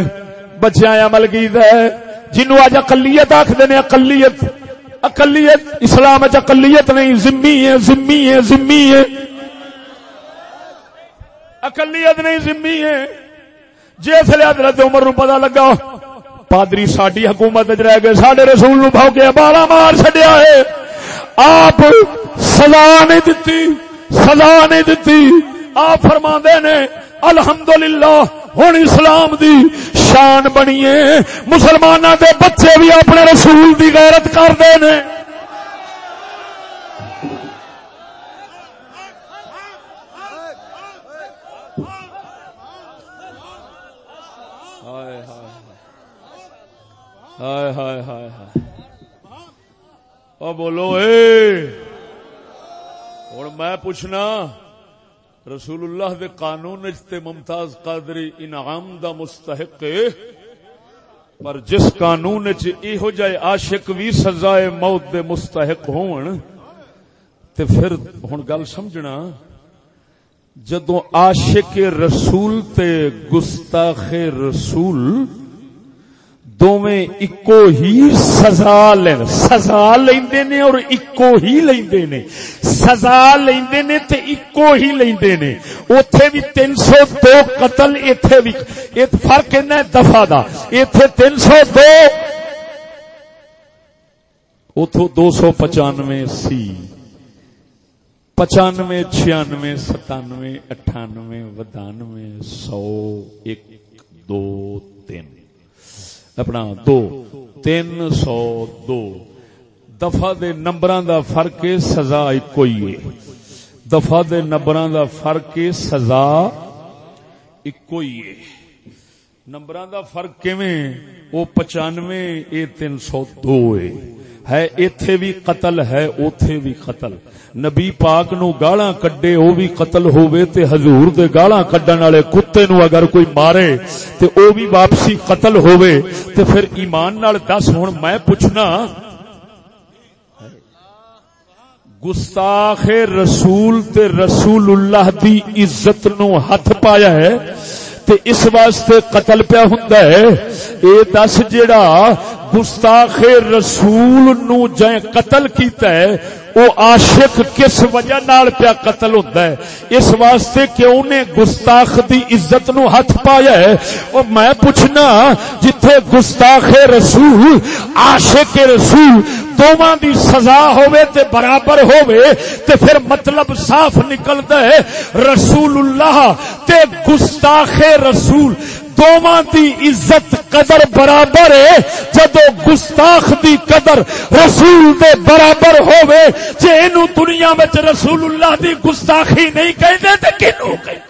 بچیا عمل کیتا ہے۔ جنو اج اقلیت آخر نے، اقلیت اقلیت، اسلام اقلیت نہیں زمی ہے زمی ہے زمی ہے۔ اقلیت نہیں زمی ہے۔ جس حضرت عمر نو پتا لگا، پادری ساری حکومت رہ گئے سڈے رسول نو بھاؤ کے بالا مار چڈیا ہے۔ آپ سزا نہیں دتی، سزا نہیں دتی۔ آپ فرما نے، الحمدللہ ہوں اسلام دی شان بنیے مسلمانوں دے بچے بھی اپنے رسول دی غیرت کرتے ہیں ہائے ہائے ہائے ہائے۔ او بولو، اے! اور میں پوچھنا، رسول اللہ دے قانون تے ممتاز قادری انعام دا مستحق پر جس قانون چ ایہو جائے عاشق وی سزائے موت دے مستحق ہون، تے پھر ہن گل سمجھنا جدو عاشق رسول تے گستاخ رسول دوویں اکو ہی سزا لین سزا لیندے نے اور اکو ہی لیندے نے سزا لیندے نے تے اکو ہی لیندے نے اوتھے بھی تین سو دو قتل ایتھے بھی ایت فرق ہے دفعہ دا ایتھے تین سو دو اتو دو سو پچانوے سی پچانوے چھیانوے ستانوے اٹھانوے ودانوے سو ایک دو تین اپنا دو تین سو دو دفاع دے نمبران دا فرق سزا ایک ہی ہے دفاع دے نمبران دا فرق سزا ایک ہی ہے نمبر دا فرق کیویں وہ پچانوے اے تین سو دو ہے ہے ایتھے بھی قتل ہے اوتھے بھی قتل نبی پاک نو گالاں کڈے او بھی قتل ہووے تے حضور دے گالاں کڈن والے کتے نو اگر کوئی مارے تے او بھی واپسی قتل ہووے تے پھر ایمان نال دس ہن میں پوچھنا گستاخ رسول تے رسول اللہ دی عزت نو ہاتھ پایا ہے تے اس واسطے قتل پیا ہوندا ہے۔ اے دس جیڑا گستاخ رسول نو جائیں قتل کیتا ہے، او عاشق کس وجہ نال پیا قتل ہوتا ہے؟ اس واسطے کہ انہیں گستاخ دی عزت نو ہاتھ پایا ہے۔ اور میں پوچھنا، جتھے گستاخ رسول، عاشق رسول دوواں دی سزا ہوئے تے برابر ہوئے تے پھر مطلب صاف نکلتا ہے رسول اللہ تے گستاخ رسول۔ دوواں دی عزت قدر برابر ہے، جدو گستاخ دی قدر رسول دے برابر ہوئے جے اینو دنیا وچ رسول اللہ دی گستاخی نہیں کہندے تے کینو کہندے؟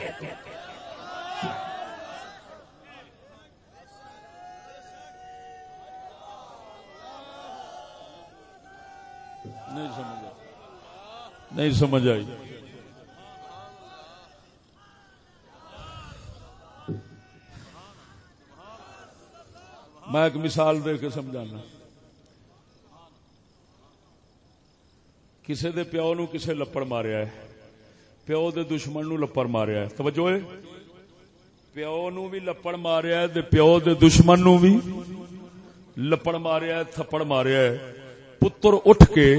نہیں سمجھ آئی۔ میں ایک مثال دے کے سمجھانا۔ کسے دے پیو نو کسے لپڑ ماریا ہے۔ پیو دے دشمن نو لپڑ ماریا ہے۔ توجہ ہے۔ پیو نو بھی لپڑ ماریا ہے دے پیو دے دشمن نو بھی لپڑ ماریا ہے، تھپڑ ماریا ہے۔ پتر اٹھ کے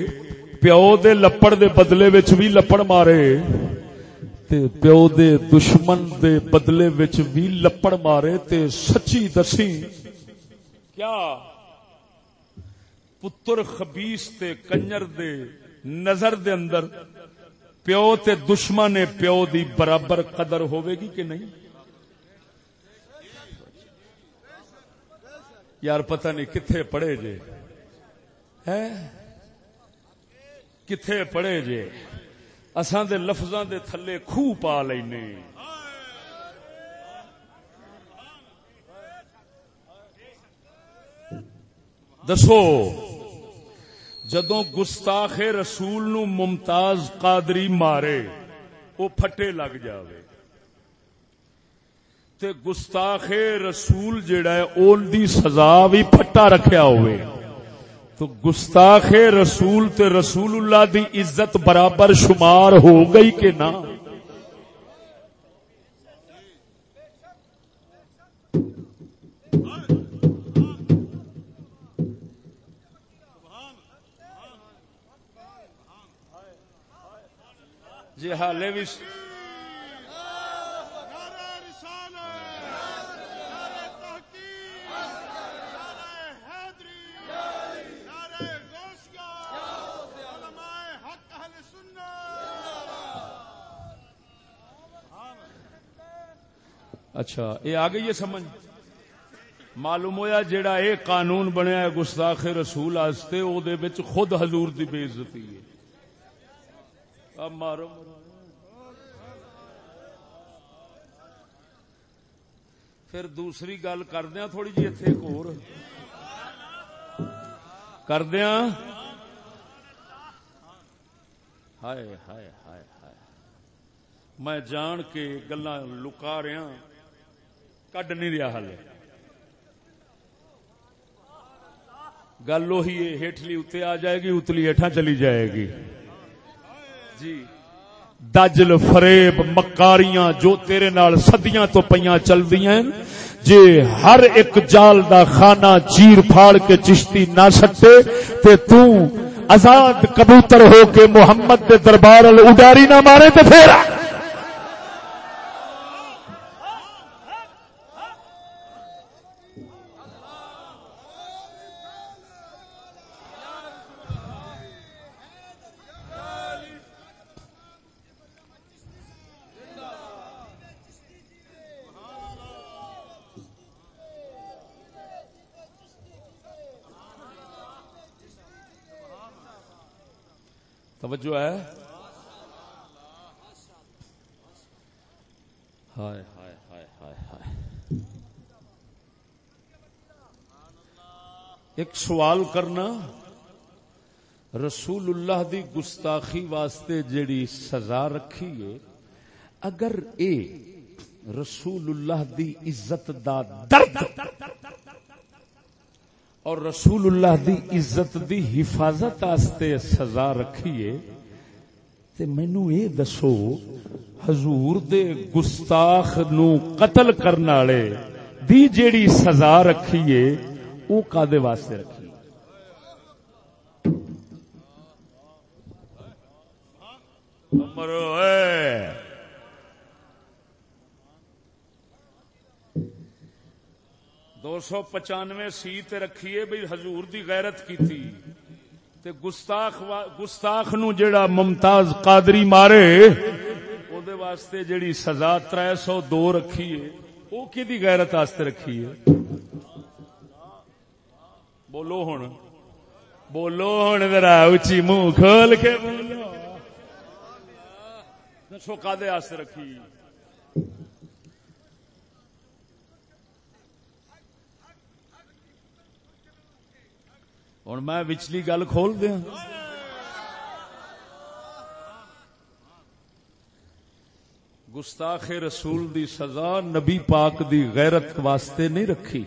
پیو دے لپڑ دے بدلے وچ بھی لپڑ مارے تے پیو دے دشمن دے بدلے وچ بھی لپڑ مارے تے سچی دسی۔ کیا؟ پتر خبیس تے کنجر دے نظر دے اندر پیو تے دشمن پیو دی برابر قدر ہوے گی کہ نہیں؟ یار پتہ نہیں کتھے پڑھے جے۔ کتھے پڑھے جے؟ اساں دے لفظاں دے تھلے خوہ پا لینے۔ دسو جدو گستاخ رسول نو ممتاز قادری مارے وہ پھٹے لگ جاوے۔ تے گستاخ رسول جڑا ہے، اون دی سزا بھی پھٹا رکھیا ہوئے تو گستاخ رسول تے رسول اللہ دی عزت برابر شمار ہو گئی کہ نہ؟ جی حالے بھی اچھا یہ آ گئی ہے سمجھ؟ معلوم ہوا جیڑا یہ قانون بنیا ہے گستاخ رسول آستے او دے بچ خود حضور دی بے عزتی ہے۔ اب مارو۔ پھر دوسری گل کردیا تھوڑی جی اتنے ایک اور۔ کردیا ہائے ہائے ہائے ہائے۔ میں جان کے گلا لکا رہا کڈ نہیں رہا ہلے گل وہی ہیٹلی اتنے آ جائے گی اتلی ہیٹھا چلی جائے گی جی دجل فریب مکاریاں جو تیرے نال صدیاں تو پیاں چل دیاں جے ہر ایک جال دا خانہ چیر پھاڑ کے چشتی نہ سٹے تے تو آزاد کبوتر ہو کے محمد دے دربار اڈاری نہ مارے تے پھر توجہ ہے؟ ہائے ہائے ہائے ہائے ہائے۔ ایک سوال کرنا رسول اللہ دی گستاخی واسطے جیڑی سزا رکھی ہے، اگر اے رسول اللہ دی عزت دا درد اور رسول اللہ دی عزت دی حفاظت آستے سزا رکھیے، تے مینو یہ دسو، حضور دے گستاخ نو قتل کرنے والے دی جیڑی سزا رکھیے وہ کادے واسطے رکھیے۔ مرو اے دو سو پچانوے سی تے رکھیے بھئی حضور دی غیرت کی تھی تے گستاخ, گستاخ نو جڑا ممتاز قادری مارے او دے واسطے جڑی سزا تر سو دو رکھیے او کی دی غیرت آستے رکھیے؟ بولو ہن۔ بولو ہن ذرا اچھی منہ کھول کے بولو۔ دسو کا دے آستے ہوں میں وچلی گل کھول دیا۔ گستاخ رسول دی سزا نبی پاک دی غیرت واسطے نہیں رکھی۔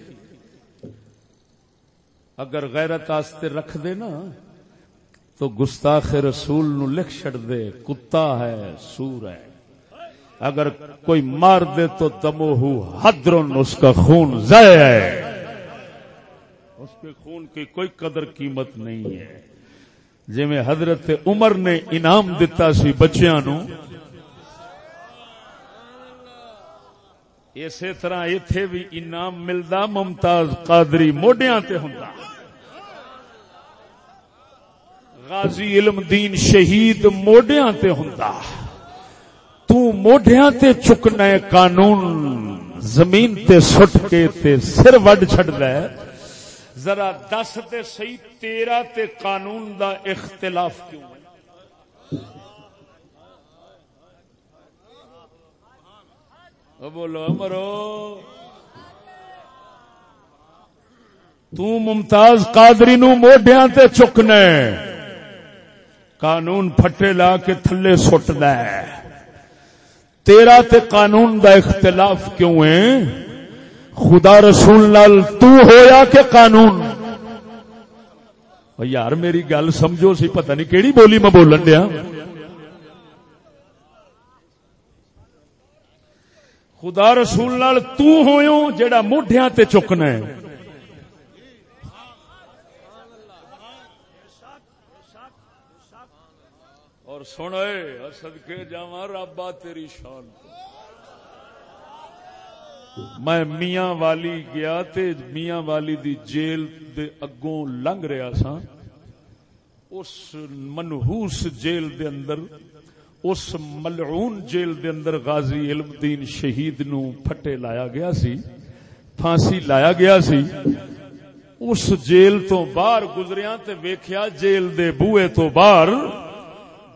اگر غیرت واسطے رکھ دے نا، تو گستاخ رسول نو لکھ چڑ دے، کتا ہے، سور ہے۔ اگر کوئی مار دے تو دمو ہو حدرن، اس کا خون ضائع ہے۔ اس کے کی کوئی قدر قیمت نہیں ہے۔ جی میں حضرت عمر نے انعام دتا سی بچیاں نو، اسی طرح اتے بھی انعام ملتا ممتاز قادری موڈیا تے ہوں غازی علم دین شہید موڈیا تے ہوں توڈیا تے چکنا قانون، زمین تے سٹ کے تے سر وڈ چڈ ہے۔ ذرا دس تے سی تیرا تے قانون دا اختلاف کیوں بولو مرو تمتاز قادری نو موڈیا تے چکنا قانون پھٹے لا کے تھلے سٹ تیرا تے قانون دا اختلاف کیوں ہے؟ خدا رسول نال تو ہویا کہ قانون؟ یار میری گل سمجھو سی پتہ نہیں کیڑی بولی میں بولن دیا۔ خدا رسول نال تو ہویو جیڑا موڈیاں تے چکنا ہے۔ اور سنے صدقے جاواں ربا تیری شان۔ میں میاں والی گیا تے میاں والی دی جیل دے اگوں لنگ رہا سا اس منہوس جیل دے اندر، اس ملعون جیل دے اندر غازی علم دین شہید نو پھٹے لایا گیا سی، پھانسی لایا گیا سی۔ اس جیل تو باہر گزریاں تے ویکھیا جیل دے بوئے تو باہر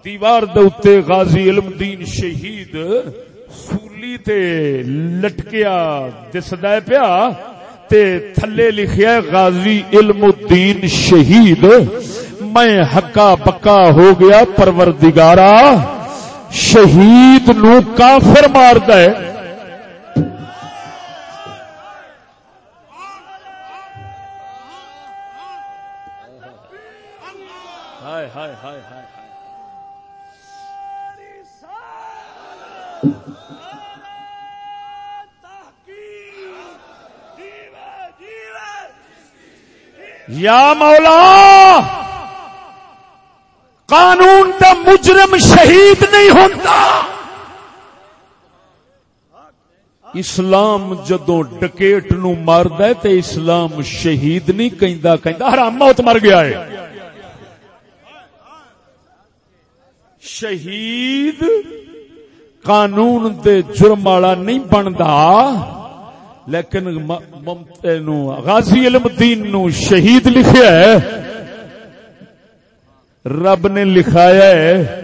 دیوار دے اتے غازی علم دین شہید سولی تے لٹکیا دسدا پیا تے تھلے لکھیا غازی علم الدین شہید۔ میں ہکا پکا ہو گیا پروردگارا، شہید نو کافر مارد ہے۔ ہائے ہائے ہائے۔ یا مولا! قانون کا مجرم شہید نہیں ہوتا اسلام جدو ڈکیٹ نو مارد تے اسلام شہید نہیں کہندا حرام، موت مر گیا ہے۔ شہید قانون دے جرم والا نہیں بنتا لیکن نو غازی علم دین نو شہید لکھیا ہے۔ رب نے لکھایا ہے،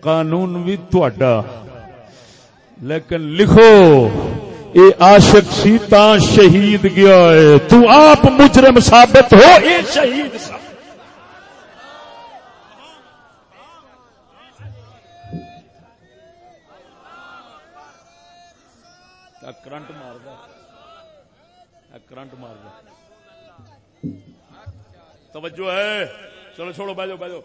قانون بھی تھوڑا لیکن لکھو، اے عاشق سی تا شہید گیا ہے۔ تو آپ مجرم ثابت ہو، اے شہید ثابت۔ کرنٹ مار کرنٹ مار توجہ ہے۔ چلو چھوڑو بہ جاؤ بہ جاؤ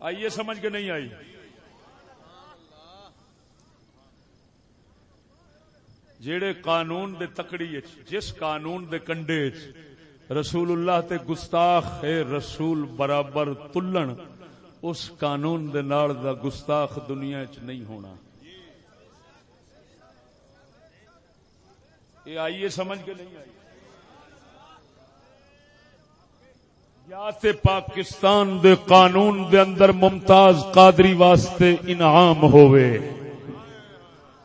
آئیے سمجھ کے نہیں آئی۔ جیڑے قانون دے تکڑی جس قانون دے کنڈے رسول اللہ تے گستاخ ہے رسول برابر تلن، اس قانون دے نال دا گستاخ دنیا چ نہیں ہونا۔ یہ آئیے سمجھ کے نہیں آئی۔ یا پاکستان دے قانون دے اندر ممتاز قادری واسطے انعام ہوئے۔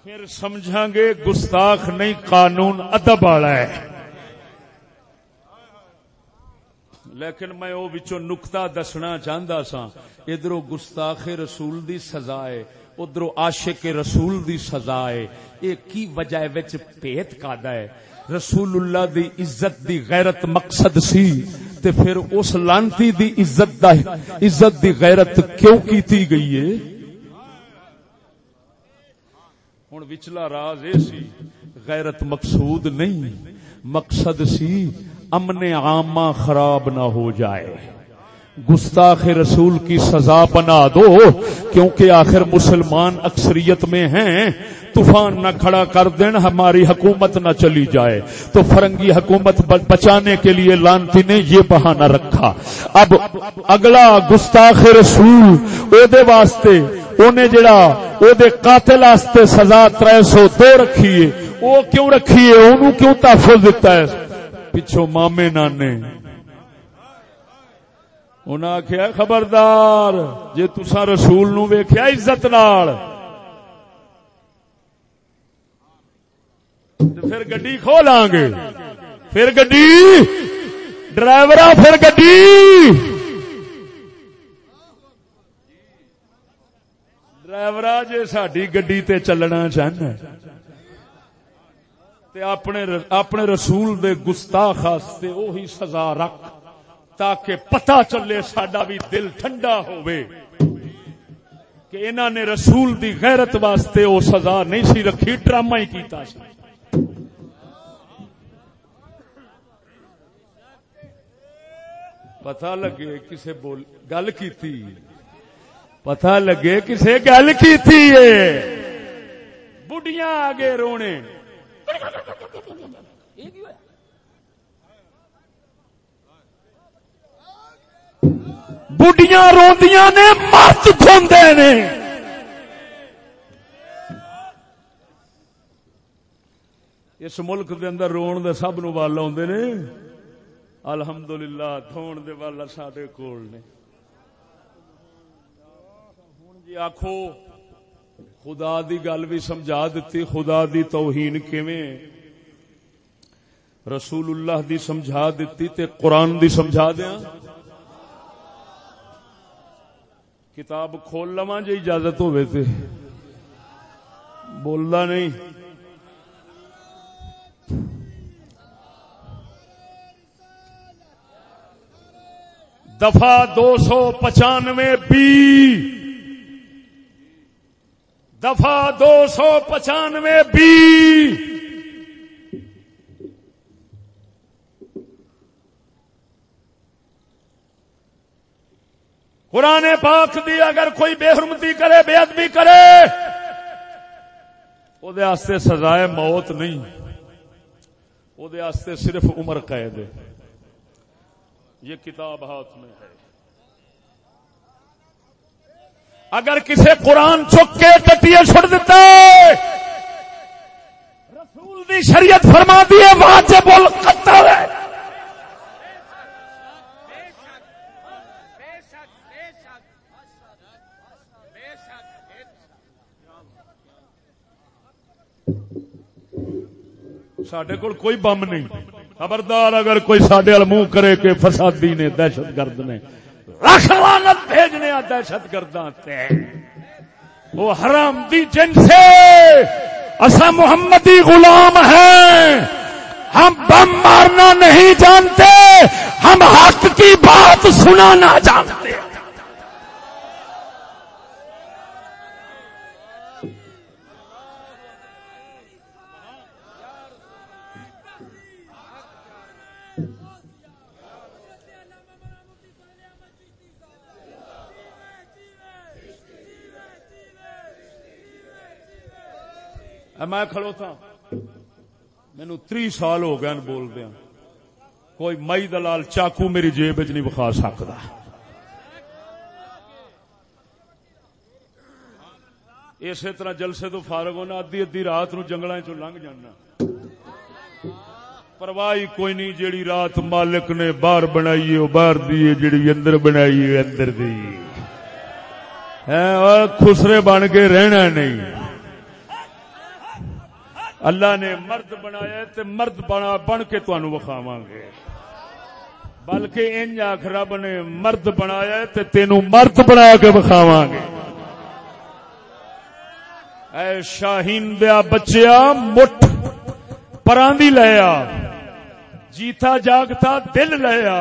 پھر سمجھا گے گستاخ نہیں قانون ادب والا ہے۔ لیکن میں وہ بچوں نکتا دسنا چاہتا سا ادھر گستاخ رسول دی سزا ہے۔ ادھر عاشق رسول دی سزا ہے۔ یہ کی وجہ پیت کا ہے؟ رسول اللہ دی عزت دی غیرت مقصد سی تے پھر اس لانتی دی عزت دا عزت دی غیرت کیوں کیتی گئی ہے؟ ہوں وچلا راز اے سی، غیرت مقصود نہیں، مقصد سی، امن عامہ خراب نہ ہو جائے۔ گستاخ رسول کی سزا بنا دو، کیونکہ آخر مسلمان اکثریت میں ہیں۔ طوفان نہ کھڑا کر دین، ہماری حکومت نہ چلی جائے۔ تو فرنگی حکومت بچانے کے لیے لانتی نے یہ بہانہ رکھا۔ اب اگلا گستاخ رسول، او دے واسطے انہیں جڑا، او دے قاتل واسطے سزا تر سو دو رکھیے۔ وہ کیوں رکھیے؟ انہوں کیوں تحفظ دیتا ہے؟ پچھو مامے نانے۔ انہاں آخیا خبردار جی تسا رسول نو ویخیا عزت نال. پھر گڈی کھو لاں گے۔ پھر گڈی ڈرائیور پھر گڈی۔ ڈرائیور جی ساری گڈی تے چلنا چاہنا تے اپنے اپنے رسول دے گستاخ واسطے وہی سزا رکھ۔ تاکہ پتہ چلے سڈا بھی دل ٹھنڈا ہوئے کہ انہوں نے رسول دی غیرت واسطے وہ سزا نہیں سی رکھی، ڈرامہ ہی کیتا سی۔ پتہ لگے کسے بول گل کی پتہ لگے کسے گل کی بڑھیاں آگے رونے۔ بڑھیاں روندیاں نے مرد کھوندے نے اس ملک دے اندر رون دے سب نو وال آدھے نے الحمدللہ دھون دے والا سڈے کول نے ہوں جی آخو خدا دی گل بھی سمجھا دیتی خدا دی توہین کیویں رسول اللہ دی سمجھا دیتی تے قرآن دی سمجھا دیا کتاب کھول لوا جی اجازت ہوئے تھے بولنا نہیں۔ دفعہ دو سو پچانوے بی۔ دفعہ دو سو پچانوے بی۔ قرآن پاک دی اگر کوئی بے حرمتی کرے، بے ادبی کرے وہ سزائے موت نہیں۔ وہ صرف عمر قید ہے۔ یہ کتاب ہاتھ میں ہے۔ اگر کسی قرآن چک کے ٹٹیے چھوڑ دیتا ہے، رسول دی شریعت فرما دی ہے واجب القتل ہے سڈے کوئی بم نہیں۔ خبردار اگر کوئی سڈے منہ کرے کہ فسادی نے دہشت گرد نے لانت بھیجنے دہشت گرداں وہ حرام دی جن سے اصا محمدی غلام ہیں۔ ہم بم مارنا نہیں جانتے، ہم حق کی بات سنانا جانتے۔ میں کھڑوتا مینو تری سال ہو گئے بول دیا کوئی مئی دلال چاقو میری جیب چ نہیں بخا سکتا اسی طرح جلسے تو فارغ ہونا ادی ادی رات نو جنگل چ لنگ جانا۔ پرواہ کوئی نہیں، جیڑی رات مالک نے باہر بنائی ہے باہر دی جیڑی اندر بنائی ہے، اندر دی۔ خسرے بن کے رہنا نہیں۔ اللہ نے مرد بنایا تے مرد بنا بن کے تنوع وکھاوا گے۔ بلکہ انج آخ رب نے مرد بنایا تے تینو مرد بنا کے وکھاوا گے۔ اے شاہین دیا بچیا، مٹھ پراندی لیا جیتا جاگتا دل لیا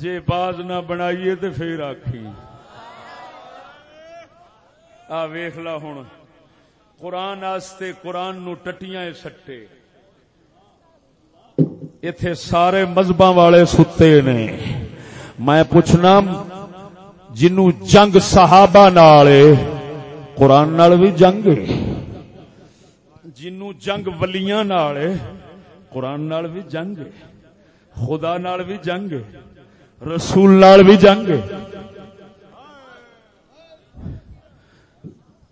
جے باز نہ بنائیے تے پھر آخی آ ویخ لا ہوں قرآن آستے قرآن نو ٹٹیاں سٹے۔ اتے سارے مذہب والے ستے نے۔ میں پوچھنا جنو جنگ صحابہ نال قرآن نال بھی جنگ جنو جنگ ولیاں نال قرآن نال بھی جنگ خدا نال بھی جنگ رسول نال بھی جنگ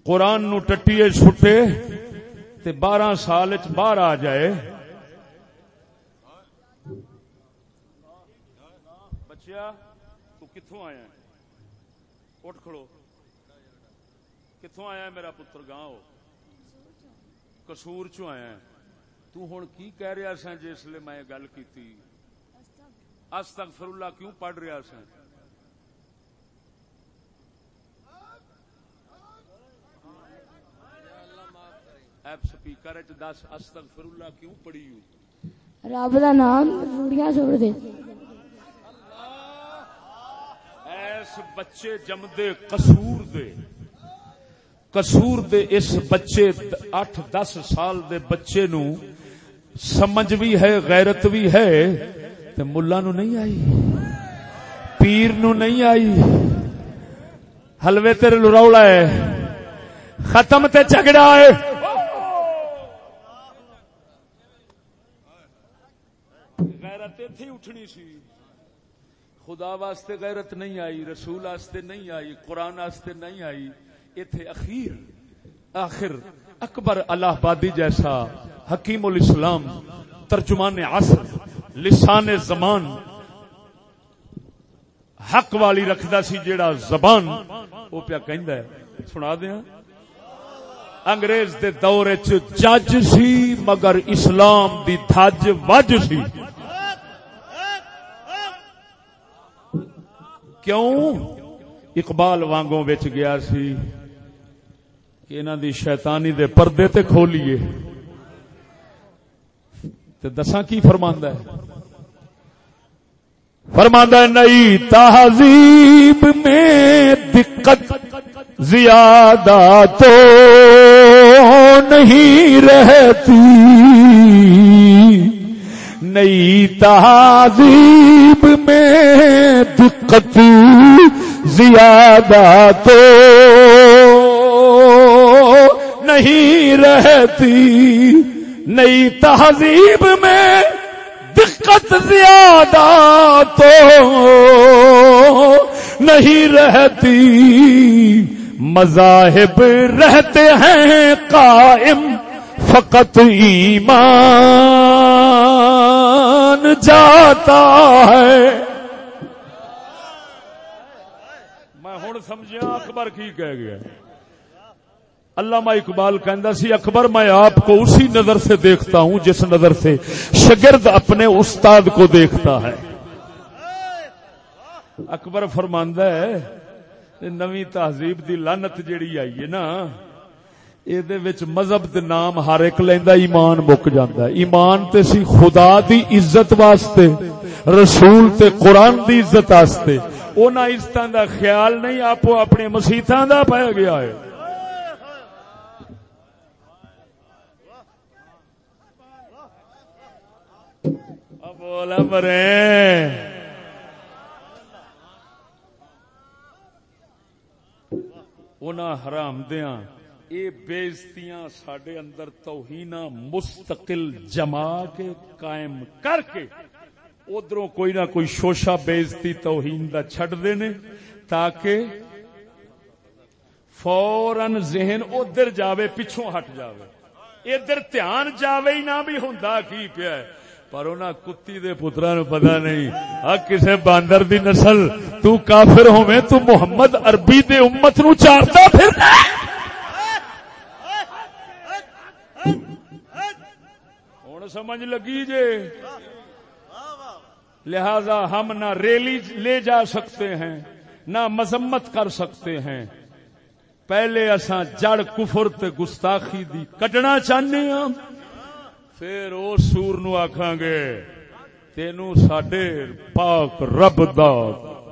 قرآن نو ٹٹیے چھٹے تے بارہ سال باہر آ جائے۔ بچیا، تو کتوں آیا اٹھ کھڑو۔ کتوں آیا میرا پتر؟ گاؤں۔ کسور چو آیا تو ہوں کی کہہ رہا سا جس جی؟ لیے میں گل کی استغفر اللہ کیوں پڑھ رہا سا ایپ سپیکر دس استغفر اللہ کیوں پڑھی رب دا نام روڑیاں چھوڑ دے ایس بچے جم دے قصور دے قصور دے اس بچے اٹھ دس سال دے بچے نو سمجھ بھی ہے غیرت بھی ہے تے ملا نو نہیں آئی پیر نو نہیں آئی حلوے تیرے لوڑا ہے ختم تے جھگڑا ہے اٹھنی سی۔ خدا واسطے غیرت نہیں آئی، رسول واسطے نہیں آئی، قرآن واسطے نہیں آئی۔ اتے اخیر، آخر اکبر اللہ بادی جیسا حکیم الاسلام ترجمان عصر، لسان زمان حق والی رکھدا سی جیڑا زبان وہ پیا کہندا ہے۔ سنا دیا انگریز دے دور جج سی مگر اسلام دی دھج وج سی۔ کیوں؟ اقبال وانگوں بچ گیا سی کہ انہوں دی شیطانی دے پردے تے کھولیے تے دساں کی فرماندہ ہے؟ فرماندہ ہے، نئی تہذیب میں دقت زیادہ تو نہیں رہتی۔ نئی تہذیب میں دقت زیادہ تو نہیں رہتی۔ نئی تہذیب میں دقت زیادہ تو نہیں رہتی۔ مذاہب رہتے ہیں قائم، فقط ایمان۔ جاتا ہے۔ میں ہوں سمجھا اکبر کی کہہ گیا۔ علامہ اقبال کہندا سی، اکبر، میں آپ کو اسی نظر سے دیکھتا ہوں، جس نظر سے شگرد اپنے استاد کو دیکھتا ہے۔ اکبر فرماندا ہے نوی تہذیب دی لانت جیڑی آئی ہے نا یہ مذہب دے نام ہر ایک لیندا ایمان مک جاندا ہے ایمان تے سی خدا دی عزت واسطے رسول تے قرآن دی عزت واسطے انہاں عزتاں دا خیال نہیں آپ اپنے مسیتاں دا پایا گیا ہے بولا مرے حرام دیا یہ بےزتیاں سڈے اندر توہین مستقل جما کے قائم کر کے ادھر کوئی نہ کوئی شوشا بےزتی توہین کا چڈ دے تاکہ فورن ذہن ادھر جاوے، پچھوں ہٹ جاوے۔ ادھر دھیان جاوے ہی نہ بھی ہوں کی پیا پر انہاں کتی دے پترا نو پتا نہیں۔ آ کسے باندر دی نسل، تو کافر ہوے تو محمد عربی دے امت نو چارتا پھر ہوں سمجھ لگی جے لہذا ہم نہ ریلی لے جا سکتے ہیں نہ مذمت کر سکتے ہیں پہلے اساں جڑ کفر تے گستاخی دی کٹنا چاہنے ہاں پھر وہ سور نو آخان گے تینو سڈے پاک رب دا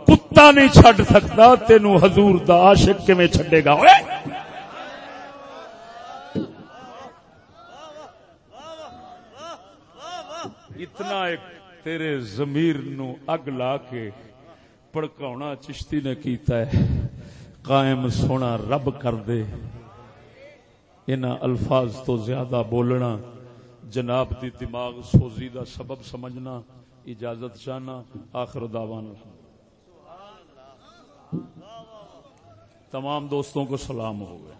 کتا نہیں چڈ سکتا تینو حضور دا عاشق کیویں چھڈے گا اتنا ایک تیرے ضمیر نو اگ لا کے پڑکاؤنا چشتی نے کیتا ہے۔ قائم سونا رب کر دے۔ ان الفاظ تو زیادہ بولنا، جناب دی دماغ سوزی دا سبب سمجھنا، اجازت چاہنا، آخر داوان تمام دوستوں کو سلام ہو گئے۔